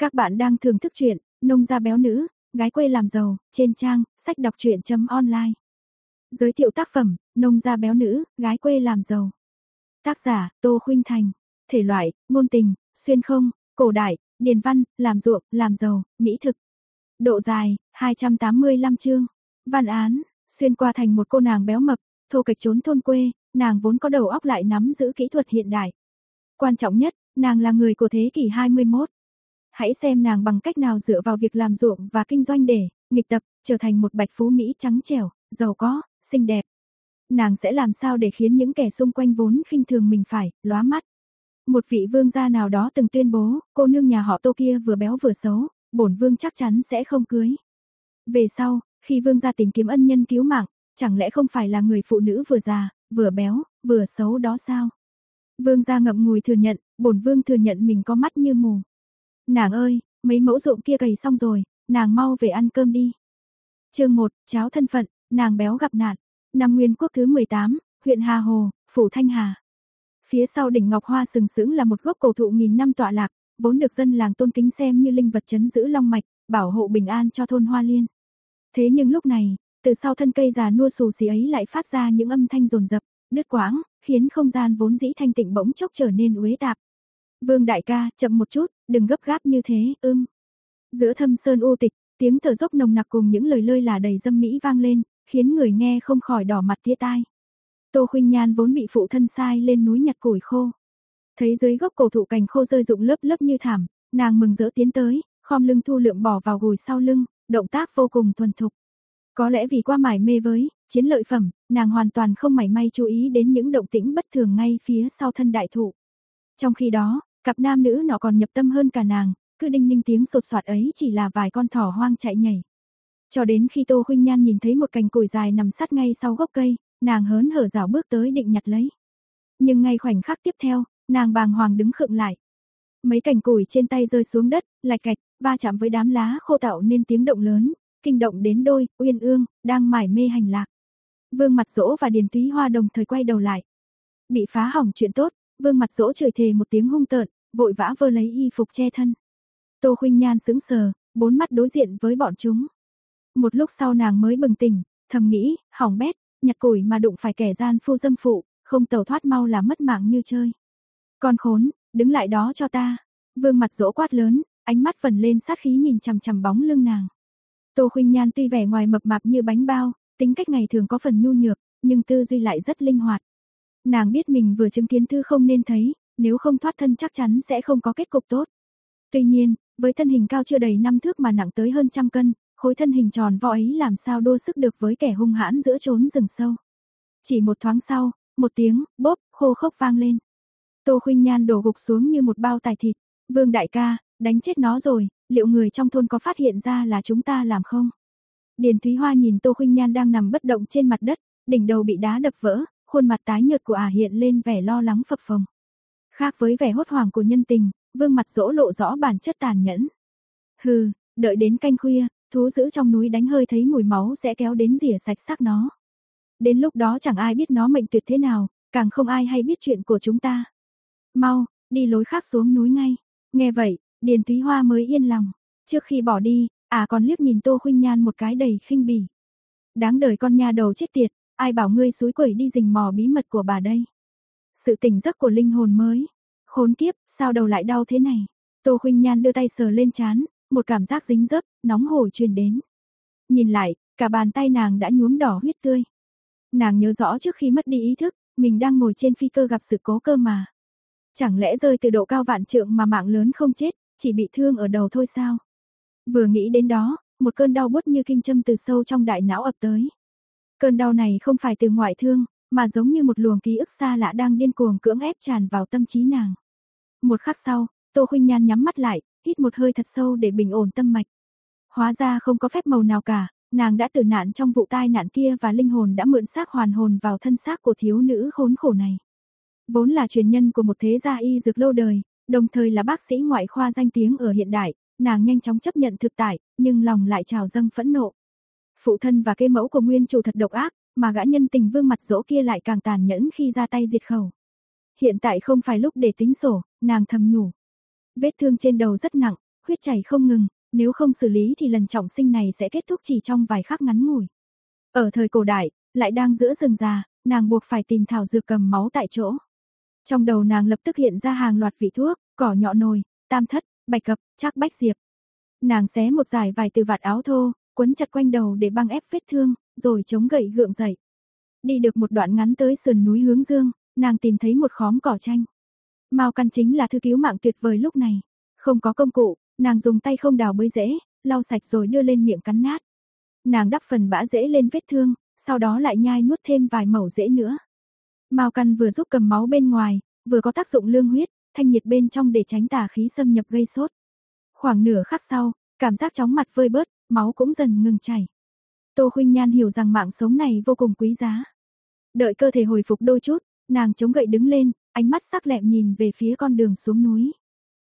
Các bạn đang thưởng thức truyện Nông gia béo nữ, gái quê làm giàu trên trang sách đọc truyện.online. Giới thiệu tác phẩm Nông gia béo nữ, gái quê làm giàu. Tác giả Tô Khuynh Thành. Thể loại ngôn tình, xuyên không, cổ đại, điền văn, làm ruộng, làm giàu, mỹ thực. Độ dài 285 chương. Văn án, xuyên qua thành một cô nàng béo mập, thô kịch trốn thôn quê, nàng vốn có đầu óc lại nắm giữ kỹ thuật hiện đại. Quan trọng nhất, nàng là người của thế kỷ 21. Hãy xem nàng bằng cách nào dựa vào việc làm ruộng và kinh doanh để nghịch tập, trở thành một bạch phú Mỹ trắng trẻo, giàu có, xinh đẹp. Nàng sẽ làm sao để khiến những kẻ xung quanh vốn khinh thường mình phải lóa mắt. Một vị vương gia nào đó từng tuyên bố, cô nương nhà họ Tô kia vừa béo vừa xấu, bổn vương chắc chắn sẽ không cưới. Về sau, khi vương gia tìm kiếm ân nhân cứu mạng, chẳng lẽ không phải là người phụ nữ vừa già, vừa béo, vừa xấu đó sao? Vương gia ngậm ngùi thừa nhận, bổn vương thừa nhận mình có mắt như mù. Nàng ơi, mấy mẫu ruộng kia cày xong rồi, nàng mau về ăn cơm đi. Chương 1, cháo thân phận, nàng béo gặp nạn. Năm Nguyên Quốc thứ 18, huyện Hà Hồ, phủ Thanh Hà. Phía sau đỉnh Ngọc Hoa sừng sững là một gốc cổ thụ nghìn năm tọa lạc, vốn được dân làng tôn kính xem như linh vật chấn giữ long mạch, bảo hộ bình an cho thôn Hoa Liên. Thế nhưng lúc này, từ sau thân cây già nua xù xì ấy lại phát ra những âm thanh rồn rập, đứt quãng, khiến không gian vốn dĩ thanh tịnh bỗng chốc trở nên uế tạp. Vương đại ca, chậm một chút, đừng gấp gáp như thế, ưm. Giữa thâm sơn u tịch, tiếng thở dốc nồng nặc cùng những lời lơi là đầy dâm mỹ vang lên, khiến người nghe không khỏi đỏ mặt tía tai. Tô Khuynh Nhan vốn bị phụ thân sai lên núi nhặt củi khô. Thấy dưới gốc cổ thụ cành khô rơi rụng lớp lớp như thảm, nàng mừng rỡ tiến tới, khom lưng thu lượm bỏ vào gùi sau lưng, động tác vô cùng thuần thục. Có lẽ vì qua mải mê với chiến lợi phẩm, nàng hoàn toàn không mảy may chú ý đến những động tĩnh bất thường ngay phía sau thân đại thụ. Trong khi đó, Cặp nam nữ nọ còn nhập tâm hơn cả nàng, cứ đinh ninh tiếng sột soạt ấy chỉ là vài con thỏ hoang chạy nhảy. Cho đến khi Tô Khuynh Nhan nhìn thấy một cành củi dài nằm sát ngay sau gốc cây, nàng hớn hở rảo bước tới định nhặt lấy. Nhưng ngay khoảnh khắc tiếp theo, nàng bàng hoàng đứng khựng lại. Mấy cành củi trên tay rơi xuống đất, lạch cạch, va chạm với đám lá khô tạo nên tiếng động lớn, kinh động đến đôi, uyên ương, đang mải mê hành lạc. Vương mặt dỗ và Điền Túy Hoa đồng thời quay đầu lại. Bị phá hỏng chuyện tốt, Vương mặt dỗ trời thề một tiếng hung tợn, vội vã vơ lấy y phục che thân. Tô Khuynh Nhan sững sờ, bốn mắt đối diện với bọn chúng. Một lúc sau nàng mới bừng tỉnh, thầm nghĩ, hỏng bét, nhặt củi mà đụng phải kẻ gian phu dâm phụ, không tẩu thoát mau là mất mạng như chơi. Con khốn, đứng lại đó cho ta. Vương mặt dỗ quát lớn, ánh mắt vần lên sát khí nhìn chằm chằm bóng lưng nàng. Tô Khuynh Nhan tuy vẻ ngoài mập mạp như bánh bao, tính cách ngày thường có phần nhu nhược, nhưng tư duy lại rất linh hoạt. Nàng biết mình vừa chứng kiến thư không nên thấy, nếu không thoát thân chắc chắn sẽ không có kết cục tốt. Tuy nhiên, với thân hình cao chưa đầy năm thước mà nặng tới hơn trăm cân, khối thân hình tròn vo ấy làm sao đua sức được với kẻ hung hãn giữa chốn rừng sâu. Chỉ một thoáng sau, một tiếng, bốp, khô khốc vang lên. Tô Khuynh Nhan đổ gục xuống như một bao tài thịt. Vương đại ca, đánh chết nó rồi, liệu người trong thôn có phát hiện ra là chúng ta làm không? Điền Thúy Hoa nhìn Tô Khuynh Nhan đang nằm bất động trên mặt đất, đỉnh đầu bị đá đập vỡ, khuôn mặt tái nhợt của ả hiện lên vẻ lo lắng phập phồng. Khác với vẻ hốt hoảng của nhân tình, vương mặt dỗ lộ rõ bản chất tàn nhẫn. Hừ, đợi đến canh khuya, thú giữ trong núi đánh hơi thấy mùi máu sẽ kéo đến rỉa sạch xác nó. Đến lúc đó chẳng ai biết nó mệnh tuyệt thế nào, càng không ai hay biết chuyện của chúng ta. Mau, đi lối khác xuống núi ngay. Nghe vậy, Điền Thúy Hoa mới yên lòng. Trước khi bỏ đi, à còn liếc nhìn Tô Khuynh Nhan một cái đầy khinh bỉ. Đáng đời con nha đầu chết tiệt, ai bảo ngươi suối quẩy đi rình mò bí mật của bà đây. Sự tỉnh giấc của linh hồn mới. Khốn kiếp, sao đầu lại đau thế này? Tô Khuynh Nhan đưa tay sờ lên chán, một cảm giác dính dấp, nóng hổi truyền đến. Nhìn lại, cả bàn tay nàng đã nhuốm đỏ huyết tươi. Nàng nhớ rõ trước khi mất đi ý thức, mình đang ngồi trên phi cơ gặp sự cố cơ mà. Chẳng lẽ rơi từ độ cao vạn trượng mà mạng lớn không chết, chỉ bị thương ở đầu thôi sao? Vừa nghĩ đến đó, một cơn đau bút như kim châm từ sâu trong đại não ập tới. Cơn đau này không phải từ ngoại thương, mà giống như một luồng ký ức xa lạ đang điên cuồng cưỡng ép tràn vào tâm trí nàng. Một khắc sau, Tô Khuynh Nhan nhắm mắt lại, hít một hơi thật sâu để bình ổn tâm mạch. Hóa ra không có phép màu nào cả, nàng đã tử nạn trong vụ tai nạn kia và linh hồn đã mượn xác hoàn hồn vào thân xác của thiếu nữ khốn khổ này. Vốn là truyền nhân của một thế gia y dược lâu đời, đồng thời là bác sĩ ngoại khoa danh tiếng ở hiện đại, nàng nhanh chóng chấp nhận thực tại, nhưng lòng lại trào dâng phẫn nộ. Phụ thân và kế mẫu của nguyên chủ thật độc ác, mà gã nhân tình vương mặt dỗ kia lại càng tàn nhẫn khi ra tay diệt khẩu. Hiện tại không phải lúc để tính sổ, nàng thầm nhủ. Vết thương trên đầu rất nặng, huyết chảy không ngừng, nếu không xử lý thì lần trọng sinh này sẽ kết thúc chỉ trong vài khắc ngắn ngủi. Ở thời cổ đại, lại đang giữa rừng già, nàng buộc phải tìm thảo dược cầm máu tại chỗ. Trong đầu nàng lập tức hiện ra hàng loạt vị thuốc, cỏ nhọ nồi, tam thất, bạch cập, chắc bách diệp. Nàng xé một giải vài từ vạt áo thô, quấn chặt quanh đầu để băng ép vết thương, rồi chống gậy gượng dậy. Đi được một đoạn ngắn tới sườn núi hướng dương, nàng tìm thấy một khóm cỏ chanh. Mao căn chính là thư cứu mạng tuyệt vời lúc này. Không có công cụ, nàng dùng tay không đào bới rễ, lau sạch rồi đưa lên miệng cắn nát. Nàng đắp phần bã rễ lên vết thương, sau đó lại nhai nuốt thêm vài mẩu rễ nữa. Mao căn vừa giúp cầm máu bên ngoài, vừa có tác dụng lương huyết, thanh nhiệt bên trong để tránh tà khí xâm nhập gây sốt. Khoảng nửa khắc sau, cảm giác chóng mặt vơi bớt, máu cũng dần ngừng chảy. Tô Khuynh Nhan hiểu rằng mạng sống này vô cùng quý giá. Đợi cơ thể hồi phục đôi chút, nàng chống gậy đứng lên, ánh mắt sắc lẹm nhìn về phía con đường xuống núi.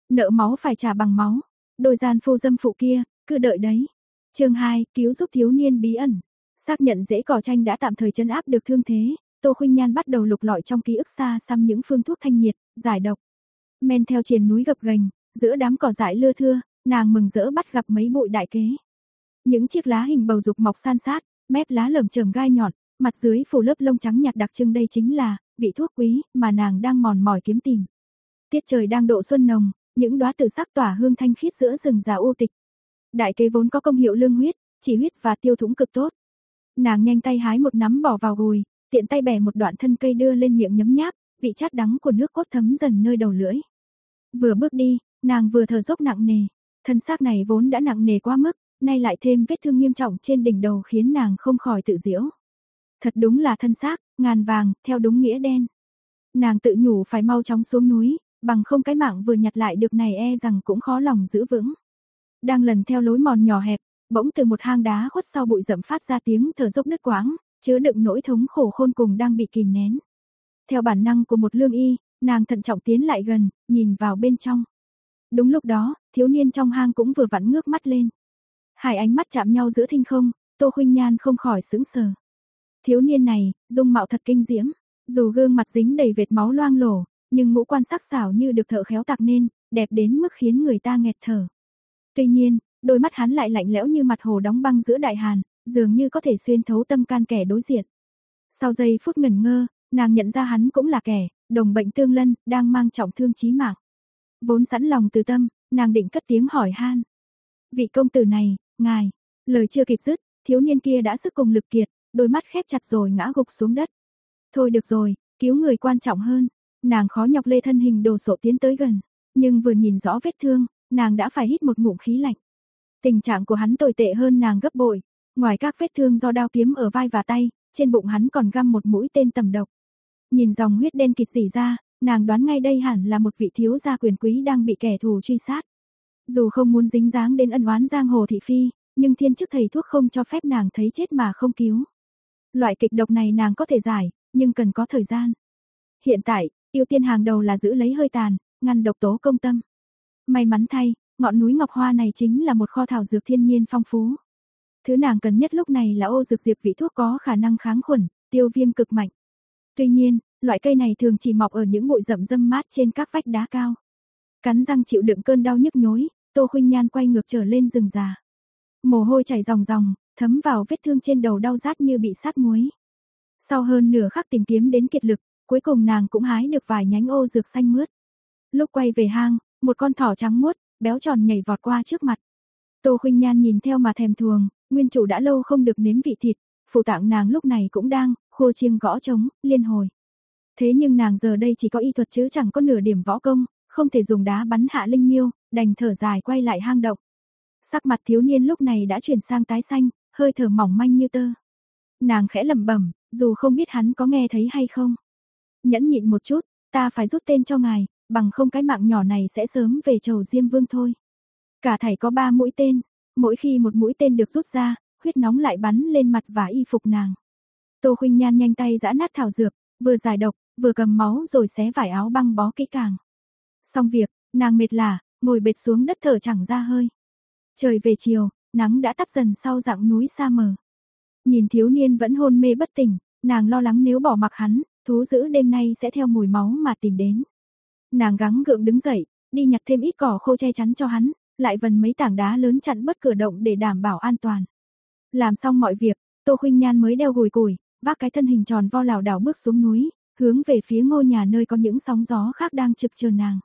Nợ máu phải trả bằng máu, đôi gian phu dâm phụ kia, cứ đợi đấy. Chương 2, cứu giúp thiếu niên bí ẩn. Xác nhận dễ cỏ tranh đã tạm thời chấn áp được thương thế, Tô Khuynh Nhan bắt đầu lục lọi trong ký ức xa xăm những phương thuốc thanh nhiệt, giải độc. Men theo triền núi gập ghềnh, giữa đám cỏ dại lưa thưa, nàng mừng rỡ bắt gặp mấy bụi đại kế. Những chiếc lá hình bầu dục mọc san sát, mép lá lởm chởm gai nhọn, mặt dưới phủ lớp lông trắng nhạt đặc trưng đây chính là vị thuốc quý mà nàng đang mòn mỏi kiếm tìm. Tiết trời đang độ xuân nồng, những đóa tử sắc tỏa hương thanh khiết giữa rừng già u tịch. Đại kế vốn có công hiệu lương huyết, chỉ huyết và tiêu thủng cực tốt. Nàng nhanh tay hái một nắm bỏ vào gùi, tiện tay bẻ một đoạn thân cây đưa lên miệng nhấm nháp, vị chát đắng của nước cốt thấm dần nơi đầu lưỡi. Vừa bước đi, nàng vừa thở dốc nặng nề, thân xác này vốn đã nặng nề quá mức, nay lại thêm vết thương nghiêm trọng trên đỉnh đầu khiến nàng không khỏi tự diễu. Thật đúng là thân xác, ngàn vàng, theo đúng nghĩa đen. Nàng tự nhủ phải mau chóng xuống núi, bằng không cái mạng vừa nhặt lại được này e rằng cũng khó lòng giữ vững. Đang lần theo lối mòn nhỏ hẹp, bỗng từ một hang đá khuất sau bụi rậm phát ra tiếng thở dốc nứt quãng, chứa đựng nỗi thống khổ khôn cùng đang bị kìm nén. Theo bản năng của một lương y, nàng thận trọng tiến lại gần, nhìn vào bên trong. Đúng lúc đó, thiếu niên trong hang cũng vừa vặn ngước mắt lên. Hai ánh mắt chạm nhau giữa thinh không, Tô Khuynh Nhan không khỏi sững sờ. Thiếu niên này, dung mạo thật kinh diễm, dù gương mặt dính đầy vệt máu loang lổ, nhưng ngũ quan sắc sảo như được thợ khéo tạc nên, đẹp đến mức khiến người ta nghẹt thở. Tuy nhiên, đôi mắt hắn lại lạnh lẽo như mặt hồ đóng băng giữa đại hàn, dường như có thể xuyên thấu tâm can kẻ đối diện. Sau giây phút ngẩn ngơ, nàng nhận ra hắn cũng là kẻ, đồng bệnh tương lân, đang mang trọng thương chí mạng. Vốn sẵn lòng từ tâm, nàng định cất tiếng hỏi han. Vị công tử này, ngài, lời chưa kịp dứt, thiếu niên kia đã sức cùng lực kiệt, đôi mắt khép chặt rồi ngã gục xuống đất. Thôi được rồi, cứu người quan trọng hơn. Nàng khó nhọc lê thân hình đồ sộ tiến tới gần, nhưng vừa nhìn rõ vết thương, nàng đã phải hít một ngụm khí lạnh. Tình trạng của hắn tồi tệ hơn nàng gấp bội, ngoài các vết thương do đao kiếm ở vai và tay, trên bụng hắn còn găm một mũi tên tầm độc. Nhìn dòng huyết đen kịt rỉ ra, nàng đoán ngay đây hẳn là một vị thiếu gia quyền quý đang bị kẻ thù truy sát. Dù không muốn dính dáng đến ân oán giang hồ thị phi, nhưng thiên chức thầy thuốc không cho phép nàng thấy chết mà không cứu. Loại kịch độc này nàng có thể giải, nhưng cần có thời gian. Hiện tại, ưu tiên hàng đầu là giữ lấy hơi tàn, ngăn độc tố công tâm. May mắn thay, ngọn núi ngọc hoa này chính là một kho thảo dược thiên nhiên phong phú. Thứ nàng cần nhất lúc này là ô dược diệp vị thuốc có khả năng kháng khuẩn, tiêu viêm cực mạnh. Tuy nhiên, loại cây này thường chỉ mọc ở những bụi rậm râm mát trên các vách đá cao. Cắn răng chịu đựng cơn đau nhức nhối, Tô Khuynh Nhan quay ngược trở lên rừng già. Mồ hôi chảy ròng ròng, thấm vào vết thương trên đầu đau rát như bị sát muối. Sau hơn nửa khắc tìm kiếm đến kiệt lực, cuối cùng nàng cũng hái được vài nhánh ô dược xanh mướt. Lúc quay về hang, một con thỏ trắng muốt, béo tròn nhảy vọt qua trước mặt. Tô Khuynh Nhan nhìn theo mà thèm thuồng, nguyên chủ đã lâu không được nếm vị thịt, phụ tạng nàng lúc này cũng đang khô chiêng gõ trống, liên hồi. Thế nhưng nàng giờ đây chỉ có y thuật chứ chẳng có nửa điểm võ công, không thể dùng đá bắn hạ linh miêu, đành thở dài quay lại hang động. Sắc mặt thiếu niên lúc này đã chuyển sang tái xanh, hơi thở mỏng manh như tơ. Nàng khẽ lẩm bẩm, dù không biết hắn có nghe thấy hay không. Nhẫn nhịn một chút, ta phải rút tên cho ngài, bằng không cái mạng nhỏ này sẽ sớm về chầu Diêm Vương thôi. Cả thảy có ba mũi tên, mỗi khi một mũi tên được rút ra, huyết nóng lại bắn lên mặt và y phục nàng. Tô Khuynh Nhan nhanh tay giã nát thảo dược, vừa giải độc, vừa cầm máu rồi xé vải áo băng bó kỹ càng. Xong việc, nàng mệt lả, ngồi bệt xuống đất thở chẳng ra hơi. Trời về chiều, nắng đã tắt dần sau dạng núi xa mờ. Nhìn thiếu niên vẫn hôn mê bất tỉnh, nàng lo lắng nếu bỏ mặc hắn, thú dữ đêm nay sẽ theo mùi máu mà tìm đến. Nàng gắng gượng đứng dậy, đi nhặt thêm ít cỏ khô che chắn cho hắn, lại vần mấy tảng đá lớn chặn bất cửa động để đảm bảo an toàn. Làm xong mọi việc, Tô Khuynh Nhan mới đeo gùi củi, vác cái thân hình tròn vo lảo đảo bước xuống núi, hướng về phía ngôi nhà nơi có những sóng gió khác đang trực chờ nàng.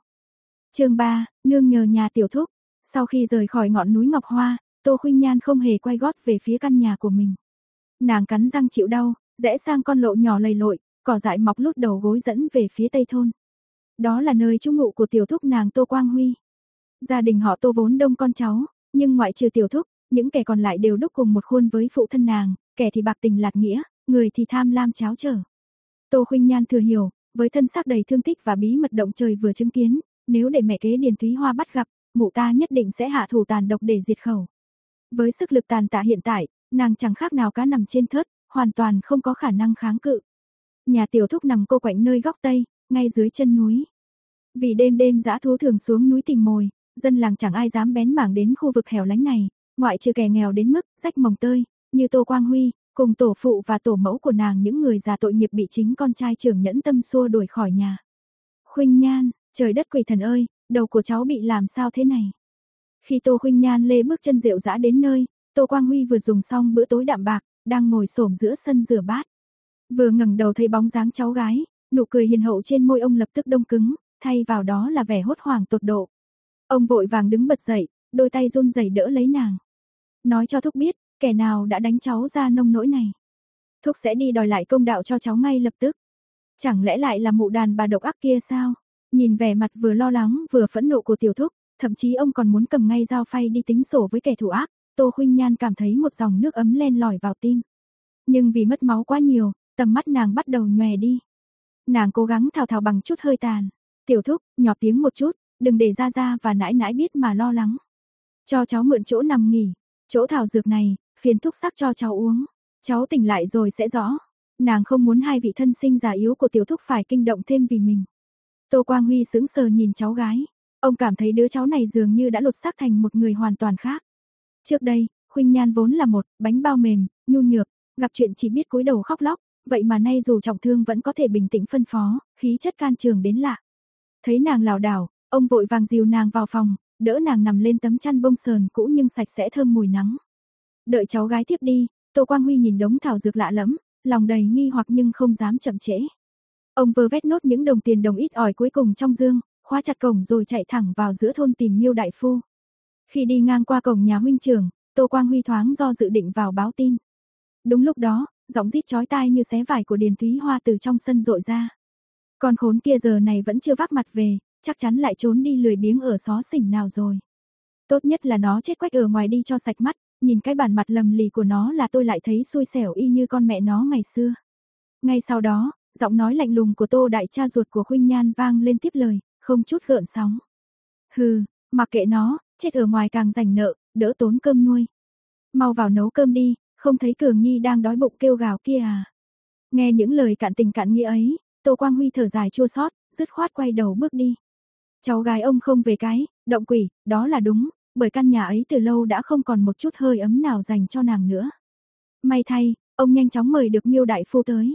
Chương 3, nương nhờ nhà tiểu thúc. Sau khi rời khỏi ngọn núi Ngọc Hoa, Tô Khuynh Nhan không hề quay gót về phía căn nhà của mình. Nàng cắn răng chịu đau, rẽ sang con lộ nhỏ lầy lội, cỏ dại mọc lút đầu gối dẫn về phía tây thôn. Đó là nơi trú ngụ của tiểu thúc nàng Tô Quang Huy. Gia đình họ Tô vốn đông con cháu, nhưng ngoại trừ tiểu thúc, những kẻ còn lại đều đúc cùng một khuôn với phụ thân nàng, kẻ thì bạc tình lạt nghĩa, người thì tham lam cháo trở. Tô Khuynh Nhan thừa hiểu, với thân xác đầy thương tích và bí mật động trời vừa chứng kiến, nếu để mẹ kế Điền Thúy Hoa bắt gặp, mụ ta nhất định sẽ hạ thủ tàn độc để diệt khẩu. Với sức lực tàn tạ hiện tại, nàng chẳng khác nào cá nằm trên thớt, hoàn toàn không có khả năng kháng cự. Nhà tiểu thúc nằm cô quạnh nơi góc tây, ngay dưới chân núi. Vì đêm đêm dã thú thường xuống núi tìm mồi, dân làng chẳng ai dám bén mảng đến khu vực hẻo lánh này, ngoại trừ kẻ nghèo đến mức rách mồng tơi, như Tô Quang Huy, cùng tổ phụ và tổ mẫu của nàng những người già tội nghiệp bị chính con trai trưởng nhẫn tâm xua đuổi khỏi nhà. Khuynh Nhan, trời đất quỷ thần ơi, đầu của cháu bị làm sao thế này? Khi Tô Khuynh Nhan lê bước chân rượu dã đến nơi, Tô Quang Huy vừa dùng xong bữa tối đạm bạc, đang ngồi xổm giữa sân rửa bát. Vừa ngẩng đầu thấy bóng dáng cháu gái, nụ cười hiền hậu trên môi ông lập tức đông cứng, thay vào đó là vẻ hốt hoảng tột độ. Ông vội vàng đứng bật dậy, đôi tay run rẩy đỡ lấy nàng. Nói cho Thúc biết, kẻ nào đã đánh cháu ra nông nỗi này. Thúc sẽ đi đòi lại công đạo cho cháu ngay lập tức. Chẳng lẽ lại là mụ đàn bà độc ác kia sao? Nhìn vẻ mặt vừa lo lắng vừa phẫn nộ của tiểu thúc, thậm chí ông còn muốn cầm ngay dao phay đi tính sổ với kẻ thù ác, Tô Khuynh Nhan cảm thấy một dòng nước ấm len lỏi vào tim. Nhưng vì mất máu quá nhiều, tầm mắt nàng bắt đầu nhòe đi. Nàng cố gắng thào thào bằng chút hơi tàn. Tiểu thúc, nhỏ tiếng một chút, đừng để ra ra và nãi nãi biết mà lo lắng. Cho cháu mượn chỗ nằm nghỉ. Chỗ thảo dược này, phiền thuốc sắc cho cháu uống. Cháu tỉnh lại rồi sẽ rõ. Nàng không muốn hai vị thân sinh già yếu của tiểu thúc phải kinh động thêm vì mình. Tô Quang Huy sững sờ nhìn cháu gái. Ông cảm thấy đứa cháu này dường như đã lột xác thành một người hoàn toàn khác. Trước đây, Khuynh Nhan vốn là một bánh bao mềm, nhu nhược, gặp chuyện chỉ biết cúi đầu khóc lóc, vậy mà nay dù trọng thương vẫn có thể bình tĩnh phân phó, khí chất can trường đến lạ. Thấy nàng lảo đảo, ông vội vàng dìu nàng vào phòng, đỡ nàng nằm lên tấm chăn bông sờn cũ nhưng sạch sẽ thơm mùi nắng. Đợi cháu gái tiếp đi, Tô Quang Huy nhìn đống thảo dược lạ lẫm, lòng đầy nghi hoặc nhưng không dám chậm trễ. Ông vơ vét nốt những đồng tiền đồng ít ỏi cuối cùng trong dương, khóa chặt cổng rồi chạy thẳng vào giữa thôn tìm Miêu đại phu. Khi đi ngang qua cổng nhà huynh trưởng, Tô Quang Huy thoáng do dự định vào báo tin. Đúng lúc đó, giọng rít chói tai như xé vải của Điền Thúy Hoa từ trong sân rội ra. Con khốn kia giờ này vẫn chưa vác mặt về, chắc chắn lại trốn đi lười biếng ở xó xỉnh nào rồi. Tốt nhất là nó chết quách ở ngoài đi cho sạch mắt, nhìn cái bản mặt lầm lì của nó là tôi lại thấy xui xẻo y như con mẹ nó ngày xưa. Ngay sau đó, giọng nói lạnh lùng của Tô đại cha ruột của Khuynh Nhan vang lên tiếp lời, không chút gợn sóng. Hừ, mặc kệ nó, chết ở ngoài càng rảnh nợ, đỡ tốn cơm nuôi. Mau vào nấu cơm đi, không thấy Cường Nhi đang đói bụng kêu gào kia à. Nghe những lời cạn tình cạn nghĩa ấy, Tô Quang Huy thở dài chua xót, dứt khoát quay đầu bước đi. Cháu gái ông không về cái, động quỷ, đó là đúng, bởi căn nhà ấy từ lâu đã không còn một chút hơi ấm nào dành cho nàng nữa. May thay, ông nhanh chóng mời được miêu đại phu tới.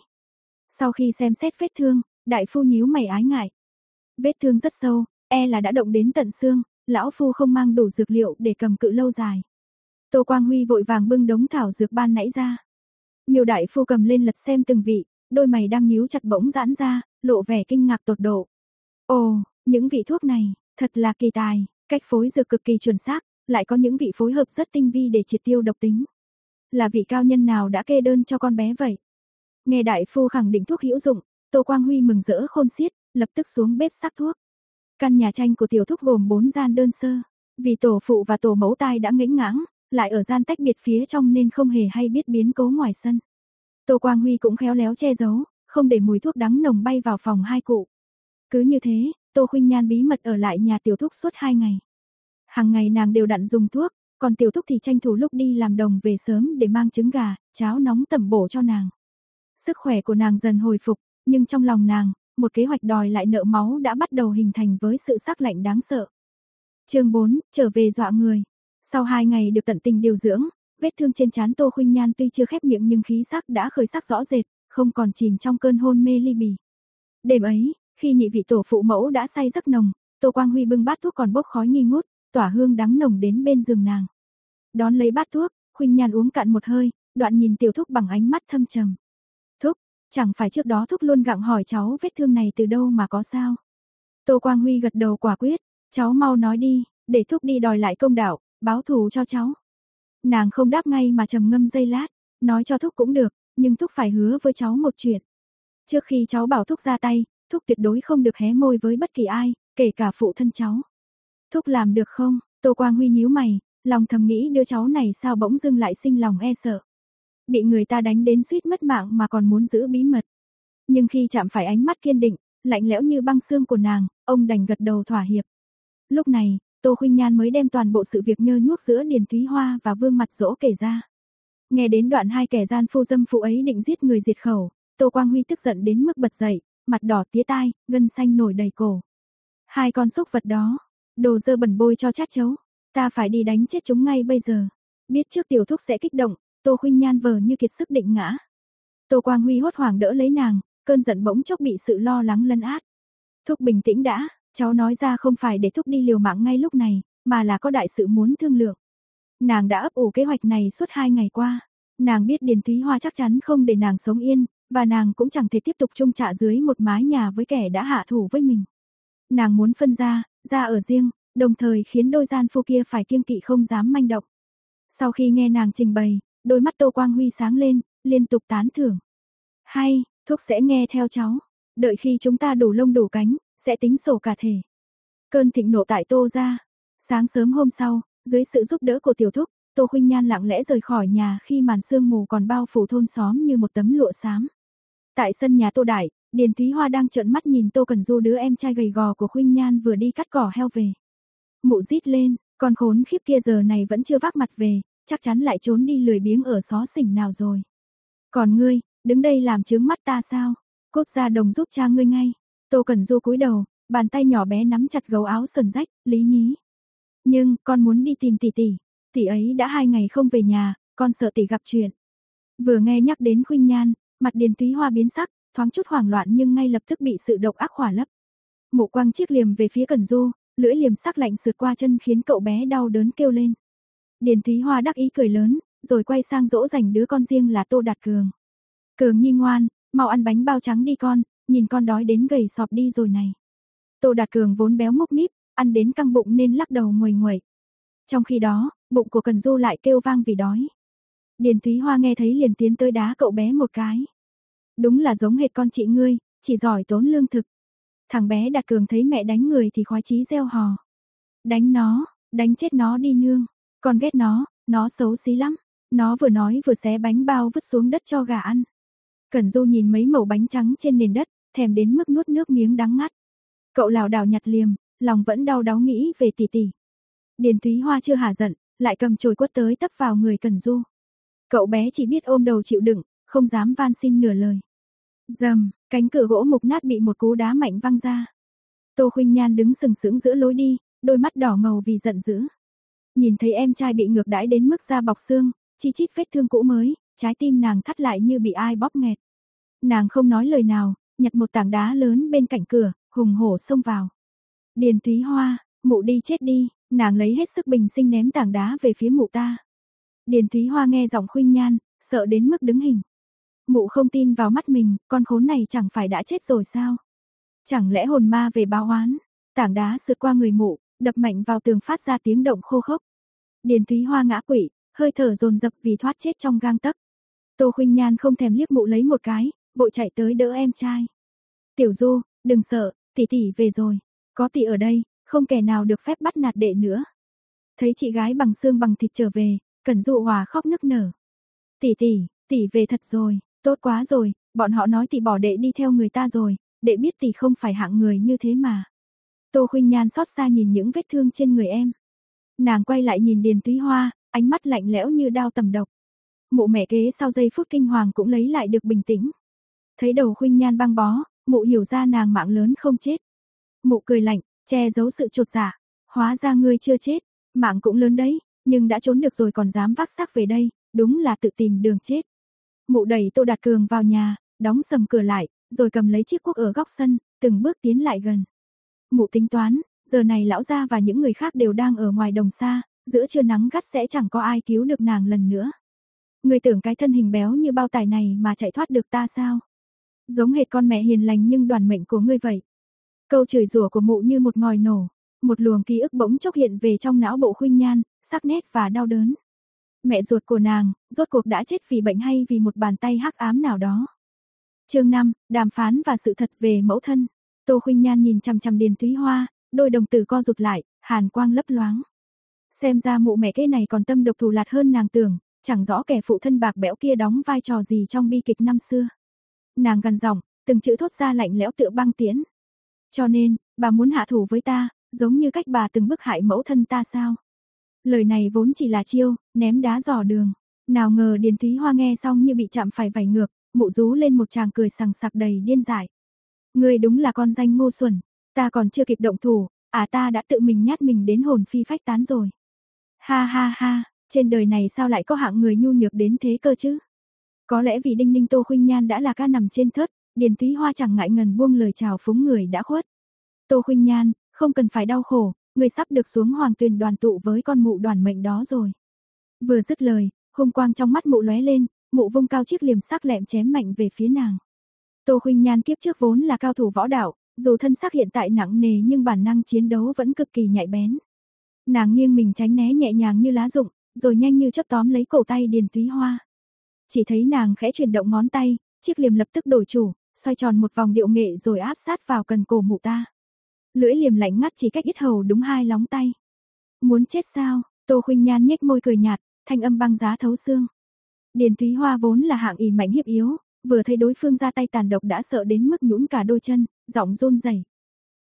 Sau khi xem xét vết thương, đại phu nhíu mày ái ngại. Vết thương rất sâu, e là đã động đến tận xương, lão phu không mang đủ dược liệu để cầm cự lâu dài. Tô Quang Huy vội vàng bưng đống thảo dược ban nãy ra. Miêu đại phu cầm lên lật xem từng vị, đôi mày đang nhíu chặt bỗng giãn ra, lộ vẻ kinh ngạc tột độ. Ồ, những vị thuốc này, thật là kỳ tài, cách phối dược cực kỳ chuẩn xác, lại có những vị phối hợp rất tinh vi để triệt tiêu độc tính. Là vị cao nhân nào đã kê đơn cho con bé vậy? Nghe đại phu khẳng định thuốc hữu dụng, Tô Quang Huy mừng rỡ khôn xiết, lập tức xuống bếp sắc thuốc. Căn nhà tranh của tiểu thúc gồm 4 gian đơn sơ, vì tổ phụ và tổ mẫu tai đã ngĩnh ngãng, lại ở gian tách biệt phía trong nên không hề hay biết biến cố ngoài sân. Tô Quang Huy cũng khéo léo che giấu, không để mùi thuốc đắng nồng bay vào phòng hai cụ. Cứ như thế, Tô Khuynh Nhan bí mật ở lại nhà tiểu thúc suốt hai ngày. Hàng ngày nàng đều đặn dùng thuốc, còn tiểu thúc thì tranh thủ lúc đi làm đồng về sớm để mang trứng gà, cháo nóng tẩm bổ cho nàng. Sức khỏe của nàng dần hồi phục, nhưng trong lòng nàng, một kế hoạch đòi lại nợ máu đã bắt đầu hình thành với sự sắc lạnh đáng sợ. chương 4, trở về dọa người. Sau hai ngày được tận tình điều dưỡng, vết thương trên trán Tô Khuynh Nhan tuy chưa khép miệng nhưng khí sắc đã khởi sắc rõ rệt, không còn chìm trong cơn hôn mê ly bì. Đêm ấy, khi nhị vị tổ phụ mẫu đã say giấc nồng, Tô Quang Huy bưng bát thuốc còn bốc khói nghi ngút, tỏa hương đắng nồng đến bên giường nàng. Đón lấy bát thuốc, Khuynh Nhan uống cạn một hơi, đoạn nhìn tiểu thúc bằng ánh mắt thâm trầm. Chẳng phải trước đó thúc luôn gặng hỏi cháu vết thương này từ đâu mà có sao? Tô Quang Huy gật đầu quả quyết, cháu mau nói đi, để thúc đi đòi lại công đạo, báo thù cho cháu. Nàng không đáp ngay mà trầm ngâm giây lát, nói cho thúc cũng được, nhưng thúc phải hứa với cháu một chuyện. Trước khi cháu bảo thúc ra tay, thúc tuyệt đối không được hé môi với bất kỳ ai, kể cả phụ thân cháu. Thúc làm được không? Tô Quang Huy nhíu mày, lòng thầm nghĩ đứa cháu này sao bỗng dưng lại sinh lòng e sợ. Bị người ta đánh đến suýt mất mạng mà còn muốn giữ bí mật. Nhưng khi chạm phải ánh mắt kiên định, lạnh lẽo như băng xương của nàng, ông đành gật đầu thỏa hiệp. Lúc này, Tô Khuynh Nhan mới đem toàn bộ sự việc nhơ nhuốc giữa Điền Thúy Hoa và Vương Mặt Dỗ kể ra. Nghe đến đoạn hai kẻ gian phu dâm phụ ấy định giết người diệt khẩu, Tô Quang Huy tức giận đến mức bật dậy, mặt đỏ tía tai, gân xanh nổi đầy cổ. Hai con xúc vật đó, đồ dơ bẩn bôi cho chát chấu, ta phải đi đánh chết chúng ngay bây giờ. Biết trước tiểu thúc sẽ kích động, Tô Khuynh Nhan vờ như kiệt sức định ngã. Tô Quang Huy hốt hoảng đỡ lấy nàng, cơn giận bỗng chốc bị sự lo lắng lấn át. Thúc bình tĩnh đã, cháu nói ra không phải để thúc đi liều mạng ngay lúc này, mà là có đại sự muốn thương lượng. Nàng đã ấp ủ kế hoạch này suốt hai ngày qua. Nàng biết Điền Thúy Hoa chắc chắn không để nàng sống yên, và nàng cũng chẳng thể tiếp tục chung trạ dưới một mái nhà với kẻ đã hạ thủ với mình. Nàng muốn phân ra, ra ở riêng, đồng thời khiến đôi gian phu kia phải kiêng kỵ không dám manh động. Sau khi nghe nàng trình bày, đôi mắt Tô Quang Huy sáng lên, liên tục tán thưởng. Hay, thúc sẽ nghe theo cháu. Đợi khi chúng ta đủ lông đủ cánh, sẽ tính sổ cả thể. Cơn thịnh nộ tại Tô ra. Sáng sớm hôm sau, dưới sự giúp đỡ của tiểu thúc, Tô Khuynh Nhan lặng lẽ rời khỏi nhà khi màn sương mù còn bao phủ thôn xóm như một tấm lụa xám. Tại sân nhà Tô Đại, Điền Thúy Hoa đang trợn mắt nhìn Tô Cần Du đứa em trai gầy gò của Khuynh Nhan vừa đi cắt cỏ heo về. Mụ rít lên, con khốn khiếp kia giờ này vẫn chưa vác mặt về, chắc chắn lại trốn đi lười biếng ở xó xỉnh nào rồi. Còn ngươi, đứng đây làm chướng mắt ta sao? Cốt ra đồng giúp cha ngươi ngay. Tô Cần Du cúi đầu, bàn tay nhỏ bé nắm chặt gấu áo sần rách, lý nhí. Nhưng, con muốn đi tìm tỷ tỷ. Tỷ ấy đã hai ngày không về nhà, con sợ tỷ gặp chuyện. Vừa nghe nhắc đến Khuynh Nhan, mặt Điền Túy Hoa biến sắc, thoáng chút hoảng loạn nhưng ngay lập tức bị sự độc ác hỏa lấp. Mộ quang chiếc liềm về phía Cẩn Du, lưỡi liềm sắc lạnh sượt qua chân khiến cậu bé đau đớn kêu lên. Điền Thúy Hoa đắc ý cười lớn, rồi quay sang dỗ dành đứa con riêng là Tô Đạt Cường. Cường nhi ngoan, mau ăn bánh bao trắng đi con, nhìn con đói đến gầy sọp đi rồi này. Tô Đạt Cường vốn béo mốc míp, ăn đến căng bụng nên lắc đầu nguầy nguậy. Trong khi đó, bụng của Cần Du lại kêu vang vì đói. Điền Thúy Hoa nghe thấy liền tiến tới đá cậu bé một cái. Đúng là giống hệt con chị ngươi, chỉ giỏi tốn lương thực. Thằng bé Đạt Cường thấy mẹ đánh người thì khoái chí reo hò. Đánh nó, đánh chết nó đi nương. Con ghét nó, nó xấu xí lắm. Nó vừa nói vừa xé bánh bao vứt xuống đất cho gà ăn. Cẩn Du nhìn mấy mẩu bánh trắng trên nền đất, thèm đến mức nuốt nước miếng đắng ngắt. Cậu lảo đảo nhặt liềm, lòng vẫn đau đáu nghĩ về tỷ tỷ. Điền Thúy Hoa chưa hả giận, lại cầm chổi quất tới tấp vào người Cẩn Du. Cậu bé chỉ biết ôm đầu chịu đựng, không dám van xin nửa lời. Dầm, cánh cửa gỗ mục nát bị một cú đá mạnh văng ra. Tô Khuynh Nhan đứng sừng sững giữa lối đi, đôi mắt đỏ ngầu vì giận dữ. Nhìn thấy em trai bị ngược đãi đến mức da bọc xương, chi chít vết thương cũ mới, trái tim nàng thắt lại như bị ai bóp nghẹt. Nàng không nói lời nào, nhặt một tảng đá lớn bên cạnh cửa, hùng hổ xông vào. Điền Thúy Hoa, mụ đi chết đi, nàng lấy hết sức bình sinh ném tảng đá về phía mụ ta. Điền Thúy Hoa nghe giọng khuynh nhan, sợ đến mức đứng hình. Mụ không tin vào mắt mình, con khốn này chẳng phải đã chết rồi sao? Chẳng lẽ hồn ma về báo oán? Tảng đá sượt qua người mụ, đập mạnh vào tường phát ra tiếng động khô khốc. Điền Thúy Hoa ngã quỵ, hơi thở dồn dập vì thoát chết trong gang tấc. Tô Khuynh Nhan không thèm liếc mụ lấy một cái, vội chạy tới đỡ em trai. Tiểu Du, đừng sợ, tỷ tỷ về rồi. Có tỷ ở đây, không kẻ nào được phép bắt nạt đệ nữa. Thấy chị gái bằng xương bằng thịt trở về, Cẩn Dụ Hòa khóc nức nở. Tỷ tỷ, tỷ về thật rồi, tốt quá rồi, bọn họ nói tỷ bỏ đệ đi theo người ta rồi, đệ biết tỷ không phải hạng người như thế mà. Tô Khuynh Nhan xót xa nhìn những vết thương trên người em. Nàng quay lại nhìn Điền Túy Hoa, ánh mắt lạnh lẽo như đao tầm độc. Mụ mẹ kế sau giây phút kinh hoàng cũng lấy lại được bình tĩnh. Thấy đầu Khuynh Nhan băng bó, mụ hiểu ra nàng mạng lớn không chết. Mụ cười lạnh, che giấu sự trột dạ. Hóa ra ngươi chưa chết, mạng cũng lớn đấy, nhưng đã trốn được rồi còn dám vác xác về đây, đúng là tự tìm đường chết. Mụ đẩy Tô Đạt Cường vào nhà, đóng sầm cửa lại, rồi cầm lấy chiếc cuốc ở góc sân, từng bước tiến lại gần. Mụ tính toán, giờ này lão gia và những người khác đều đang ở ngoài đồng xa, giữa trưa nắng gắt sẽ chẳng có ai cứu được nàng lần nữa. Người tưởng cái thân hình béo như bao tải này mà chạy thoát được ta sao? Giống hệt con mẹ hiền lành nhưng đoàn mệnh của ngươi vậy. Câu chửi rủa của mụ như một ngòi nổ, một luồng ký ức bỗng chốc hiện về trong não bộ khuynh nhan, sắc nét và đau đớn. Mẹ ruột của nàng, rốt cuộc đã chết vì bệnh hay vì một bàn tay hắc ám nào đó. chương 5, đàm phán và sự thật về mẫu thân. Tô khuynh nhan nhìn chằm chằm Điền Túy Hoa, đôi đồng tử co rụt lại, hàn quang lấp loáng. Xem ra mụ mẹ kế này còn tâm độc thù lạt hơn nàng tưởng, chẳng rõ kẻ phụ thân bạc bẽo kia đóng vai trò gì trong bi kịch năm xưa. Nàng gần giọng, từng chữ thốt ra lạnh lẽo tựa băng tiễn. Cho nên, bà muốn hạ thủ với ta, giống như cách bà từng bức hại mẫu thân ta sao? Lời này vốn chỉ là chiêu, ném đá dò đường. Nào ngờ Điền Thúy Hoa nghe xong như bị chạm phải vảy ngược, mụ rú lên một tràng cười sằng sặc đầy điên dại. Ngươi đúng là con danh ngô xuẩn, ta còn chưa kịp động thủ, à ta đã tự mình nhát mình đến hồn phi phách tán rồi. Ha ha ha, trên đời này sao lại có hạng người nhu nhược đến thế cơ chứ? Có lẽ vì Đinh Ninh Tô Khuynh Nhan đã là ca nằm trên thớt, Điền Thúy Hoa chẳng ngại ngần buông lời chào phúng người đã khuất. Tô Khuynh Nhan, không cần phải đau khổ, người sắp được xuống hoàng tuyền đoàn tụ với con mụ đoàn mệnh đó rồi. Vừa dứt lời, hung quang trong mắt mụ lóe lên, mụ vung cao chiếc liềm sắc lẹm chém mạnh về phía nàng. Tô Khuynh Nhan kiếp trước vốn là cao thủ võ đạo, dù thân xác hiện tại nặng nề nhưng bản năng chiến đấu vẫn cực kỳ nhạy bén. Nàng nghiêng mình tránh né nhẹ nhàng như lá rụng, rồi nhanh như chớp tóm lấy cổ tay Điền Túy Hoa. Chỉ thấy nàng khẽ chuyển động ngón tay, chiếc liềm lập tức đổi chủ, xoay tròn một vòng điệu nghệ rồi áp sát vào cần cổ mụ ta. Lưỡi liềm lạnh ngắt chỉ cách ít hầu đúng hai lóng tay. Muốn chết sao? Tô Khuynh Nhan nhếch môi cười nhạt, thanh âm băng giá thấu xương. Điền Túy Hoa vốn là hạng ỉ mạnh hiếp yếu, vừa thấy đối phương ra tay tàn độc đã sợ đến mức nhũn cả đôi chân, giọng run rẩy.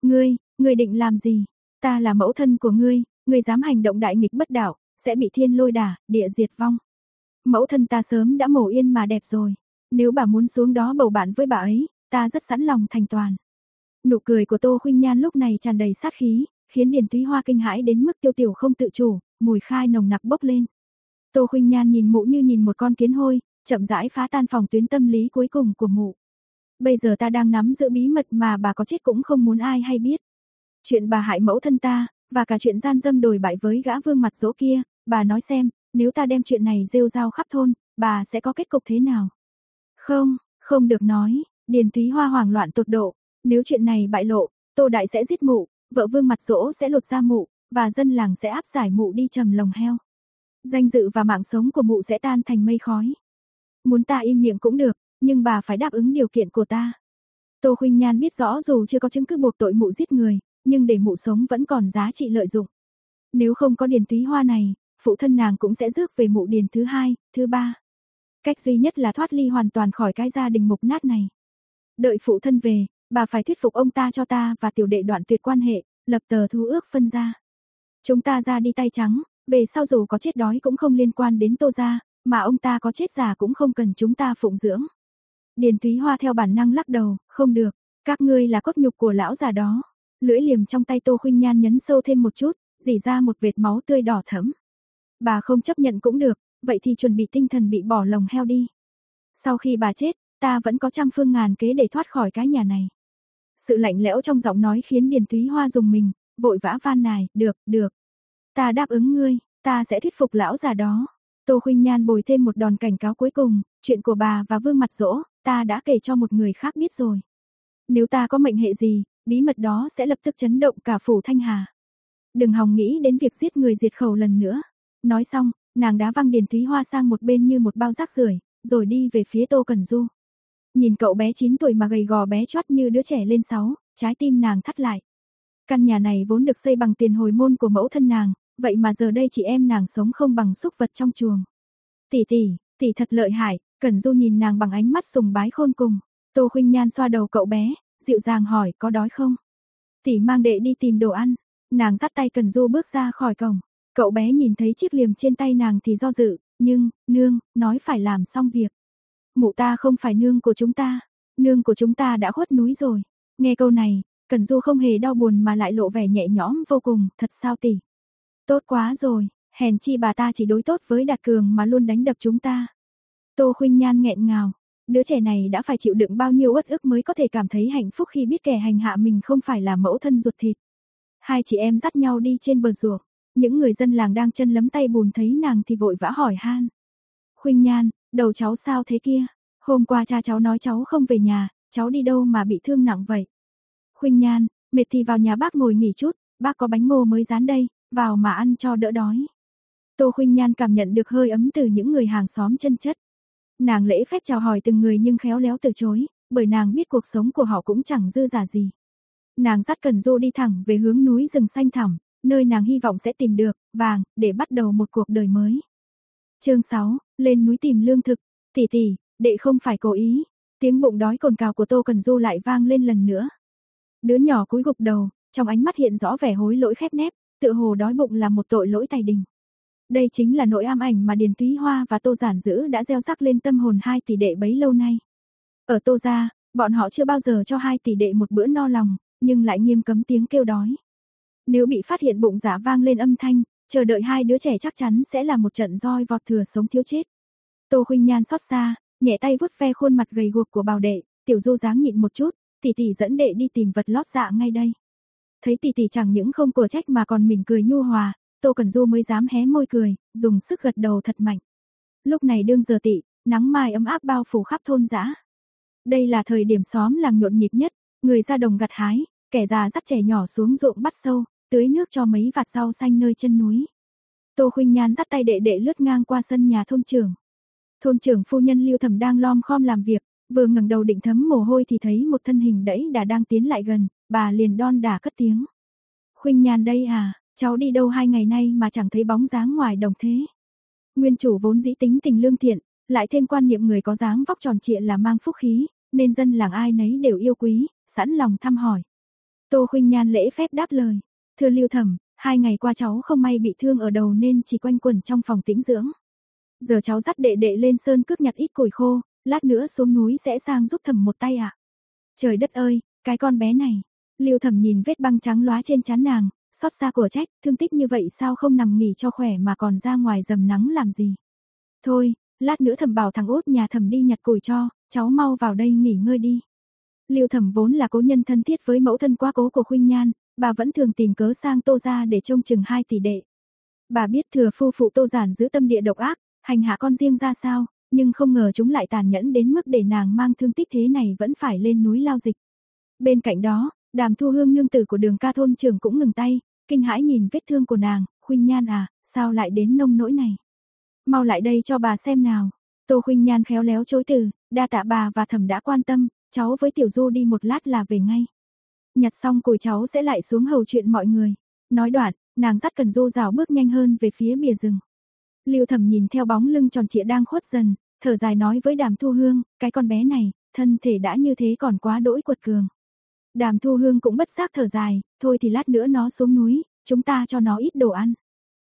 "Ngươi, ngươi định làm gì? Ta là mẫu thân của ngươi, ngươi dám hành động đại nghịch bất đạo, sẽ bị thiên lôi đả, địa diệt vong." Mẫu thân ta sớm đã mổ yên mà đẹp rồi, nếu bà muốn xuống đó bầu bạn với bà ấy, ta rất sẵn lòng thành toàn. Nụ cười của Tô Khuynh Nhan lúc này tràn đầy sát khí, khiến Điền Túy Hoa kinh hãi đến mức tiêu tiểu không tự chủ, mùi khai nồng nặc bốc lên. Tô Khuynh Nhan nhìn mụ như nhìn một con kiến hôi, chậm rãi phá tan phòng tuyến tâm lý cuối cùng của mụ. Bây giờ ta đang nắm giữ bí mật mà bà có chết cũng không muốn ai hay biết. Chuyện bà hại mẫu thân ta, và cả chuyện gian dâm đồi bại với gã vương mặt dỗ kia, bà nói xem, nếu ta đem chuyện này rêu rao khắp thôn, bà sẽ có kết cục thế nào? Không, không được nói, Điền Thúy Hoa hoảng loạn tột độ, nếu chuyện này bại lộ, Tô Đại sẽ giết mụ, vợ vương mặt dỗ sẽ lột ra mụ, và dân làng sẽ áp giải mụ đi trầm lồng heo. Danh dự và mạng sống của mụ sẽ tan thành mây khói. Muốn ta im miệng cũng được, nhưng bà phải đáp ứng điều kiện của ta. Tô Khuynh Nhan biết rõ dù chưa có chứng cứ buộc tội mụ giết người, nhưng để mụ sống vẫn còn giá trị lợi dụng. Nếu không có điền túy hoa này, phụ thân nàng cũng sẽ rước về mụ điền thứ hai, thứ ba. Cách duy nhất là thoát ly hoàn toàn khỏi cái gia đình mục nát này. Đợi phụ thân về, bà phải thuyết phục ông ta cho ta và tiểu đệ đoạn tuyệt quan hệ, lập tờ thu ước phân ra. Chúng ta ra đi tay trắng, về sau dù có chết đói cũng không liên quan đến tô gia, mà ông ta có chết già cũng không cần chúng ta phụng dưỡng. Điền Túy Hoa theo bản năng lắc đầu, không được, các ngươi là cốt nhục của lão già đó. Lưỡi liềm trong tay Tô Khuynh Nhan nhấn sâu thêm một chút, dì ra một vệt máu tươi đỏ thẫm. Bà không chấp nhận cũng được, vậy thì chuẩn bị tinh thần bị bỏ lồng heo đi. Sau khi bà chết, ta vẫn có trăm phương ngàn kế để thoát khỏi cái nhà này. Sự lạnh lẽo trong giọng nói khiến Điền Túy Hoa dùng mình, vội vã van nài, được, được. Ta đáp ứng ngươi, ta sẽ thuyết phục lão già đó. Tô Khuynh Nhan bồi thêm một đòn cảnh cáo cuối cùng, chuyện của bà và Vương Mặt Dỗ, ta đã kể cho một người khác biết rồi. Nếu ta có mệnh hệ gì, bí mật đó sẽ lập tức chấn động cả phủ Thanh Hà. Đừng hòng nghĩ đến việc giết người diệt khẩu lần nữa. Nói xong, nàng đá văng Điền Thúy Hoa sang một bên như một bao rác rưởi, rồi đi về phía Tô Cẩn Du. Nhìn cậu bé 9 tuổi mà gầy gò bé chót như đứa trẻ lên 6, trái tim nàng thắt lại. Căn nhà này vốn được xây bằng tiền hồi môn của mẫu thân nàng, vậy mà giờ đây chị em nàng sống không bằng xúc vật trong chuồng. Tỷ tỷ, tỷ thật lợi hại, Cẩn Du nhìn nàng bằng ánh mắt sùng bái khôn cùng. Tô Khuynh Nhan xoa đầu cậu bé, dịu dàng hỏi có đói không? Tỷ mang đệ đi tìm đồ ăn. Nàng dắt tay Cẩn Du bước ra khỏi cổng. Cậu bé nhìn thấy chiếc liềm trên tay nàng thì do dự, nhưng, nương, nói phải làm xong việc. Mụ ta không phải nương của chúng ta, nương của chúng ta đã khuất núi rồi. Nghe câu này, Cẩn Du không hề đau buồn mà lại lộ vẻ nhẹ nhõm vô cùng, thật sao tỷ? Tốt quá rồi, hèn chi bà ta chỉ đối tốt với Đạt Cường mà luôn đánh đập chúng ta. Tô Khuynh Nhan nghẹn ngào, đứa trẻ này đã phải chịu đựng bao nhiêu uất ức mới có thể cảm thấy hạnh phúc khi biết kẻ hành hạ mình không phải là mẫu thân ruột thịt. Hai chị em dắt nhau đi trên bờ ruộng, những người dân làng đang chân lấm tay bùn thấy nàng thì vội vã hỏi han. Khuynh Nhan, đầu cháu sao thế kia? Hôm qua cha cháu nói cháu không về nhà, cháu đi đâu mà bị thương nặng vậy? Khuynh Nhan, mệt thì vào nhà bác ngồi nghỉ chút, bác có bánh ngô mới dán đây, vào mà ăn cho đỡ đói. Tô Khuynh Nhan cảm nhận được hơi ấm từ những người hàng xóm chân chất. Nàng lễ phép chào hỏi từng người nhưng khéo léo từ chối, bởi nàng biết cuộc sống của họ cũng chẳng dư giả gì. Nàng dắt Cần Du đi thẳng về hướng núi rừng xanh thẳm, nơi nàng hy vọng sẽ tìm được vàng để bắt đầu một cuộc đời mới. Chương 6, lên núi tìm lương thực, tỷ tỷ, đệ không phải cố ý. Tiếng bụng đói cồn cào của Tô Cần Du lại vang lên lần nữa. Đứa nhỏ cúi gục đầu, trong ánh mắt hiện rõ vẻ hối lỗi khép nép, tự hồ đói bụng là một tội lỗi tài đình. Đây chính là nỗi am ảnh mà Điền Túy Hoa và Tô Giản Dữ đã gieo rắc lên tâm hồn hai tỷ đệ bấy lâu nay. Ở Tô gia, bọn họ chưa bao giờ cho hai tỷ đệ một bữa no lòng, nhưng lại nghiêm cấm tiếng kêu đói. Nếu bị phát hiện bụng giả vang lên âm thanh, chờ đợi hai đứa trẻ chắc chắn sẽ là một trận roi vọt thừa sống thiếu chết. Tô Khuynh Nhan xót xa, nhẹ tay vuốt ve khuôn mặt gầy guộc của Bảo đệ, tiểu Du dáng nhịn một chút, tỷ tỷ dẫn đệ đi tìm vật lót dạ ngay đây. Thấy tỷ tỷ chẳng những không của trách mà còn mỉm cười nhu hòa, Tô Cần Du mới dám hé môi cười, dùng sức gật đầu thật mạnh. Lúc này đương giờ tị, nắng mai ấm áp bao phủ khắp thôn dã. Đây là thời điểm xóm làng nhộn nhịp nhất, người ra đồng gặt hái, kẻ già dắt trẻ nhỏ xuống ruộng bắt sâu, tưới nước cho mấy vạt rau xanh nơi chân núi. Tô Khuynh Nhan dắt tay đệ đệ lướt ngang qua sân nhà thôn trưởng. Thôn trưởng phu nhân Lưu Thẩm đang lom khom làm việc, vừa ngẩng đầu định thấm mồ hôi thì thấy một thân hình đẫy đã đang tiến lại gần, bà liền đon đả cất tiếng. Khuynh Nhan đây à, cháu đi đâu hai ngày nay mà chẳng thấy bóng dáng ngoài đồng thế. Nguyên chủ vốn dĩ tính tình lương thiện, lại thêm quan niệm người có dáng vóc tròn trịa là mang phúc khí, nên dân làng ai nấy đều yêu quý, sẵn lòng thăm hỏi. Tô Khuynh Nhan lễ phép đáp lời, thưa Lưu Thẩm, hai ngày qua cháu không may bị thương ở đầu nên chỉ quanh quẩn trong phòng tĩnh dưỡng. Giờ cháu dắt đệ đệ lên sơn cướp nhặt ít củi khô, lát nữa xuống núi sẽ sang giúp Thẩm một tay ạ. À? Trời đất ơi, cái con bé này. Lưu Thẩm nhìn vết băng trắng lóa trên trán nàng, xót xa của trách, thương tích như vậy sao không nằm nghỉ cho khỏe mà còn ra ngoài dầm nắng làm gì. Thôi, lát nữa Thẩm bảo thằng út nhà Thẩm đi nhặt củi cho, cháu mau vào đây nghỉ ngơi đi. Lưu Thẩm vốn là cố nhân thân thiết với mẫu thân quá cố của Khuynh Nhan, bà vẫn thường tìm cớ sang Tô gia để trông chừng hai tỷ đệ. Bà biết thừa phu phụ Tô giản giữ tâm địa độc ác, hành hạ con riêng ra sao, nhưng không ngờ chúng lại tàn nhẫn đến mức để nàng mang thương tích thế này vẫn phải lên núi lao dịch. Bên cạnh đó, Đàm Thu Hương nương tử của Đường Ca thôn trưởng cũng ngừng tay, kinh hãi nhìn vết thương của nàng, Khuynh Nhan à, sao lại đến nông nỗi này? Mau lại đây cho bà xem nào. Tô Khuynh Nhan khéo léo chối từ, đa tạ bà và Thẩm đã quan tâm, cháu với Tiểu Du đi một lát là về ngay. Nhặt xong củi cháu sẽ lại xuống hầu chuyện mọi người. Nói đoạn, nàng dắt Cần Du rào bước nhanh hơn về phía bìa rừng. Lưu Thẩm nhìn theo bóng lưng tròn trịa đang khuất dần, thở dài nói với Đàm Thu Hương, cái con bé này, thân thể đã như thế còn quá đỗi quật cường. Đàm Thu Hương cũng bất giác thở dài, thôi thì lát nữa nó xuống núi, chúng ta cho nó ít đồ ăn.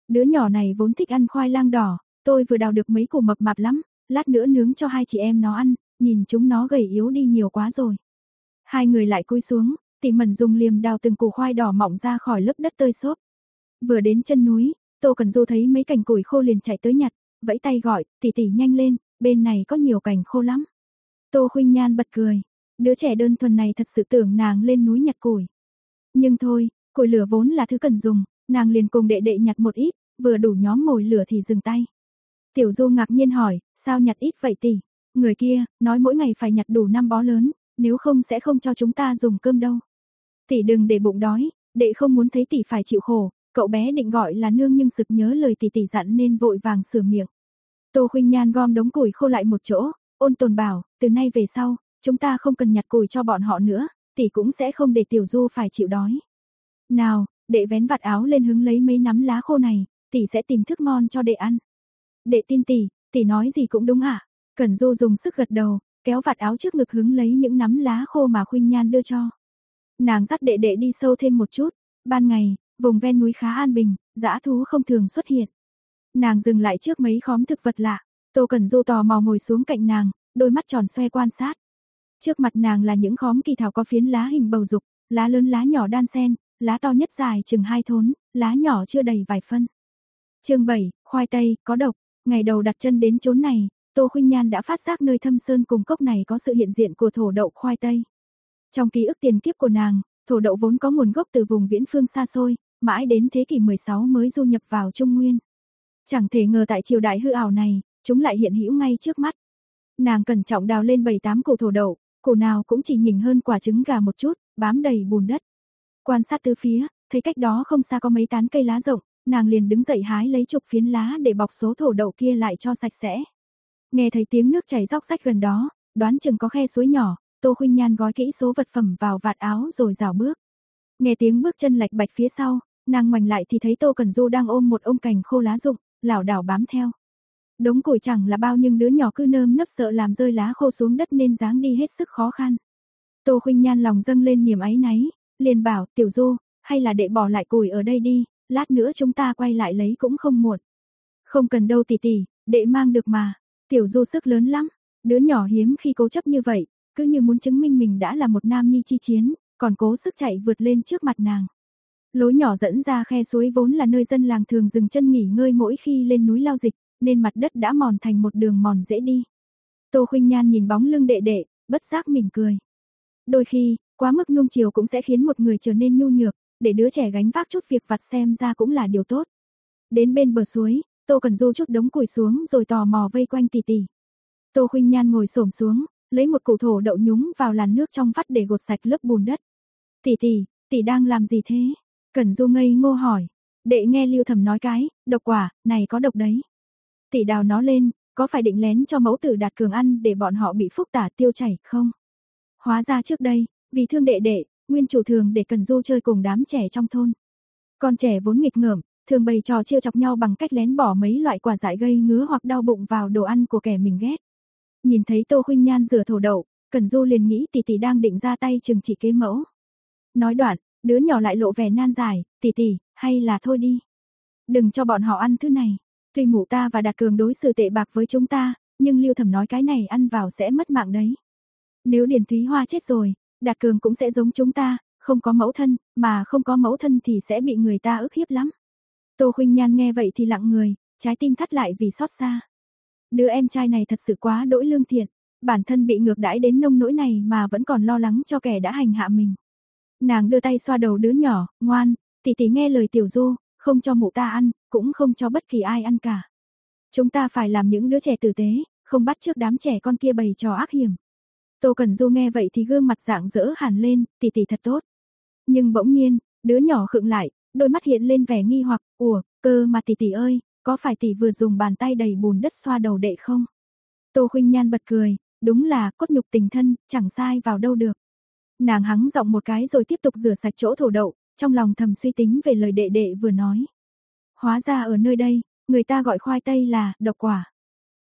Đứa nhỏ này vốn thích ăn khoai lang đỏ, tôi vừa đào được mấy củ mập mạp lắm, lát nữa nướng cho hai chị em nó ăn, nhìn chúng nó gầy yếu đi nhiều quá rồi. Hai người lại cúi xuống, tỉ mẩn dùng liềm đào từng củ khoai đỏ mọng ra khỏi lớp đất tơi xốp. Vừa đến chân núi, Tô Cần Du thấy mấy cành củi khô liền chạy tới nhặt, vẫy tay gọi, tỷ tỷ nhanh lên, bên này có nhiều cành khô lắm. Tô Khuynh Nhan bật cười, đứa trẻ đơn thuần này thật sự tưởng nàng lên núi nhặt củi. Nhưng thôi, củi lửa vốn là thứ cần dùng, nàng liền cùng đệ đệ nhặt một ít, vừa đủ nhóm mồi lửa thì dừng tay. Tiểu Du ngạc nhiên hỏi, sao nhặt ít vậy tỷ? Người kia, nói mỗi ngày phải nhặt đủ năm bó lớn, nếu không sẽ không cho chúng ta dùng cơm đâu. Tỷ đừng để bụng đói, đệ không muốn thấy tỷ phải chịu khổ, cậu bé định gọi là nương nhưng sực nhớ lời tỷ tỷ dặn nên vội vàng sửa miệng. Tô Khuynh Nhan gom đống củi khô lại một chỗ, ôn tồn bảo, từ nay về sau, chúng ta không cần nhặt củi cho bọn họ nữa, tỷ cũng sẽ không để Tiểu Du phải chịu đói. Nào, đệ vén vạt áo lên hứng lấy mấy nắm lá khô này, tỷ sẽ tìm thức ngon cho đệ ăn. Đệ tin tỷ, tỷ nói gì cũng đúng ạ. Cẩn Du dùng sức gật đầu, kéo vạt áo trước ngực hứng lấy những nắm lá khô mà Khuynh Nhan đưa cho. Nàng dắt đệ đệ đi sâu thêm một chút, ban ngày, vùng ven núi khá an bình, dã thú không thường xuất hiện. Nàng dừng lại trước mấy khóm thực vật lạ, Tô Cẩn Du tò mò ngồi xuống cạnh nàng, đôi mắt tròn xoe quan sát. Trước mặt nàng là những khóm kỳ thảo có phiến lá hình bầu dục, lá lớn lá nhỏ đan xen, lá to nhất dài chừng hai thốn, lá nhỏ chưa đầy vài phân. Chương 7, khoai tây, có độc. Ngày đầu đặt chân đến chốn này, Tô Khuynh Nhan đã phát giác nơi thâm sơn cùng cốc này có sự hiện diện của thổ đậu khoai tây. Trong ký ức tiền kiếp của nàng, thổ đậu vốn có nguồn gốc từ vùng viễn phương xa xôi, mãi đến thế kỷ 16 mới du nhập vào Trung Nguyên. Chẳng thể ngờ tại triều đại hư ảo này, chúng lại hiện hữu ngay trước mắt. Nàng cẩn trọng đào lên 7-8 củ thổ đậu, cổ nào cũng chỉ nhỉnh hơn quả trứng gà một chút, bám đầy bùn đất. Quan sát tứ phía, thấy cách đó không xa có mấy tán cây lá rộng, nàng liền đứng dậy hái lấy chục phiến lá để bọc số thổ đậu kia lại cho sạch sẽ. Nghe thấy tiếng nước chảy róc rách gần đó, đoán chừng có khe suối nhỏ, Tô Khuynh Nhan gói kỹ số vật phẩm vào vạt áo rồi rảo bước. Nghe tiếng bước chân lạch bạch phía sau, nàng ngoảnh lại thì thấy Tô Cẩn Du đang ôm một ôm cành khô lá rụng, lảo đảo bám theo. Đống củi chẳng là bao nhưng đứa nhỏ cứ nơm nấp sợ làm rơi lá khô xuống đất nên dáng đi hết sức khó khăn. Tô Khuynh Nhan lòng dâng lên niềm áy náy, liền bảo, "Tiểu Du, hay là đệ bỏ lại củi ở đây đi, lát nữa chúng ta quay lại lấy cũng không muộn." "Không cần đâu tỷ tỷ, đệ mang được mà." Tiểu Du sức lớn lắm, đứa nhỏ hiếm khi cố chấp như vậy, cứ như muốn chứng minh mình đã là một nam nhi chi chiến, còn cố sức chạy vượt lên trước mặt nàng. Lối nhỏ dẫn ra khe suối vốn là nơi dân làng thường dừng chân nghỉ ngơi mỗi khi lên núi lao dịch, nên mặt đất đã mòn thành một đường mòn dễ đi. Tô Khuynh Nhan nhìn bóng lưng đệ đệ, bất giác mỉm cười. Đôi khi, quá mức nuông chiều cũng sẽ khiến một người trở nên nhu nhược, để đứa trẻ gánh vác chút việc vặt xem ra cũng là điều tốt. Đến bên bờ suối, Tô Cần Du chút đống củi xuống rồi tò mò vây quanh tỷ tỷ. Tô Khuynh Nhan ngồi xổm xuống, lấy một củ thổ đậu nhúng vào làn nước trong vắt để gột sạch lớp bùn đất. "Tỷ tỷ, tỷ đang làm gì thế?" Cẩn Du ngây ngô hỏi. Đệ nghe Lưu Thẩm nói cái, độc quả, này có độc đấy. Tỷ đào nó lên, có phải định lén cho mẫu tử đạt cường ăn để bọn họ bị phúc tả tiêu chảy không? Hóa ra trước đây, vì thương đệ đệ, nguyên chủ thường để Cần Du chơi cùng đám trẻ trong thôn. Con trẻ vốn nghịch ngợm, thường bày trò chiêu chọc nhau bằng cách lén bỏ mấy loại quả dại gây ngứa hoặc đau bụng vào đồ ăn của kẻ mình ghét. Nhìn thấy Tô Khuynh Nhan rửa thổ đậu, Cần Du liền nghĩ tỷ tỷ đang định ra tay chừng trị kế mẫu. Nói đoạn, đứa nhỏ lại lộ vẻ nan giải, tỷ tỷ, hay là thôi đi. Đừng cho bọn họ ăn thứ này. Tuy mụ ta và Đạt Cường đối xử tệ bạc với chúng ta, nhưng Lưu Thẩm nói cái này ăn vào sẽ mất mạng đấy. Nếu Điền Thúy Hoa chết rồi, Đạt Cường cũng sẽ giống chúng ta, không có mẫu thân, mà không có mẫu thân thì sẽ bị người ta ức hiếp lắm. Tô Khuynh Nhan nghe vậy thì lặng người, trái tim thắt lại vì xót xa. Đứa em trai này thật sự quá đỗi lương thiện, bản thân bị ngược đãi đến nông nỗi này mà vẫn còn lo lắng cho kẻ đã hành hạ mình. Nàng đưa tay xoa đầu đứa nhỏ, ngoan, tỷ tỷ nghe lời tiểu du, không cho mụ ta ăn, cũng không cho bất kỳ ai ăn cả. Chúng ta phải làm những đứa trẻ tử tế, không bắt trước đám trẻ con kia bày trò ác hiểm. Tô Cẩn Du nghe vậy thì gương mặt dạng dỡ hẳn lên, tỷ tỷ thật tốt. Nhưng bỗng nhiên, đứa nhỏ khựng lại, đôi mắt hiện lên vẻ nghi hoặc, ủa, cơ mà tỷ tỷ ơi, có phải tỷ vừa dùng bàn tay đầy bùn đất xoa đầu đệ không? Tô Khuynh Nhan bật cười, đúng là cốt nhục tình thân, chẳng sai vào đâu được. Nàng hắng giọng một cái rồi tiếp tục rửa sạch chỗ thổ đậu, trong lòng thầm suy tính về lời đệ đệ vừa nói. Hóa ra ở nơi đây, người ta gọi khoai tây là độc quả.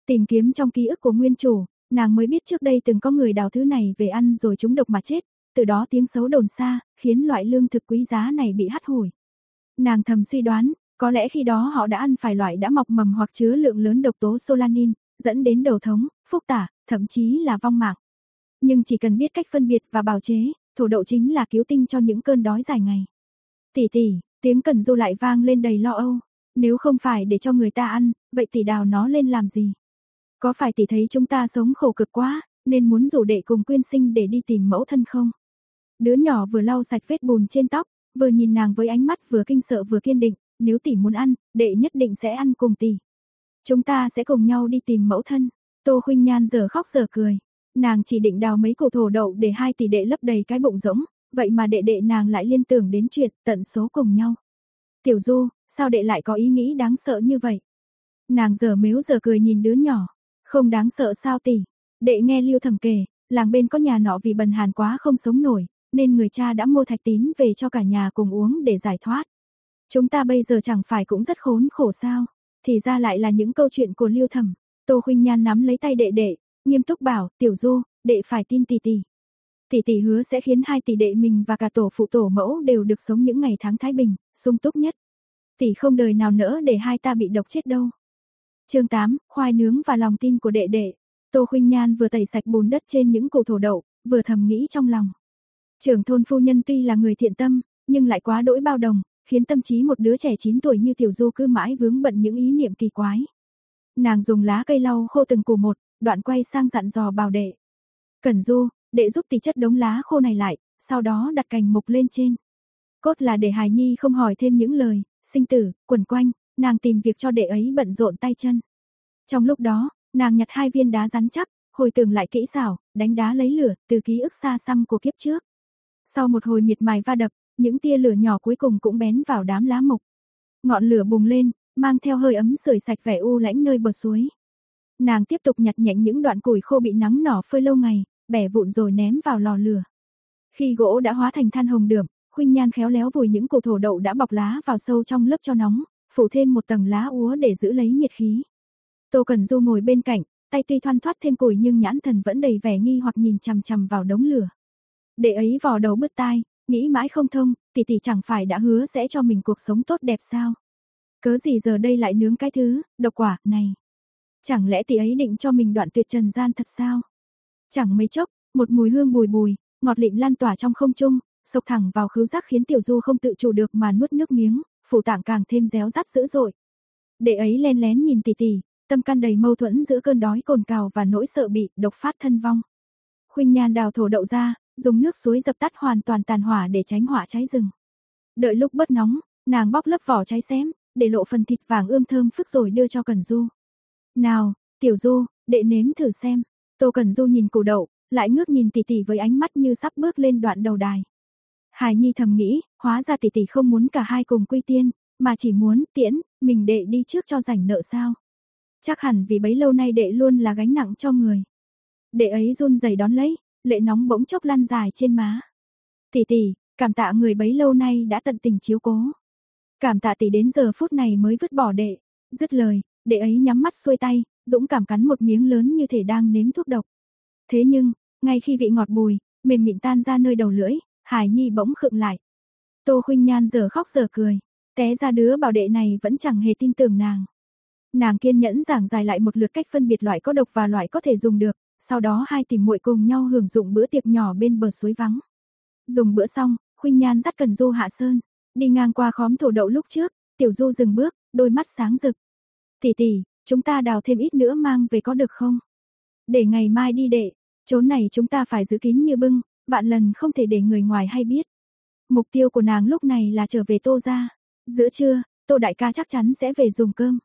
Tìm kiếm trong ký ức của nguyên chủ, nàng mới biết trước đây từng có người đào thứ này về ăn rồi chúng độc mà chết, từ đó tiếng xấu đồn xa, khiến loại lương thực quý giá này bị hắt hủi. Nàng thầm suy đoán, có lẽ khi đó họ đã ăn phải loại đã mọc mầm hoặc chứa lượng lớn độc tố solanin, dẫn đến đầu thống, phúc tả, thậm chí là vong mạng. Nhưng chỉ cần biết cách phân biệt và bào chế, thổ đậu chính là cứu tinh cho những cơn đói dài ngày. Tỷ tỷ, tiếng cần du lại vang lên đầy lo âu. Nếu không phải để cho người ta ăn, vậy tỷ đào nó lên làm gì? Có phải tỷ thấy chúng ta sống khổ cực quá, nên muốn rủ đệ cùng quyên sinh để đi tìm mẫu thân không? Đứa nhỏ vừa lau sạch vết bùn trên tóc, vừa nhìn nàng với ánh mắt vừa kinh sợ vừa kiên định, nếu tỷ muốn ăn, đệ nhất định sẽ ăn cùng tỷ. Chúng ta sẽ cùng nhau đi tìm mẫu thân. Tô Khuynh Nhan giờ khóc giờ cười. Nàng chỉ định đào mấy củ thổ đậu để hai tỷ đệ lấp đầy cái bụng rỗng, vậy mà đệ đệ nàng lại liên tưởng đến chuyện tận số cùng nhau. Tiểu Du, sao đệ lại có ý nghĩ đáng sợ như vậy? Nàng giờ mếu giờ cười nhìn đứa nhỏ, không đáng sợ sao tỷ? Đệ nghe Lưu Thẩm kể, làng bên có nhà nọ vì bần hàn quá không sống nổi, nên người cha đã mua thạch tín về cho cả nhà cùng uống để giải thoát. Chúng ta bây giờ chẳng phải cũng rất khốn khổ sao? Thì ra lại là những câu chuyện của Lưu Thẩm. Tô Khuynh Nhan nắm lấy tay đệ đệ, nghiêm túc bảo, "Tiểu Du, đệ phải tin tỷ tỷ." Tỷ tỷ hứa sẽ khiến hai tỷ đệ mình và cả tổ phụ tổ mẫu đều được sống những ngày tháng thái bình, sung túc nhất. Tỷ không đời nào nữa để hai ta bị độc chết đâu. Chương 8, khoai nướng và lòng tin của đệ đệ. Tô Khuynh Nhan vừa tẩy sạch bùn đất trên những củ thổ đậu, vừa thầm nghĩ trong lòng. Trưởng thôn phu nhân tuy là người thiện tâm, nhưng lại quá đỗi bao đồng, khiến tâm trí một đứa trẻ 9 tuổi như Tiểu Du cứ mãi vướng bận những ý niệm kỳ quái. Nàng dùng lá cây lau khô từng củ một, đoạn quay sang dặn dò bảo đệ. Cẩn Du, đệ giúp tỷ chất đống lá khô này lại, sau đó đặt cành mục lên trên. Cốt là để Hải Nhi không hỏi thêm những lời, sinh tử, quẩn quanh, nàng tìm việc cho đệ ấy bận rộn tay chân. Trong lúc đó, nàng nhặt hai viên đá rắn chắc, hồi tưởng lại kỹ xảo, đánh đá lấy lửa, từ ký ức xa xăm của kiếp trước. Sau một hồi miệt mài va đập, những tia lửa nhỏ cuối cùng cũng bén vào đám lá mục. Ngọn lửa bùng lên, mang theo hơi ấm sưởi sạch vẻ u lãnh nơi bờ suối. Nàng tiếp tục nhặt nhạnh những đoạn củi khô bị nắng nỏ phơi lâu ngày, bẻ vụn rồi ném vào lò lửa. Khi gỗ đã hóa thành than hồng đượm, Khuynh Nhan khéo léo vùi những củ thổ đậu đã bọc lá vào sâu trong lớp cho nóng, phủ thêm một tầng lá úa để giữ lấy nhiệt khí. Tô Cẩn Du ngồi bên cạnh, tay tuy thoăn thoắt thêm củi nhưng nhãn thần vẫn đầy vẻ nghi hoặc nhìn chằm chằm vào đống lửa. Để ấy vò đầu bứt tai, nghĩ mãi không thông, tỷ tỷ chẳng phải đã hứa sẽ cho mình cuộc sống tốt đẹp sao? Cớ gì giờ đây lại nướng cái thứ, độc quả, này? Chẳng lẽ tỷ ấy định cho mình đoạn tuyệt trần gian thật sao? Chẳng mấy chốc, một mùi hương bùi bùi, ngọt lịm lan tỏa trong không trung, sộc thẳng vào khứu giác khiến Tiểu Du không tự chủ được mà nuốt nước miếng, phủ tạng càng thêm réo rắt dữ dội. Đệ ấy len lén nhìn tỷ tỷ, tâm can đầy mâu thuẫn giữa cơn đói cồn cào và nỗi sợ bị độc phát thân vong. Khuynh Nhan đào thổ đậu ra, dùng nước suối dập tắt hoàn toàn tàn hỏa để tránh hỏa cháy rừng. Đợi lúc bớt nóng, nàng bóc lớp vỏ cháy xém, để lộ phần thịt vàng ươm thơm phức rồi đưa cho Cẩn Du. "Nào, Tiểu Du, đệ nếm thử xem." Tô Cần Du nhìn cổ đậu, lại ngước nhìn tỷ tỷ với ánh mắt như sắp bước lên đoạn đầu đài. Hải Nhi thầm nghĩ, hóa ra tỷ tỷ không muốn cả hai cùng quy tiên, mà chỉ muốn tiễn mình đệ đi trước cho rảnh nợ sao? Chắc hẳn vì bấy lâu nay đệ luôn là gánh nặng cho người. Đệ ấy run rẩy đón lấy, lệ nóng bỗng chốc lăn dài trên má. Tỷ tỷ, cảm tạ người bấy lâu nay đã tận tình chiếu cố. Cảm tạ tỷ đến giờ phút này mới vứt bỏ đệ. Dứt lời, đệ ấy nhắm mắt xuôi tay, dũng cảm cắn một miếng lớn như thể đang nếm thuốc độc. Thế nhưng, ngay khi vị ngọt bùi, mềm mịn tan ra nơi đầu lưỡi, Hải Nhi bỗng khựng lại. Tô Khuynh Nhan giờ khóc giờ cười, té ra đứa bảo đệ này vẫn chẳng hề tin tưởng nàng. Nàng kiên nhẫn giảng giải lại một lượt cách phân biệt loại có độc và loại có thể dùng được, sau đó hai tìm muội cùng nhau hưởng dụng bữa tiệc nhỏ bên bờ suối vắng. Dùng bữa xong, Khuynh Nhan dắt Cần Du hạ sơn, đi ngang qua khóm thổ đậu lúc trước, Tiểu Du dừng bước, đôi mắt sáng rực. "Tỷ tỷ, chúng ta đào thêm ít nữa mang về có được không? Để ngày mai đi đệ, chốn này chúng ta phải giữ kín như bưng, vạn lần không thể để người ngoài hay biết." Mục tiêu của nàng lúc này là trở về Tô gia. Giữa trưa, Tô đại ca chắc chắn sẽ về dùng cơm.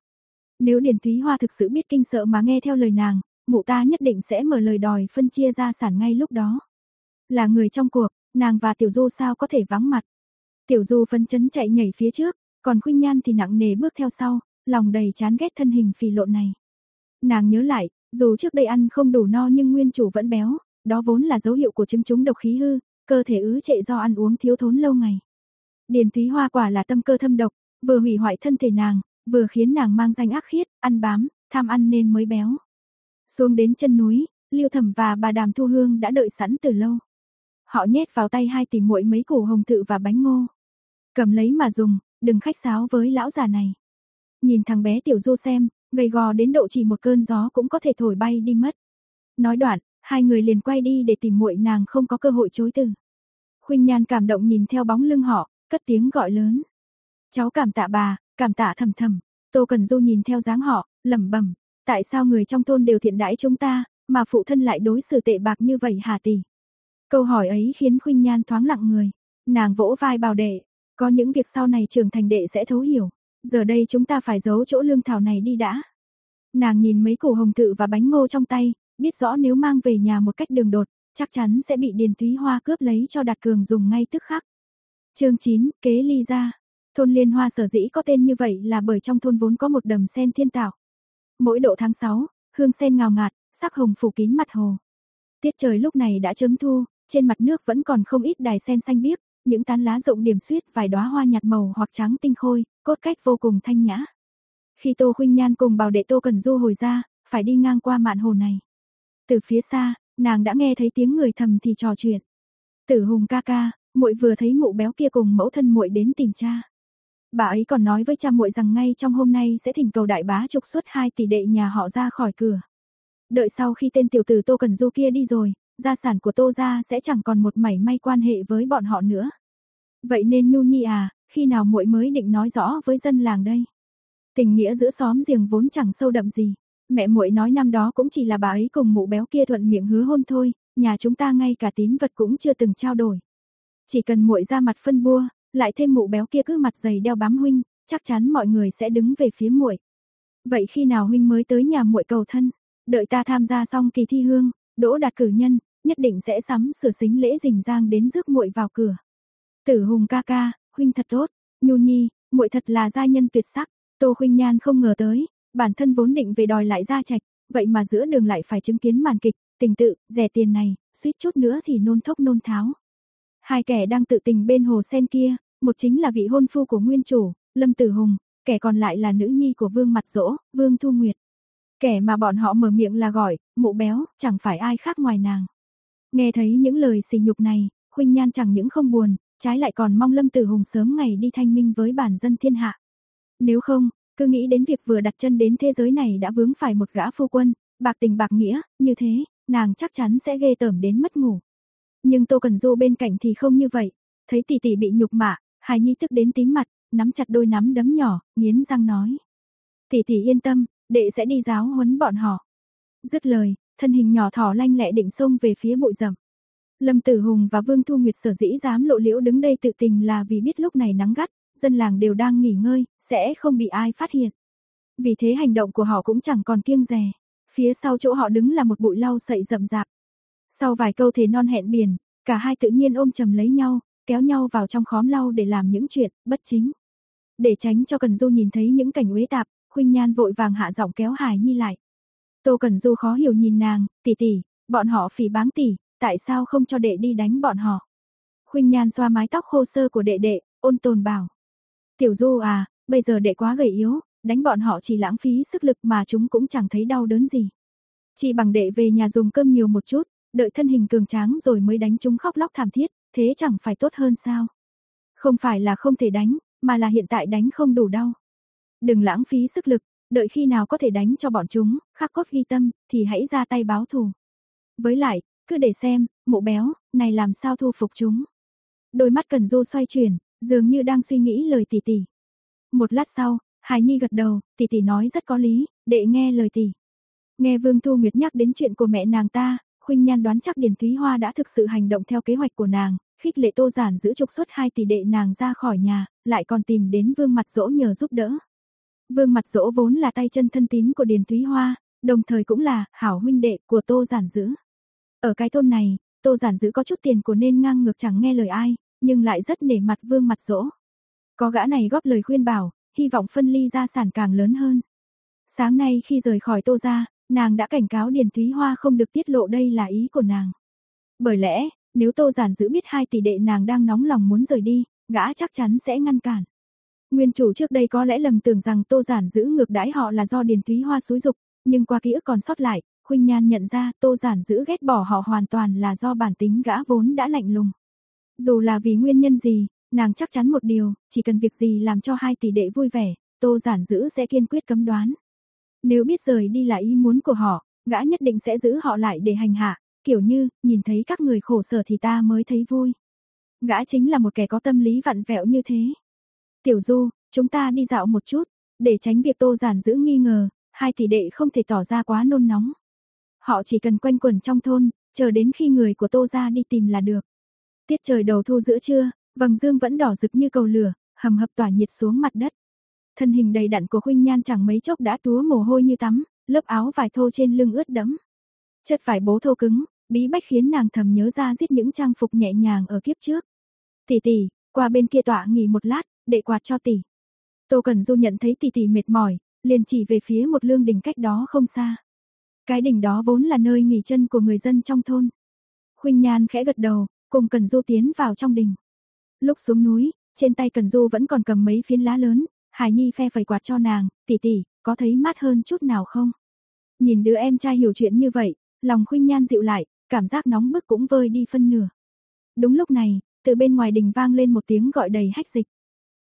Nếu Điền Thúy Hoa thực sự biết kinh sợ mà nghe theo lời nàng, mụ ta nhất định sẽ mở lời đòi phân chia gia sản ngay lúc đó. Là người trong cuộc, nàng và Tiểu Du sao có thể vắng mặt. Tiểu Du phấn chấn chạy nhảy phía trước, còn Khuynh Nhan thì nặng nề bước theo sau, lòng đầy chán ghét thân hình phì lộn này. Nàng nhớ lại, dù trước đây ăn không đủ no nhưng nguyên chủ vẫn béo, đó vốn là dấu hiệu của chứng chúng độc khí hư, cơ thể ứ trệ do ăn uống thiếu thốn lâu ngày. Điền Thúy Hoa quả là tâm cơ thâm độc, vừa hủy hoại thân thể nàng, vừa khiến nàng mang danh ác khiết, ăn bám, tham ăn nên mới béo. Xuống đến chân núi, Lưu Thẩm và bà Đàm Thu Hương đã đợi sẵn từ lâu. Họ nhét vào tay hai tỷ muội mấy củ hồng tự và bánh ngô. Cầm lấy mà dùng, đừng khách sáo với lão già này. Nhìn thằng bé Tiểu Du xem, gầy gò đến độ chỉ một cơn gió cũng có thể thổi bay đi mất. Nói đoạn, hai người liền quay đi để tìm muội nàng không có cơ hội chối từ. Khuynh Nhan cảm động nhìn theo bóng lưng họ, cất tiếng gọi lớn. Cháu cảm tạ bà, cảm tạ thầm thầm. Tô Cần Du nhìn theo dáng họ, lẩm bẩm, tại sao người trong thôn đều thiện đãi chúng ta, mà phụ thân lại đối xử tệ bạc như vậy hả tỷ? Câu hỏi ấy khiến Khuynh Nhan thoáng lặng người. Nàng vỗ vai bảo đệ, có những việc sau này trưởng thành đệ sẽ thấu hiểu. Giờ đây chúng ta phải giấu chỗ lương thảo này đi đã. Nàng nhìn mấy củ hồng tự và bánh ngô trong tay, biết rõ nếu mang về nhà một cách đường đột, chắc chắn sẽ bị Điền Thúy Hoa cướp lấy cho Đạt Cường dùng ngay tức khắc. Chương 9, kế ly ra. Thôn Liên Hoa sở dĩ có tên như vậy là bởi trong thôn vốn có một đầm sen thiên tạo. Mỗi độ tháng 6, hương sen ngào ngạt, sắc hồng phủ kín mặt hồ. Tiết trời lúc này đã chớm thu, trên mặt nước vẫn còn không ít đài sen xanh biếc, những tán lá rộng điểm xuyết vài đóa hoa nhạt màu hoặc trắng tinh khôi, cốt cách vô cùng thanh nhã. Khi Tô Khuynh Nhan cùng bảo đệ Tô Cần Du hồi ra, phải đi ngang qua mạn hồ này. Từ phía xa, nàng đã nghe thấy tiếng người thầm thì trò chuyện. Tử Hùng ca ca, muội vừa thấy mụ béo kia cùng mẫu thân muội đến tìm cha. Bà ấy còn nói với cha muội rằng ngay trong hôm nay sẽ thỉnh cầu đại bá trục xuất hai tỷ đệ nhà họ ra khỏi cửa. Đợi sau khi tên tiểu tử Tô Cần Du kia đi rồi, gia sản của Tô gia sẽ chẳng còn một mảy may quan hệ với bọn họ nữa. Vậy nên Nhu Nhi à, khi nào muội mới định nói rõ với dân làng đây? Tình nghĩa giữa xóm giềng vốn chẳng sâu đậm gì. Mẹ muội nói năm đó cũng chỉ là bà ấy cùng mụ béo kia thuận miệng hứa hôn thôi, nhà chúng ta ngay cả tín vật cũng chưa từng trao đổi. chỉ cần muội ra mặt phân bua, lại thêm mụ béo kia cứ mặt dày đeo bám huynh, chắc chắn mọi người sẽ đứng về phía muội. Vậy khi nào huynh mới tới nhà muội cầu thân? Đợi ta tham gia xong kỳ thi hương, đỗ đạt cử nhân, nhất định sẽ sắm sửa xính lễ rình rang đến rước muội vào cửa. Tử Hùng ca ca, huynh thật tốt, Nhu Nhi, muội thật là gia nhân tuyệt sắc. Tô Khuynh Nhan không ngờ tới, bản thân vốn định về đòi lại gia trạch, vậy mà giữa đường lại phải chứng kiến màn kịch, tình tự, rẻ tiền này, suýt chút nữa thì nôn thốc nôn tháo. Hai kẻ đang tự tình bên hồ sen kia, một chính là vị hôn phu của nguyên chủ, Lâm Tử Hùng, kẻ còn lại là nữ nhi của Vương Mặt Dỗ, Vương Thu Nguyệt. Kẻ mà bọn họ mở miệng là gọi, mụ béo, chẳng phải ai khác ngoài nàng. Nghe thấy những lời xỉ nhục này, Huynh Nhan chẳng những không buồn, trái lại còn mong Lâm Tử Hùng sớm ngày đi thanh minh với bản dân thiên hạ. Nếu không, cứ nghĩ đến việc vừa đặt chân đến thế giới này đã vướng phải một gã phu quân, bạc tình bạc nghĩa, như thế, nàng chắc chắn sẽ ghê tởm đến mất ngủ. Nhưng Tô Cần Du bên cạnh thì không như vậy, thấy tỷ tỷ bị nhục mạ, Hải Nhi tức đến tím mặt, nắm chặt đôi nắm đấm nhỏ, nghiến răng nói: "Tỷ tỷ yên tâm, đệ sẽ đi giáo huấn bọn họ." Dứt lời, thân hình nhỏ thỏ lanh lẹ định xông về phía bụi rậm. Lâm Tử Hùng và Vương Thu Nguyệt sở dĩ dám lộ liễu đứng đây tự tình là vì biết lúc này nắng gắt, dân làng đều đang nghỉ ngơi, sẽ không bị ai phát hiện. Vì thế hành động của họ cũng chẳng còn kiêng dè. Phía sau chỗ họ đứng là một bụi lau sậy rậm rạp. Sau vài câu thế non hẹn biển, cả hai tự nhiên ôm chầm lấy nhau, kéo nhau vào trong khóm lau để làm những chuyện bất chính. Để tránh cho Cần Du nhìn thấy những cảnh uế tạp, Khuynh Nhan vội vàng hạ giọng kéo Hải Nhi lại. Tô Cần Du khó hiểu nhìn nàng, tỷ tỷ, bọn họ phỉ báng tỷ, tại sao không cho đệ đi đánh bọn họ? Khuynh Nhan xoa mái tóc khô sơ của đệ đệ, ôn tồn bảo. Tiểu Du à, bây giờ đệ quá gầy yếu, đánh bọn họ chỉ lãng phí sức lực mà chúng cũng chẳng thấy đau đớn gì. Chỉ bằng đệ về nhà dùng cơm nhiều một chút, đợi thân hình cường tráng rồi mới đánh chúng khóc lóc thảm thiết, thế chẳng phải tốt hơn sao? Không phải là không thể đánh, mà là hiện tại đánh không đủ đau. Đừng lãng phí sức lực, đợi khi nào có thể đánh cho bọn chúng, khắc cốt ghi tâm, thì hãy ra tay báo thù. Với lại, cứ để xem, mụ béo, này làm sao thu phục chúng. Đôi mắt Cần Du xoay chuyển, dường như đang suy nghĩ lời tỷ tỷ. Một lát sau, Hải Nhi gật đầu, tỷ tỷ nói rất có lý, đệ nghe lời tỷ. Nghe Vương Thu Nguyệt nhắc đến chuyện của mẹ nàng ta, Khuynh Nhan đoán chắc Điền Thúy Hoa đã thực sự hành động theo kế hoạch của nàng, khích lệ Tô Giản giữ trục xuất hai tỷ đệ nàng ra khỏi nhà, lại còn tìm đến Vương Mặt Dỗ nhờ giúp đỡ. Vương Mặt Dỗ vốn là tay chân thân tín của Điền Thúy Hoa, đồng thời cũng là hảo huynh đệ của Tô Giản dữ Ở cái thôn này, Tô Giản dữ có chút tiền của nên ngang ngược chẳng nghe lời ai, nhưng lại rất nể mặt Vương Mặt Dỗ. Có gã này góp lời khuyên bảo, hy vọng phân ly gia sản càng lớn hơn. Sáng nay khi rời khỏi Tô gia, nàng đã cảnh cáo Điền Thúy Hoa không được tiết lộ đây là ý của nàng. Bởi lẽ, nếu Tô Giản dữ biết hai tỷ đệ nàng đang nóng lòng muốn rời đi, gã chắc chắn sẽ ngăn cản. Nguyên chủ trước đây có lẽ lầm tưởng rằng Tô Giản giữ ngược đãi họ là do Điền Túy Hoa xúi dục, nhưng qua ký ức còn sót lại, Khuynh Nhan nhận ra Tô Giản giữ ghét bỏ họ hoàn toàn là do bản tính gã vốn đã lạnh lùng. Dù là vì nguyên nhân gì, nàng chắc chắn một điều, chỉ cần việc gì làm cho hai tỷ đệ vui vẻ, Tô Giản giữ sẽ kiên quyết cấm đoán. Nếu biết rời đi là ý muốn của họ, gã nhất định sẽ giữ họ lại để hành hạ, kiểu như, nhìn thấy các người khổ sở thì ta mới thấy vui. Gã chính là một kẻ có tâm lý vặn vẹo như thế. Tiểu Du, chúng ta đi dạo một chút, để tránh việc Tô Giản giữ nghi ngờ, hai tỷ đệ không thể tỏ ra quá nôn nóng. Họ chỉ cần quanh quẩn trong thôn, chờ đến khi người của Tô gia đi tìm là được. Tiết trời đầu thu giữa trưa, vầng dương vẫn đỏ rực như cầu lửa, hầm hập tỏa nhiệt xuống mặt đất. Thân hình đầy đặn của huynh Nhan chẳng mấy chốc đã túa mồ hôi như tắm, lớp áo vải thô trên lưng ướt đẫm. Chất vải bố thô cứng, bí bách khiến nàng thầm nhớ ra giết những trang phục nhẹ nhàng ở kiếp trước. Tỷ tỷ, qua bên kia tọa nghỉ một lát, để quạt cho tỷ. Tô Cẩn Du nhận thấy tỷ tỷ mệt mỏi, liền chỉ về phía một lương đỉnh cách đó không xa. Cái đỉnh đó vốn là nơi nghỉ chân của người dân trong thôn. Khuynh Nhan khẽ gật đầu, cùng Cần Du tiến vào trong đình. Lúc xuống núi, trên tay Cần Du vẫn còn cầm mấy phiến lá lớn, Hải Nhi phe phẩy quạt cho nàng, tỷ tỷ, có thấy mát hơn chút nào không? Nhìn đứa em trai hiểu chuyện như vậy, lòng Khuynh Nhan dịu lại, cảm giác nóng bức cũng vơi đi phân nửa. Đúng lúc này, từ bên ngoài đình vang lên một tiếng gọi đầy hách dịch.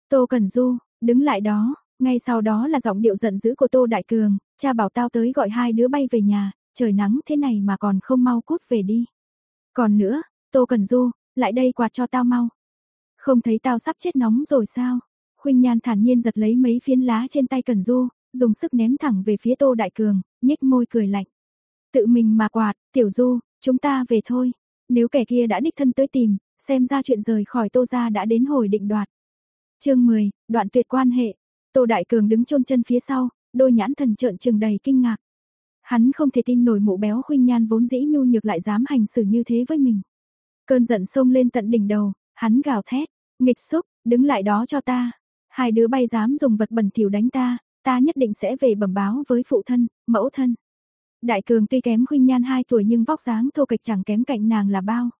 Tô cẩn Du, đứng lại đó, ngay sau đó là giọng điệu giận dữ của Tô Đại Cường, cha bảo tao tới gọi hai đứa bay về nhà, trời nắng thế này mà còn không mau cút về đi. Còn nữa, Tô cẩn Du, lại đây quạt cho tao mau. Không thấy tao sắp chết nóng rồi sao? Khuynh Nhan thản nhiên giật lấy mấy phiến lá trên tay cẩn Du, dùng sức ném thẳng về phía Tô Đại Cường, nhếch môi cười lạnh. Tự mình mà quạt, Tiểu Du, chúng ta về thôi. Nếu kẻ kia đã đích thân tới tìm, xem ra chuyện rời khỏi Tô gia đã đến hồi định đoạt. Chương 10, đoạn tuyệt quan hệ. Tô Đại Cường đứng chôn chân phía sau, đôi nhãn thần trợn trừng đầy kinh ngạc. Hắn không thể tin nổi mụ béo khuynh nhan vốn dĩ nhu nhược lại dám hành xử như thế với mình. Cơn giận sông lên tận đỉnh đầu, hắn gào thét, nghịch xúc, đứng lại đó cho ta. Hai đứa bay dám dùng vật bẩn thỉu đánh ta, ta nhất định sẽ về bẩm báo với phụ thân, mẫu thân. Đại cường tuy kém khuynh nhan 2 tuổi nhưng vóc dáng thô kịch chẳng kém cạnh nàng là bao.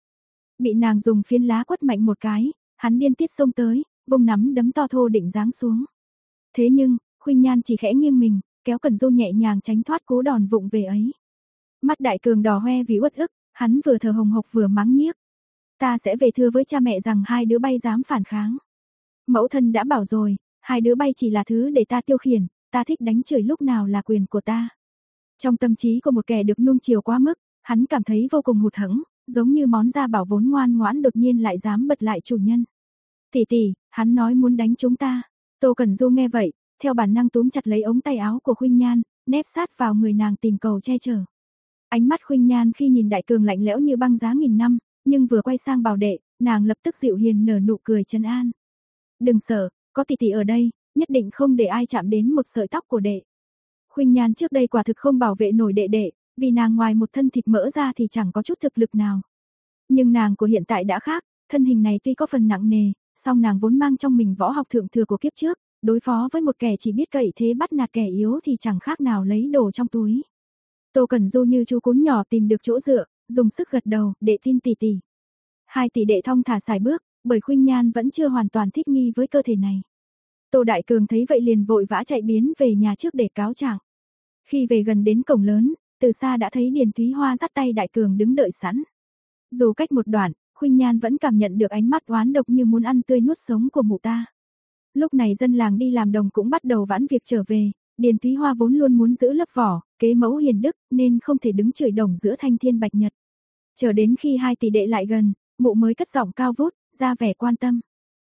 Bị nàng dùng phiến lá quất mạnh một cái, hắn điên tiết xông tới, bông nắm đấm to thô định giáng xuống. Thế nhưng, khuynh nhan chỉ khẽ nghiêng mình, kéo cần du nhẹ nhàng tránh thoát cú đòn vụng về ấy. Mắt đại cường đỏ hoe vì uất ức, hắn vừa thở hồng hộc vừa mắng nhiếc. Ta sẽ về thưa với cha mẹ rằng hai đứa bay dám phản kháng. Mẫu thân đã bảo rồi, hai đứa bay chỉ là thứ để ta tiêu khiển, ta thích đánh chửi lúc nào là quyền của ta. Trong tâm trí của một kẻ được nuông chiều quá mức, hắn cảm thấy vô cùng hụt hẫng, giống như món da bảo vốn ngoan ngoãn đột nhiên lại dám bật lại chủ nhân. Tỷ tỷ, hắn nói muốn đánh chúng ta. Tô Cẩn Du nghe vậy, theo bản năng túm chặt lấy ống tay áo của Khuynh Nhan, nép sát vào người nàng tìm cầu che chở. Ánh mắt Khuynh Nhan khi nhìn Đại Cường lạnh lẽo như băng giá nghìn năm, nhưng vừa quay sang bảo đệ, nàng lập tức dịu hiền nở nụ cười trấn an. Đừng sợ, có tỷ tỷ ở đây, nhất định không để ai chạm đến một sợi tóc của đệ. Khuynh Nhan trước đây quả thực không bảo vệ nổi đệ đệ, vì nàng ngoài một thân thịt mỡ ra thì chẳng có chút thực lực nào. Nhưng nàng của hiện tại đã khác, thân hình này tuy có phần nặng nề, song nàng vốn mang trong mình võ học thượng thừa của kiếp trước, đối phó với một kẻ chỉ biết cậy thế bắt nạt kẻ yếu thì chẳng khác nào lấy đồ trong túi. Tô Cẩn Du như chú cún nhỏ tìm được chỗ dựa, dùng sức gật đầu, đệ tin tỷ tỷ. Hai tỷ đệ thông thả xài bước, bởi Khuynh Nhan vẫn chưa hoàn toàn thích nghi với cơ thể này. Tô Đại Cường thấy vậy liền vội vã chạy biến về nhà trước để cáo trạng. Khi về gần đến cổng lớn, từ xa đã thấy Điền Thúy Hoa dắt tay Đại Cường đứng đợi sẵn. Dù cách một đoạn, Khuynh Nhan vẫn cảm nhận được ánh mắt oán độc như muốn ăn tươi nuốt sống của mụ ta. Lúc này dân làng đi làm đồng cũng bắt đầu vãn việc trở về, Điền Thúy Hoa vốn luôn muốn giữ lớp vỏ, kế mẫu hiền đức, nên không thể đứng chửi đồng giữa thanh thiên bạch nhật. Chờ đến khi hai tỷ đệ lại gần, mụ mới cất giọng cao vút, ra vẻ quan tâm.